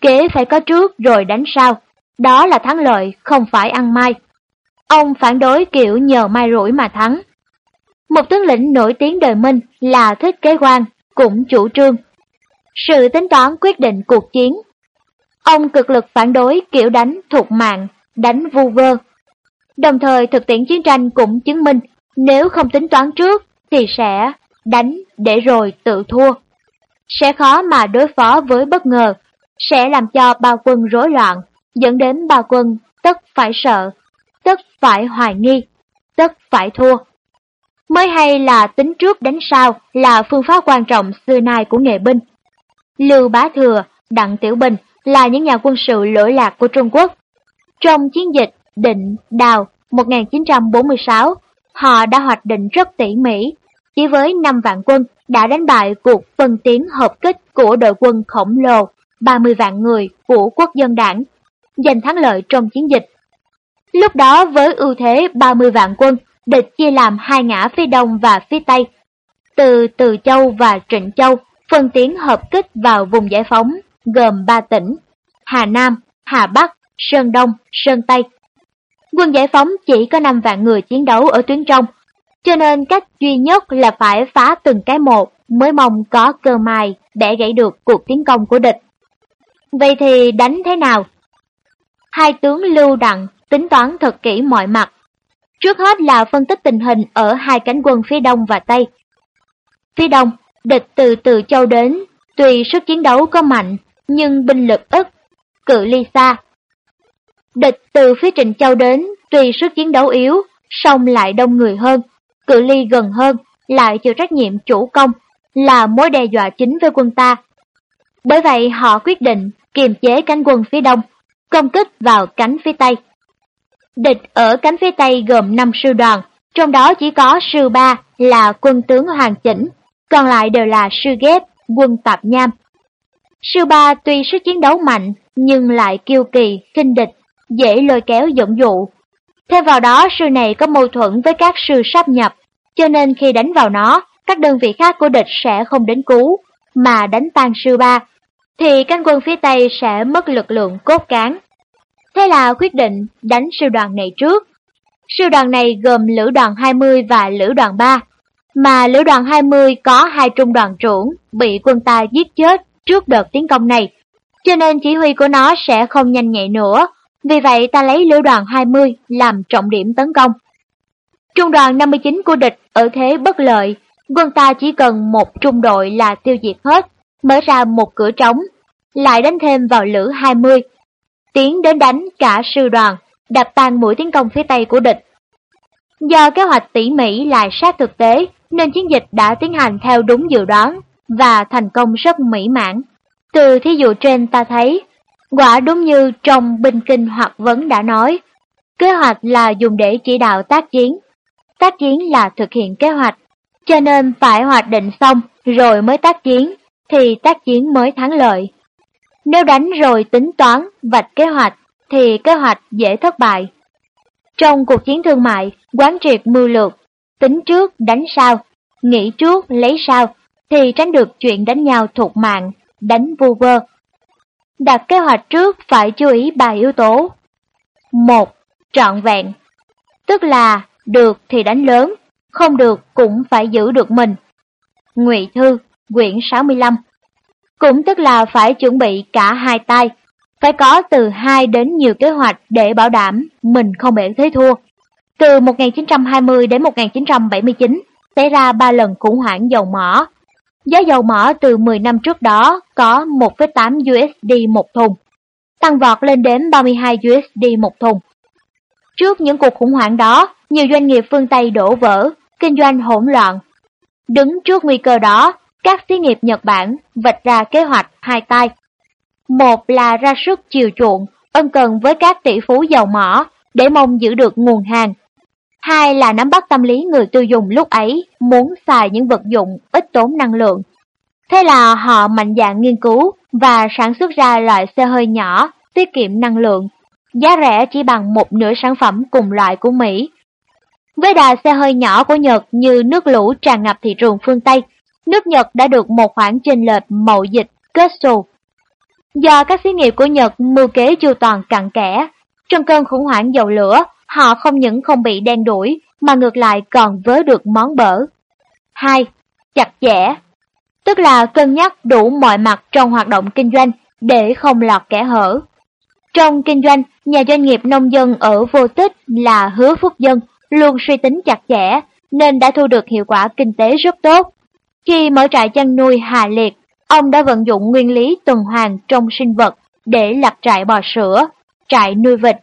kế phải có trước rồi đánh sau, đó là thắng lợi, không phải ăn mai. Ông phản đối kiểu nhờ mai rủi mà thắng. Một tướng lĩnh nổi tiếng đời Minh là Thích Kế Quang, cũng chủ trương. Sự tính toán quyết định cuộc chiến. Ông cực lực phản đối kiểu đánh thuộc mạng, đánh vu vơ. Đồng thời thực tiễn chiến tranh cũng chứng minh nếu không tính toán trước thì sẽ đánh để rồi tự thua. Sẽ khó mà đối phó với bất ngờ, sẽ làm cho bao quân rối loạn, dẫn đến bao quân tất phải sợ, tất phải hoài nghi, tất phải thua. Mới hay là tính trước đánh sau là phương pháp quan trọng xưa nay của nghề binh. Lưu Bá Thừa, Đặng Tiểu Bình là những nhà quân sự lỗi lạc của Trung Quốc. Trong chiến dịch Định Đào 1946, họ đã hoạch định rất tỉ mỉ. Chỉ với 5 vạn quân đã đánh bại cuộc phân tiến hợp kích của đội quân khổng lồ 30 vạn người của quốc dân đảng, giành thắng lợi trong chiến dịch. Lúc đó với ưu thế 30 vạn quân, địch chia làm hai ngã phía đông và phía tây. Từ Từ Châu và Trịnh Châu phân tiến hợp kích vào vùng giải phóng gồm ba tỉnh Hà Nam, Hà Bắc, Sơn Đông, Sơn Tây. Quân giải phóng chỉ có 5 vạn người chiến đấu ở tuyến trong, cho nên cách duy nhất là phải phá từng cái một mới mong có cơ mài để gãy được cuộc tiến công của địch. Vậy thì đánh thế nào? Hai tướng lưu đặng tính toán thật kỹ mọi mặt. Trước hết là phân tích tình hình ở hai cánh quân phía đông và tây. Phía đông, địch từ từ châu đến, tuy sức chiến đấu có mạnh, nhưng binh lực ít, cự ly xa. Địch từ phía Trịnh Châu đến, tuy sức chiến đấu yếu, song lại đông người hơn, cự ly gần hơn, lại chịu trách nhiệm chủ công, là mối đe dọa chính với quân ta. Bởi vậy họ quyết định kiềm chế cánh quân phía đông, công kích vào cánh phía tây. Địch ở cánh phía tây gồm 5 sư đoàn, trong đó chỉ có sư ba là quân tướng hoàn chỉnh, còn lại đều là sư ghép, quân tạp nham. Sư ba tuy sức chiến đấu mạnh, nhưng lại kiêu kỳ, kinh địch, dễ lôi kéo dẫn dụ. Thêm vào đó sư này có mâu thuẫn với các sư sắp nhập, cho nên khi đánh vào nó, các đơn vị khác của địch sẽ không đến cứu, mà đánh tan sư ba, thì cánh quân phía Tây sẽ mất lực lượng cốt cán. Thế là quyết định đánh sư đoàn này trước. Sư đoàn này gồm lữ đoàn 20 và lữ đoàn 3, mà lữ đoàn 20 có hai trung đoàn trưởng bị quân ta giết chết trước đợt tiến công này, cho nên chỉ huy của nó sẽ không nhanh nhạy nữa, vì vậy ta lấy lữ đoàn 20 làm trọng điểm tấn công. Trung đoàn 59 của địch ở thế bất lợi, quân ta chỉ cần một trung đội là tiêu diệt hết, mở ra một cửa trống, lại đánh thêm vào lữ 20, tiến đến đánh cả sư đoàn, đập tan mũi tiến công phía tây của địch. Do kế hoạch tỉ mỉ lại sát thực tế, nên chiến dịch đã tiến hành theo đúng dự đoán và thành công rất mỹ mãn. Từ thí dụ trên ta thấy, quả đúng như trong binh kinh hoặc vấn đã nói, kế hoạch là dùng để chỉ đạo tác chiến, tác chiến là thực hiện kế hoạch, cho nên phải hoạch định xong rồi mới tác chiến, thì tác chiến mới thắng lợi. Nếu đánh rồi tính toán, vạch kế hoạch, thì kế hoạch dễ thất bại. Trong cuộc chiến thương mại, quán triệt mưu lược, tính trước đánh sau, nghĩ trước lấy sau, thì tránh được chuyện đánh nhau thuộc mạng, đánh vu vơ. Đặt kế hoạch trước phải chú ý ba yếu tố. một Trọn vẹn, tức là được thì đánh lớn, không được cũng phải giữ được mình. Ngụy Thư, quyển 65 Cũng tức là phải chuẩn bị cả hai tay, phải có từ 2 đến nhiều kế hoạch để bảo đảm mình không bị thế thua. Từ 1920 đến 1979, xảy ra 3 lần khủng hoảng dầu mỏ. Giá dầu mỏ từ 10 năm trước đó có 1,8 USD một thùng, tăng vọt lên đến 32 USD một thùng. Trước những cuộc khủng hoảng đó, nhiều doanh nghiệp phương Tây đổ vỡ, kinh doanh hỗn loạn. Đứng trước nguy cơ đó, các xí nghiệp Nhật Bản vạch ra kế hoạch hai tay. Một là ra sức chiều chuộng, ân cần với các tỷ phú dầu mỏ để mong giữ được nguồn hàng Hai là nắm bắt tâm lý người tiêu dùng lúc ấy muốn xài những vật dụng ít tốn năng lượng. Thế là họ mạnh dạn nghiên cứu và sản xuất ra loại xe hơi nhỏ, tiết kiệm năng lượng, giá rẻ chỉ bằng một nửa sản phẩm cùng loại của Mỹ. Với đà xe hơi nhỏ của Nhật như nước lũ tràn ngập thị trường phương Tây, nước Nhật đã được một khoản chênh lệch mậu dịch kết xù. Do các xí nghiệp của Nhật mưu kế chu toàn cặn kẽ, trong cơn khủng hoảng dầu lửa, họ không những không bị đen đuổi mà ngược lại còn vớ được món bở. 2. Chặt chẽ Tức là cân nhắc đủ mọi mặt trong hoạt động kinh doanh để không lọt kẻ hở. Trong kinh doanh, nhà doanh nghiệp nông dân ở vô tích là hứa phúc dân luôn suy tính chặt chẽ nên đã thu được hiệu quả kinh tế rất tốt. Khi mở trại chăn nuôi Hà Liệt, ông đã vận dụng nguyên lý tuần hoàn trong sinh vật để lập trại bò sữa, trại nuôi vịt.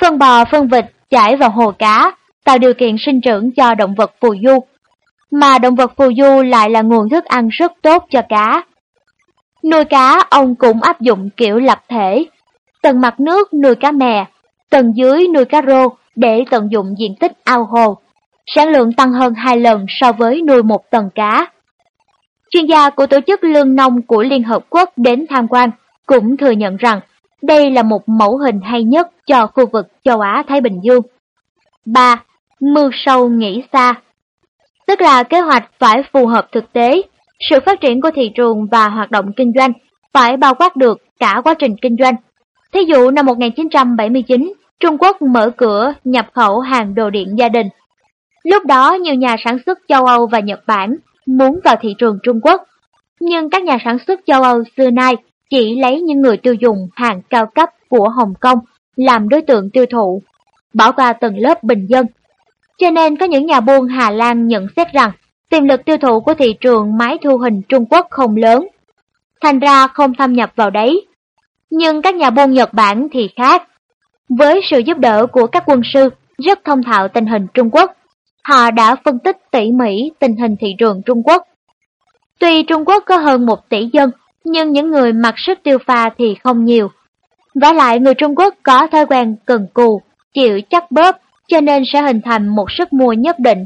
Phân bò phân vịt chảy vào hồ cá, tạo điều kiện sinh trưởng cho động vật phù du. Mà động vật phù du lại là nguồn thức ăn rất tốt cho cá. Nuôi cá ông cũng áp dụng kiểu lập thể, tầng mặt nước nuôi cá mè, tầng dưới nuôi cá rô để tận dụng diện tích ao hồ. Sản lượng tăng hơn 2 lần so với nuôi một tầng cá. Chuyên gia của Tổ chức Lương Nông của Liên Hợp Quốc đến tham quan cũng thừa nhận rằng đây là một mẫu hình hay nhất cho khu vực châu Á-Thái Bình Dương. 3. Mưu sâu nghĩ xa Tức là kế hoạch phải phù hợp thực tế, sự phát triển của thị trường và hoạt động kinh doanh phải bao quát được cả quá trình kinh doanh. Thí dụ năm 1979, Trung Quốc mở cửa nhập khẩu hàng đồ điện gia đình. Lúc đó nhiều nhà sản xuất châu Âu và Nhật Bản muốn vào thị trường Trung Quốc, nhưng các nhà sản xuất châu Âu xưa nay chỉ lấy những người tiêu dùng hàng cao cấp của Hồng Kông làm đối tượng tiêu thụ, bỏ qua tầng lớp bình dân. Cho nên có những nhà buôn Hà Lan nhận xét rằng tiềm lực tiêu thụ của thị trường máy thu hình Trung Quốc không lớn, thành ra không thâm nhập vào đấy. Nhưng các nhà buôn Nhật Bản thì khác. Với sự giúp đỡ của các quân sư rất thông thạo tình hình Trung Quốc, họ đã phân tích tỉ mỉ tình hình thị trường Trung Quốc. Tuy Trung Quốc có hơn một tỷ dân, nhưng những người mặc sức tiêu pha thì không nhiều. Và lại người Trung Quốc có thói quen cần cù, chịu chắc bóp, cho nên sẽ hình thành một sức mua nhất định.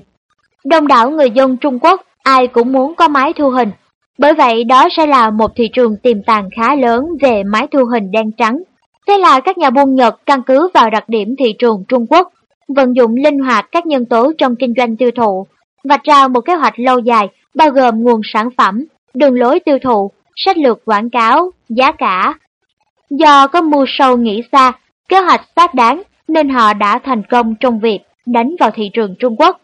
Đông đảo người dân Trung Quốc ai cũng muốn có máy thu hình, bởi vậy đó sẽ là một thị trường tiềm tàng khá lớn về máy thu hình đen trắng. Thế là các nhà buôn Nhật căn cứ vào đặc điểm thị trường Trung Quốc, vận dụng linh hoạt các nhân tố trong kinh doanh tiêu thụ, vạch ra một kế hoạch lâu dài bao gồm nguồn sản phẩm, đường lối tiêu thụ, sách lược quảng cáo, giá cả. Do có mưu sâu nghĩ xa, kế hoạch xác đáng nên họ đã thành công trong việc đánh vào thị trường Trung Quốc.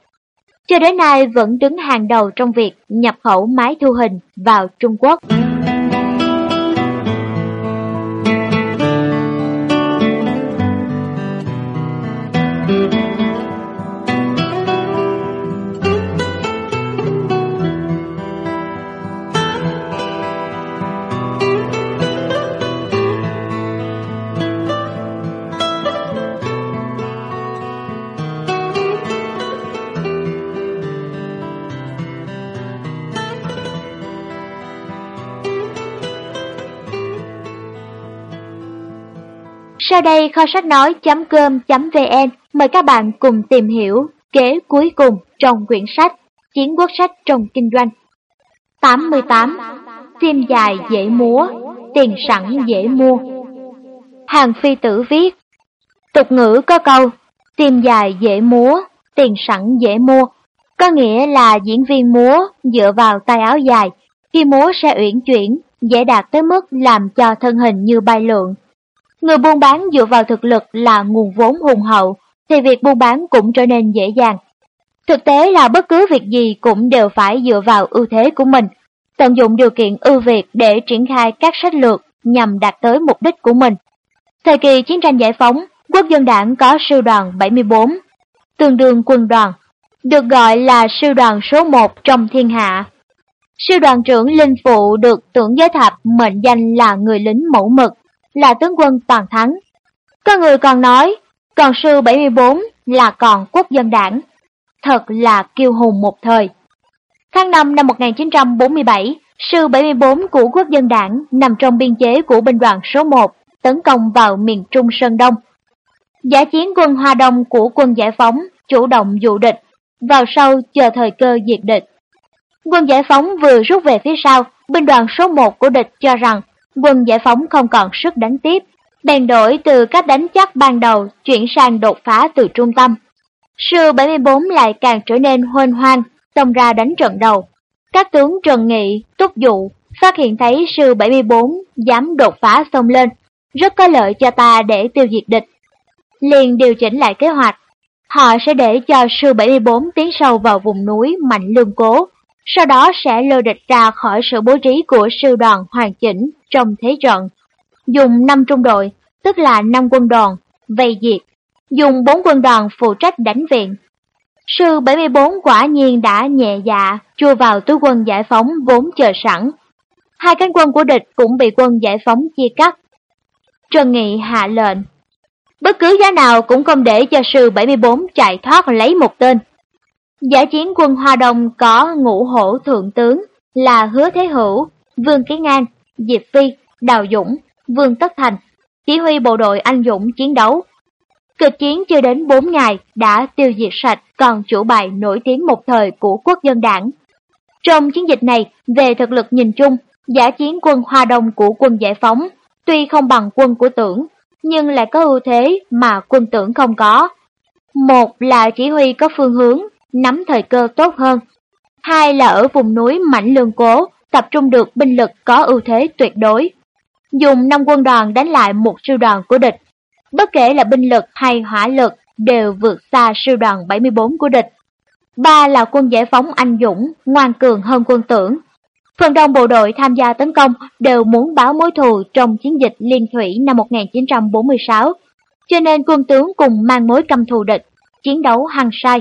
Cho đến nay vẫn đứng hàng đầu trong việc nhập khẩu máy thu hình vào Trung Quốc. Sau đây kho sách nói.com.vn mời các bạn cùng tìm hiểu kế cuối cùng trong quyển sách Chiến quốc sách trong kinh doanh. 88. Phim dài dễ múa, tiền sẵn dễ mua. Hàng phi tử viết Tục ngữ có câu Phim dài dễ múa, tiền sẵn dễ mua. Có nghĩa là diễn viên múa dựa vào tay áo dài, khi múa sẽ uyển chuyển, dễ đạt tới mức làm cho thân hình như bay lượn, Người buôn bán dựa vào thực lực là nguồn vốn hùng hậu, thì việc buôn bán cũng trở nên dễ dàng. Thực tế là bất cứ việc gì cũng đều phải dựa vào ưu thế của mình, tận dụng điều kiện ưu việt để triển khai các sách lược nhằm đạt tới mục đích của mình. Thời kỳ chiến tranh giải phóng, quốc dân đảng có sư đoàn 74, tương đương quân đoàn, được gọi là sư đoàn số 1 trong thiên hạ. Sư đoàn trưởng Linh Phụ được tưởng giới thạp mệnh danh là người lính mẫu mực, là tướng quân toàn thắng. Có người còn nói, còn sư 74 là còn quốc dân đảng. Thật là kiêu hùng một thời. Tháng 5 năm 1947, sư 74 của quốc dân đảng nằm trong biên chế của binh đoàn số 1 tấn công vào miền Trung Sơn Đông. Giả chiến quân Hoa Đông của quân giải phóng chủ động dụ địch, vào sau chờ thời cơ diệt địch. Quân giải phóng vừa rút về phía sau, binh đoàn số 1 của địch cho rằng quân giải phóng không còn sức đánh tiếp, bèn đổi từ cách đánh chắc ban đầu chuyển sang đột phá từ trung tâm. Sư 74 lại càng trở nên hoên hoang, xông ra đánh trận đầu. Các tướng Trần Nghị, Túc Dụ phát hiện thấy sư 74 dám đột phá xông lên, rất có lợi cho ta để tiêu diệt địch. Liền điều chỉnh lại kế hoạch, họ sẽ để cho sư 74 tiến sâu vào vùng núi Mạnh Lương Cố, sau đó sẽ lôi địch ra khỏi sự bố trí của sư đoàn hoàn chỉnh trong thế trận. Dùng 5 trung đội, tức là 5 quân đoàn, vây diệt, dùng 4 quân đoàn phụ trách đánh viện. Sư 74 quả nhiên đã nhẹ dạ chui vào túi quân giải phóng vốn chờ sẵn. Hai cánh quân của địch cũng bị quân giải phóng chia cắt. Trần Nghị hạ lệnh. Bất cứ giá nào cũng không để cho sư 74 chạy thoát lấy một tên giải chiến quân Hoa Đông có ngũ hổ thượng tướng là Hứa Thế Hữu, Vương Kiến An, Diệp Phi, Đào Dũng, Vương Tất Thành, chỉ huy bộ đội anh dũng chiến đấu. Cực chiến chưa đến 4 ngày đã tiêu diệt sạch còn chủ bài nổi tiếng một thời của quốc dân đảng. Trong chiến dịch này, về thực lực nhìn chung, giả chiến quân Hoa Đông của quân giải phóng, tuy không bằng quân của tưởng, nhưng lại có ưu thế mà quân tưởng không có. Một là chỉ huy có phương hướng, nắm thời cơ tốt hơn. Hai là ở vùng núi Mảnh Lương Cố, tập trung được binh lực có ưu thế tuyệt đối. Dùng năm quân đoàn đánh lại một sư đoàn của địch. Bất kể là binh lực hay hỏa lực đều vượt xa sư đoàn 74 của địch. Ba là quân giải phóng anh dũng, ngoan cường hơn quân tưởng. Phần đông bộ đội tham gia tấn công đều muốn báo mối thù trong chiến dịch liên thủy năm 1946, cho nên quân tướng cùng mang mối căm thù địch, chiến đấu hăng sai.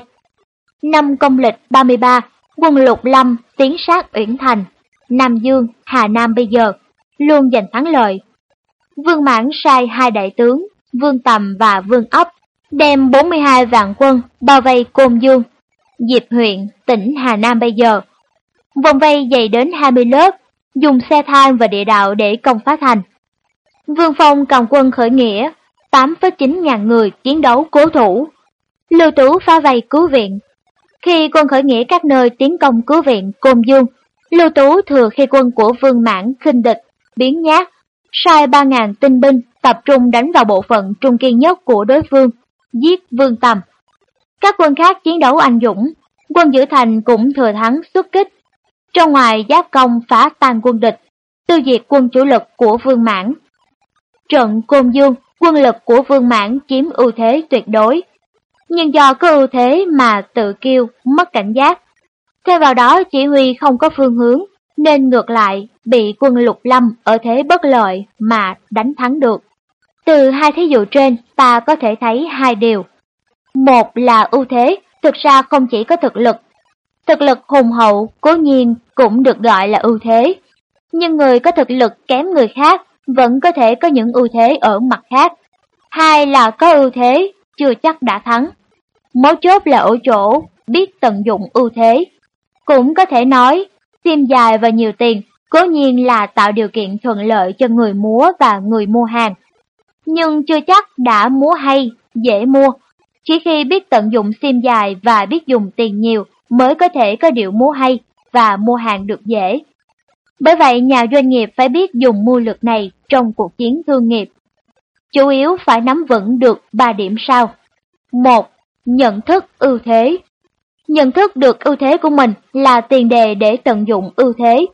Năm công lịch 33, quân lục lâm tiến sát Uyển Thành, Nam Dương, Hà Nam bây giờ, luôn giành thắng lợi. Vương Mãn sai hai đại tướng, Vương Tầm và Vương ốc đem 42 vạn quân bao vây Côn Dương, Diệp huyện, tỉnh Hà Nam bây giờ. Vòng vây dày đến 20 lớp, dùng xe thang và địa đạo để công phá thành. Vương Phong cầm quân khởi nghĩa, 8,9 ngàn người chiến đấu cố thủ. Lưu Tú phá vây cứu viện, khi quân khởi nghĩa các nơi tiến công cứu viện Côn Dương, Lưu Tú thừa khi quân của Vương Mãn khinh địch, biến nhát, sai 3.000 tinh binh tập trung đánh vào bộ phận trung kiên nhất của đối phương, giết Vương Tầm. Các quân khác chiến đấu anh dũng, quân giữ thành cũng thừa thắng xuất kích. Trong ngoài giáp công phá tan quân địch, tiêu diệt quân chủ lực của Vương Mãn. Trận Côn Dương, quân lực của Vương Mãn chiếm ưu thế tuyệt đối, nhưng do có ưu thế mà tự kiêu, mất cảnh giác. Thêm vào đó chỉ huy không có phương hướng, nên ngược lại bị quân lục lâm ở thế bất lợi mà đánh thắng được. Từ hai thí dụ trên ta có thể thấy hai điều. Một là ưu thế, thực ra không chỉ có thực lực. Thực lực hùng hậu cố nhiên cũng được gọi là ưu thế. Nhưng người có thực lực kém người khác vẫn có thể có những ưu thế ở mặt khác. Hai là có ưu thế, chưa chắc đã thắng. Mấu chốt là ở chỗ biết tận dụng ưu thế. Cũng có thể nói, tim dài và nhiều tiền cố nhiên là tạo điều kiện thuận lợi cho người múa và người mua hàng. Nhưng chưa chắc đã múa hay, dễ mua. Chỉ khi biết tận dụng sim dài và biết dùng tiền nhiều mới có thể có điệu múa hay và mua hàng được dễ. Bởi vậy nhà doanh nghiệp phải biết dùng mưu lược này trong cuộc chiến thương nghiệp. Chủ yếu phải nắm vững được 3 điểm sau. 1. Nhận thức ưu thế Nhận thức được ưu thế của mình là tiền đề để tận dụng ưu thế.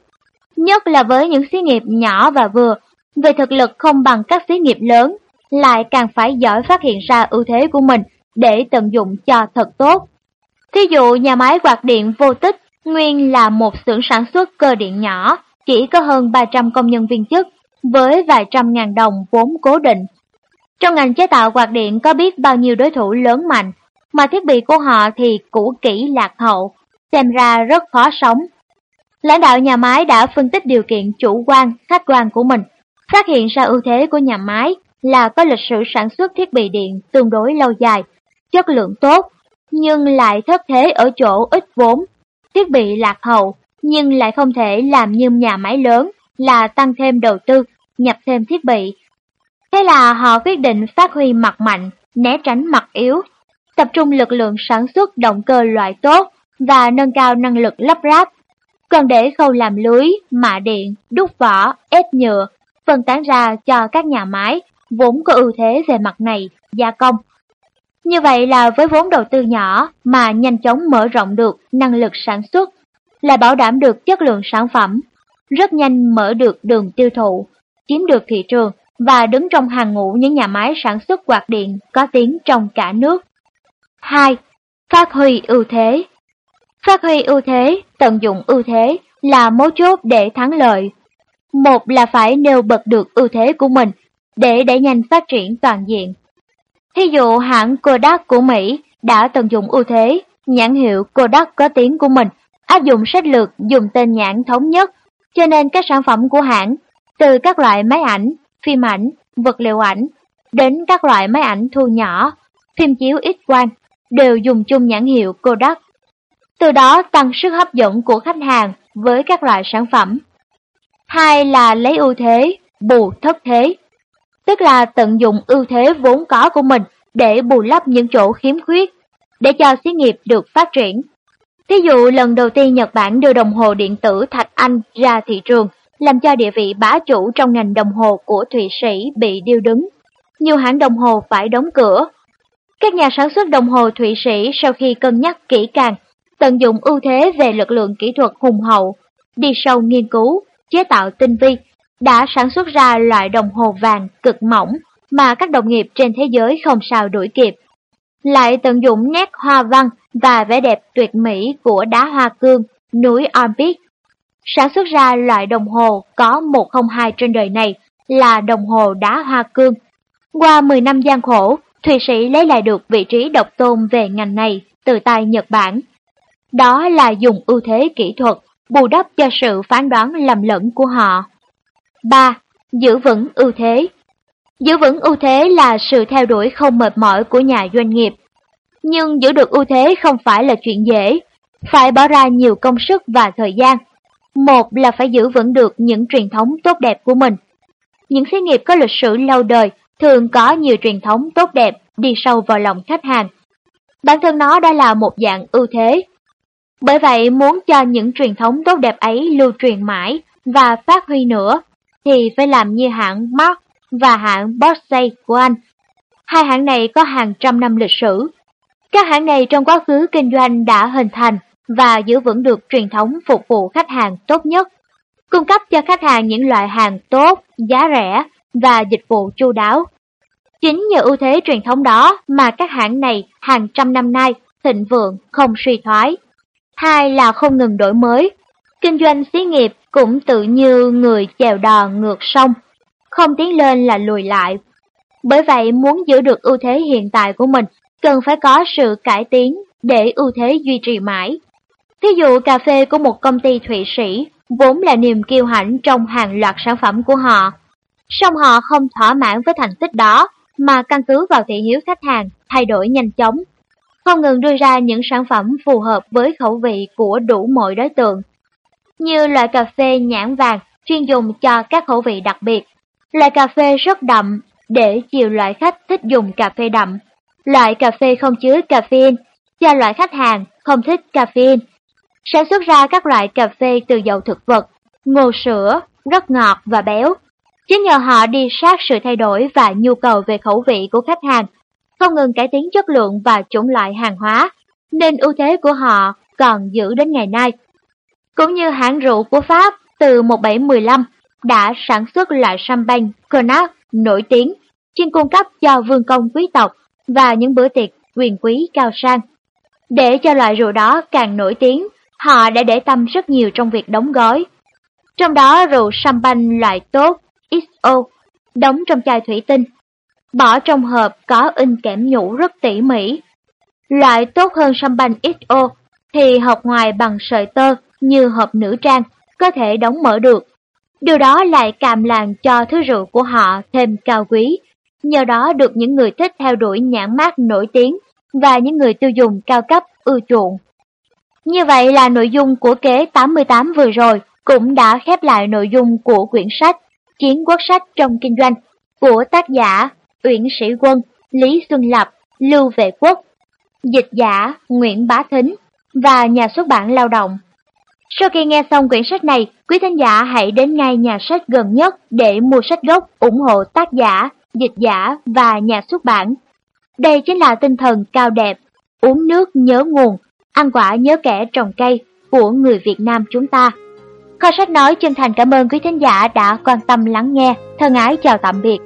Nhất là với những xí nghiệp nhỏ và vừa, về thực lực không bằng các xí nghiệp lớn, lại càng phải giỏi phát hiện ra ưu thế của mình để tận dụng cho thật tốt. Thí dụ nhà máy quạt điện vô tích nguyên là một xưởng sản xuất cơ điện nhỏ, chỉ có hơn 300 công nhân viên chức, với vài trăm ngàn đồng vốn cố định. Trong ngành chế tạo quạt điện có biết bao nhiêu đối thủ lớn mạnh, mà thiết bị của họ thì cũ kỹ lạc hậu, xem ra rất khó sống. Lãnh đạo nhà máy đã phân tích điều kiện chủ quan, khách quan của mình, phát hiện ra ưu thế của nhà máy là có lịch sử sản xuất thiết bị điện tương đối lâu dài, chất lượng tốt, nhưng lại thất thế ở chỗ ít vốn, thiết bị lạc hậu, nhưng lại không thể làm như nhà máy lớn là tăng thêm đầu tư, nhập thêm thiết bị. Thế là họ quyết định phát huy mặt mạnh, né tránh mặt yếu, tập trung lực lượng sản xuất động cơ loại tốt và nâng cao năng lực lắp ráp. Còn để khâu làm lưới, mạ điện, đúc vỏ, ép nhựa phân tán ra cho các nhà máy vốn có ưu thế về mặt này, gia công. Như vậy là với vốn đầu tư nhỏ mà nhanh chóng mở rộng được năng lực sản xuất, là bảo đảm được chất lượng sản phẩm, rất nhanh mở được đường tiêu thụ, chiếm được thị trường và đứng trong hàng ngũ những nhà máy sản xuất quạt điện có tiếng trong cả nước. 2. Phát huy ưu thế Phát huy ưu thế, tận dụng ưu thế là mấu chốt để thắng lợi. Một là phải nêu bật được ưu thế của mình để đẩy nhanh phát triển toàn diện. Thí dụ hãng Kodak của Mỹ đã tận dụng ưu thế, nhãn hiệu Kodak có tiếng của mình, áp dụng sách lược dùng tên nhãn thống nhất, cho nên các sản phẩm của hãng, từ các loại máy ảnh, phim ảnh, vật liệu ảnh, đến các loại máy ảnh thu nhỏ, phim chiếu ít quang đều dùng chung nhãn hiệu Kodak. Từ đó tăng sức hấp dẫn của khách hàng với các loại sản phẩm. Hai là lấy ưu thế, bù thất thế tức là tận dụng ưu thế vốn có của mình để bù lấp những chỗ khiếm khuyết, để cho xí nghiệp được phát triển. Ví dụ lần đầu tiên Nhật Bản đưa đồng hồ điện tử Thạch Anh ra thị trường, làm cho địa vị bá chủ trong ngành đồng hồ của Thụy Sĩ bị điêu đứng. Nhiều hãng đồng hồ phải đóng cửa. Các nhà sản xuất đồng hồ Thụy Sĩ sau khi cân nhắc kỹ càng, tận dụng ưu thế về lực lượng kỹ thuật hùng hậu, đi sâu nghiên cứu, chế tạo tinh vi, đã sản xuất ra loại đồng hồ vàng cực mỏng mà các đồng nghiệp trên thế giới không sao đuổi kịp. Lại tận dụng nét hoa văn và vẻ đẹp tuyệt mỹ của đá hoa cương, núi Olympic. Sản xuất ra loại đồng hồ có 102 trên đời này là đồng hồ đá hoa cương. Qua 10 năm gian khổ, Thụy Sĩ lấy lại được vị trí độc tôn về ngành này từ tay Nhật Bản. Đó là dùng ưu thế kỹ thuật, bù đắp cho sự phán đoán lầm lẫn của họ. 3. Giữ vững ưu thế Giữ vững ưu thế là sự theo đuổi không mệt mỏi của nhà doanh nghiệp. Nhưng giữ được ưu thế không phải là chuyện dễ, phải bỏ ra nhiều công sức và thời gian. Một là phải giữ vững được những truyền thống tốt đẹp của mình. Những xí nghiệp có lịch sử lâu đời thường có nhiều truyền thống tốt đẹp đi sâu vào lòng khách hàng. Bản thân nó đã là một dạng ưu thế. Bởi vậy muốn cho những truyền thống tốt đẹp ấy lưu truyền mãi và phát huy nữa thì phải làm như hãng Mark và hãng Bossay của Anh. Hai hãng này có hàng trăm năm lịch sử. Các hãng này trong quá khứ kinh doanh đã hình thành và giữ vững được truyền thống phục vụ khách hàng tốt nhất, cung cấp cho khách hàng những loại hàng tốt, giá rẻ và dịch vụ chu đáo. Chính nhờ ưu thế truyền thống đó mà các hãng này hàng trăm năm nay thịnh vượng không suy thoái. Hai là không ngừng đổi mới. Kinh doanh xí nghiệp cũng tự như người chèo đò ngược sông, không tiến lên là lùi lại. Bởi vậy muốn giữ được ưu thế hiện tại của mình, cần phải có sự cải tiến để ưu thế duy trì mãi. Ví dụ cà phê của một công ty Thụy Sĩ vốn là niềm kiêu hãnh trong hàng loạt sản phẩm của họ. Song họ không thỏa mãn với thành tích đó mà căn cứ vào thị hiếu khách hàng thay đổi nhanh chóng, không ngừng đưa ra những sản phẩm phù hợp với khẩu vị của đủ mọi đối tượng như loại cà phê nhãn vàng chuyên dùng cho các khẩu vị đặc biệt, loại cà phê rất đậm để chiều loại khách thích dùng cà phê đậm, loại cà phê không chứa caffeine cho loại khách hàng không thích caffeine. Sản xuất ra các loại cà phê từ dầu thực vật, ngô sữa, rất ngọt và béo. Chính nhờ họ đi sát sự thay đổi và nhu cầu về khẩu vị của khách hàng, không ngừng cải tiến chất lượng và chủng loại hàng hóa, nên ưu thế của họ còn giữ đến ngày nay cũng như hãng rượu của Pháp từ 1715 đã sản xuất loại champagne Cognac nổi tiếng, chuyên cung cấp cho vương công quý tộc và những bữa tiệc quyền quý cao sang. Để cho loại rượu đó càng nổi tiếng, họ đã để tâm rất nhiều trong việc đóng gói. Trong đó rượu champagne loại tốt XO, đóng trong chai thủy tinh, bỏ trong hộp có in kẽm nhũ rất tỉ mỉ. Loại tốt hơn champagne XO thì hộp ngoài bằng sợi tơ như hộp nữ trang, có thể đóng mở được. Điều đó lại càm làm cho thứ rượu của họ thêm cao quý, nhờ đó được những người thích theo đuổi nhãn mát nổi tiếng và những người tiêu dùng cao cấp ưa chuộng. Như vậy là nội dung của kế 88 vừa rồi cũng đã khép lại nội dung của quyển sách Chiến quốc sách trong kinh doanh của tác giả Uyển Sĩ Quân, Lý Xuân Lập, Lưu Vệ Quốc, dịch giả Nguyễn Bá Thính và nhà xuất bản Lao động. Sau khi nghe xong quyển sách này, quý thính giả hãy đến ngay nhà sách gần nhất để mua sách gốc ủng hộ tác giả, dịch giả và nhà xuất bản. Đây chính là tinh thần cao đẹp, uống nước nhớ nguồn, ăn quả nhớ kẻ trồng cây của người Việt Nam chúng ta. Kho sách nói chân thành cảm ơn quý thính giả đã quan tâm lắng nghe. Thân ái chào tạm biệt.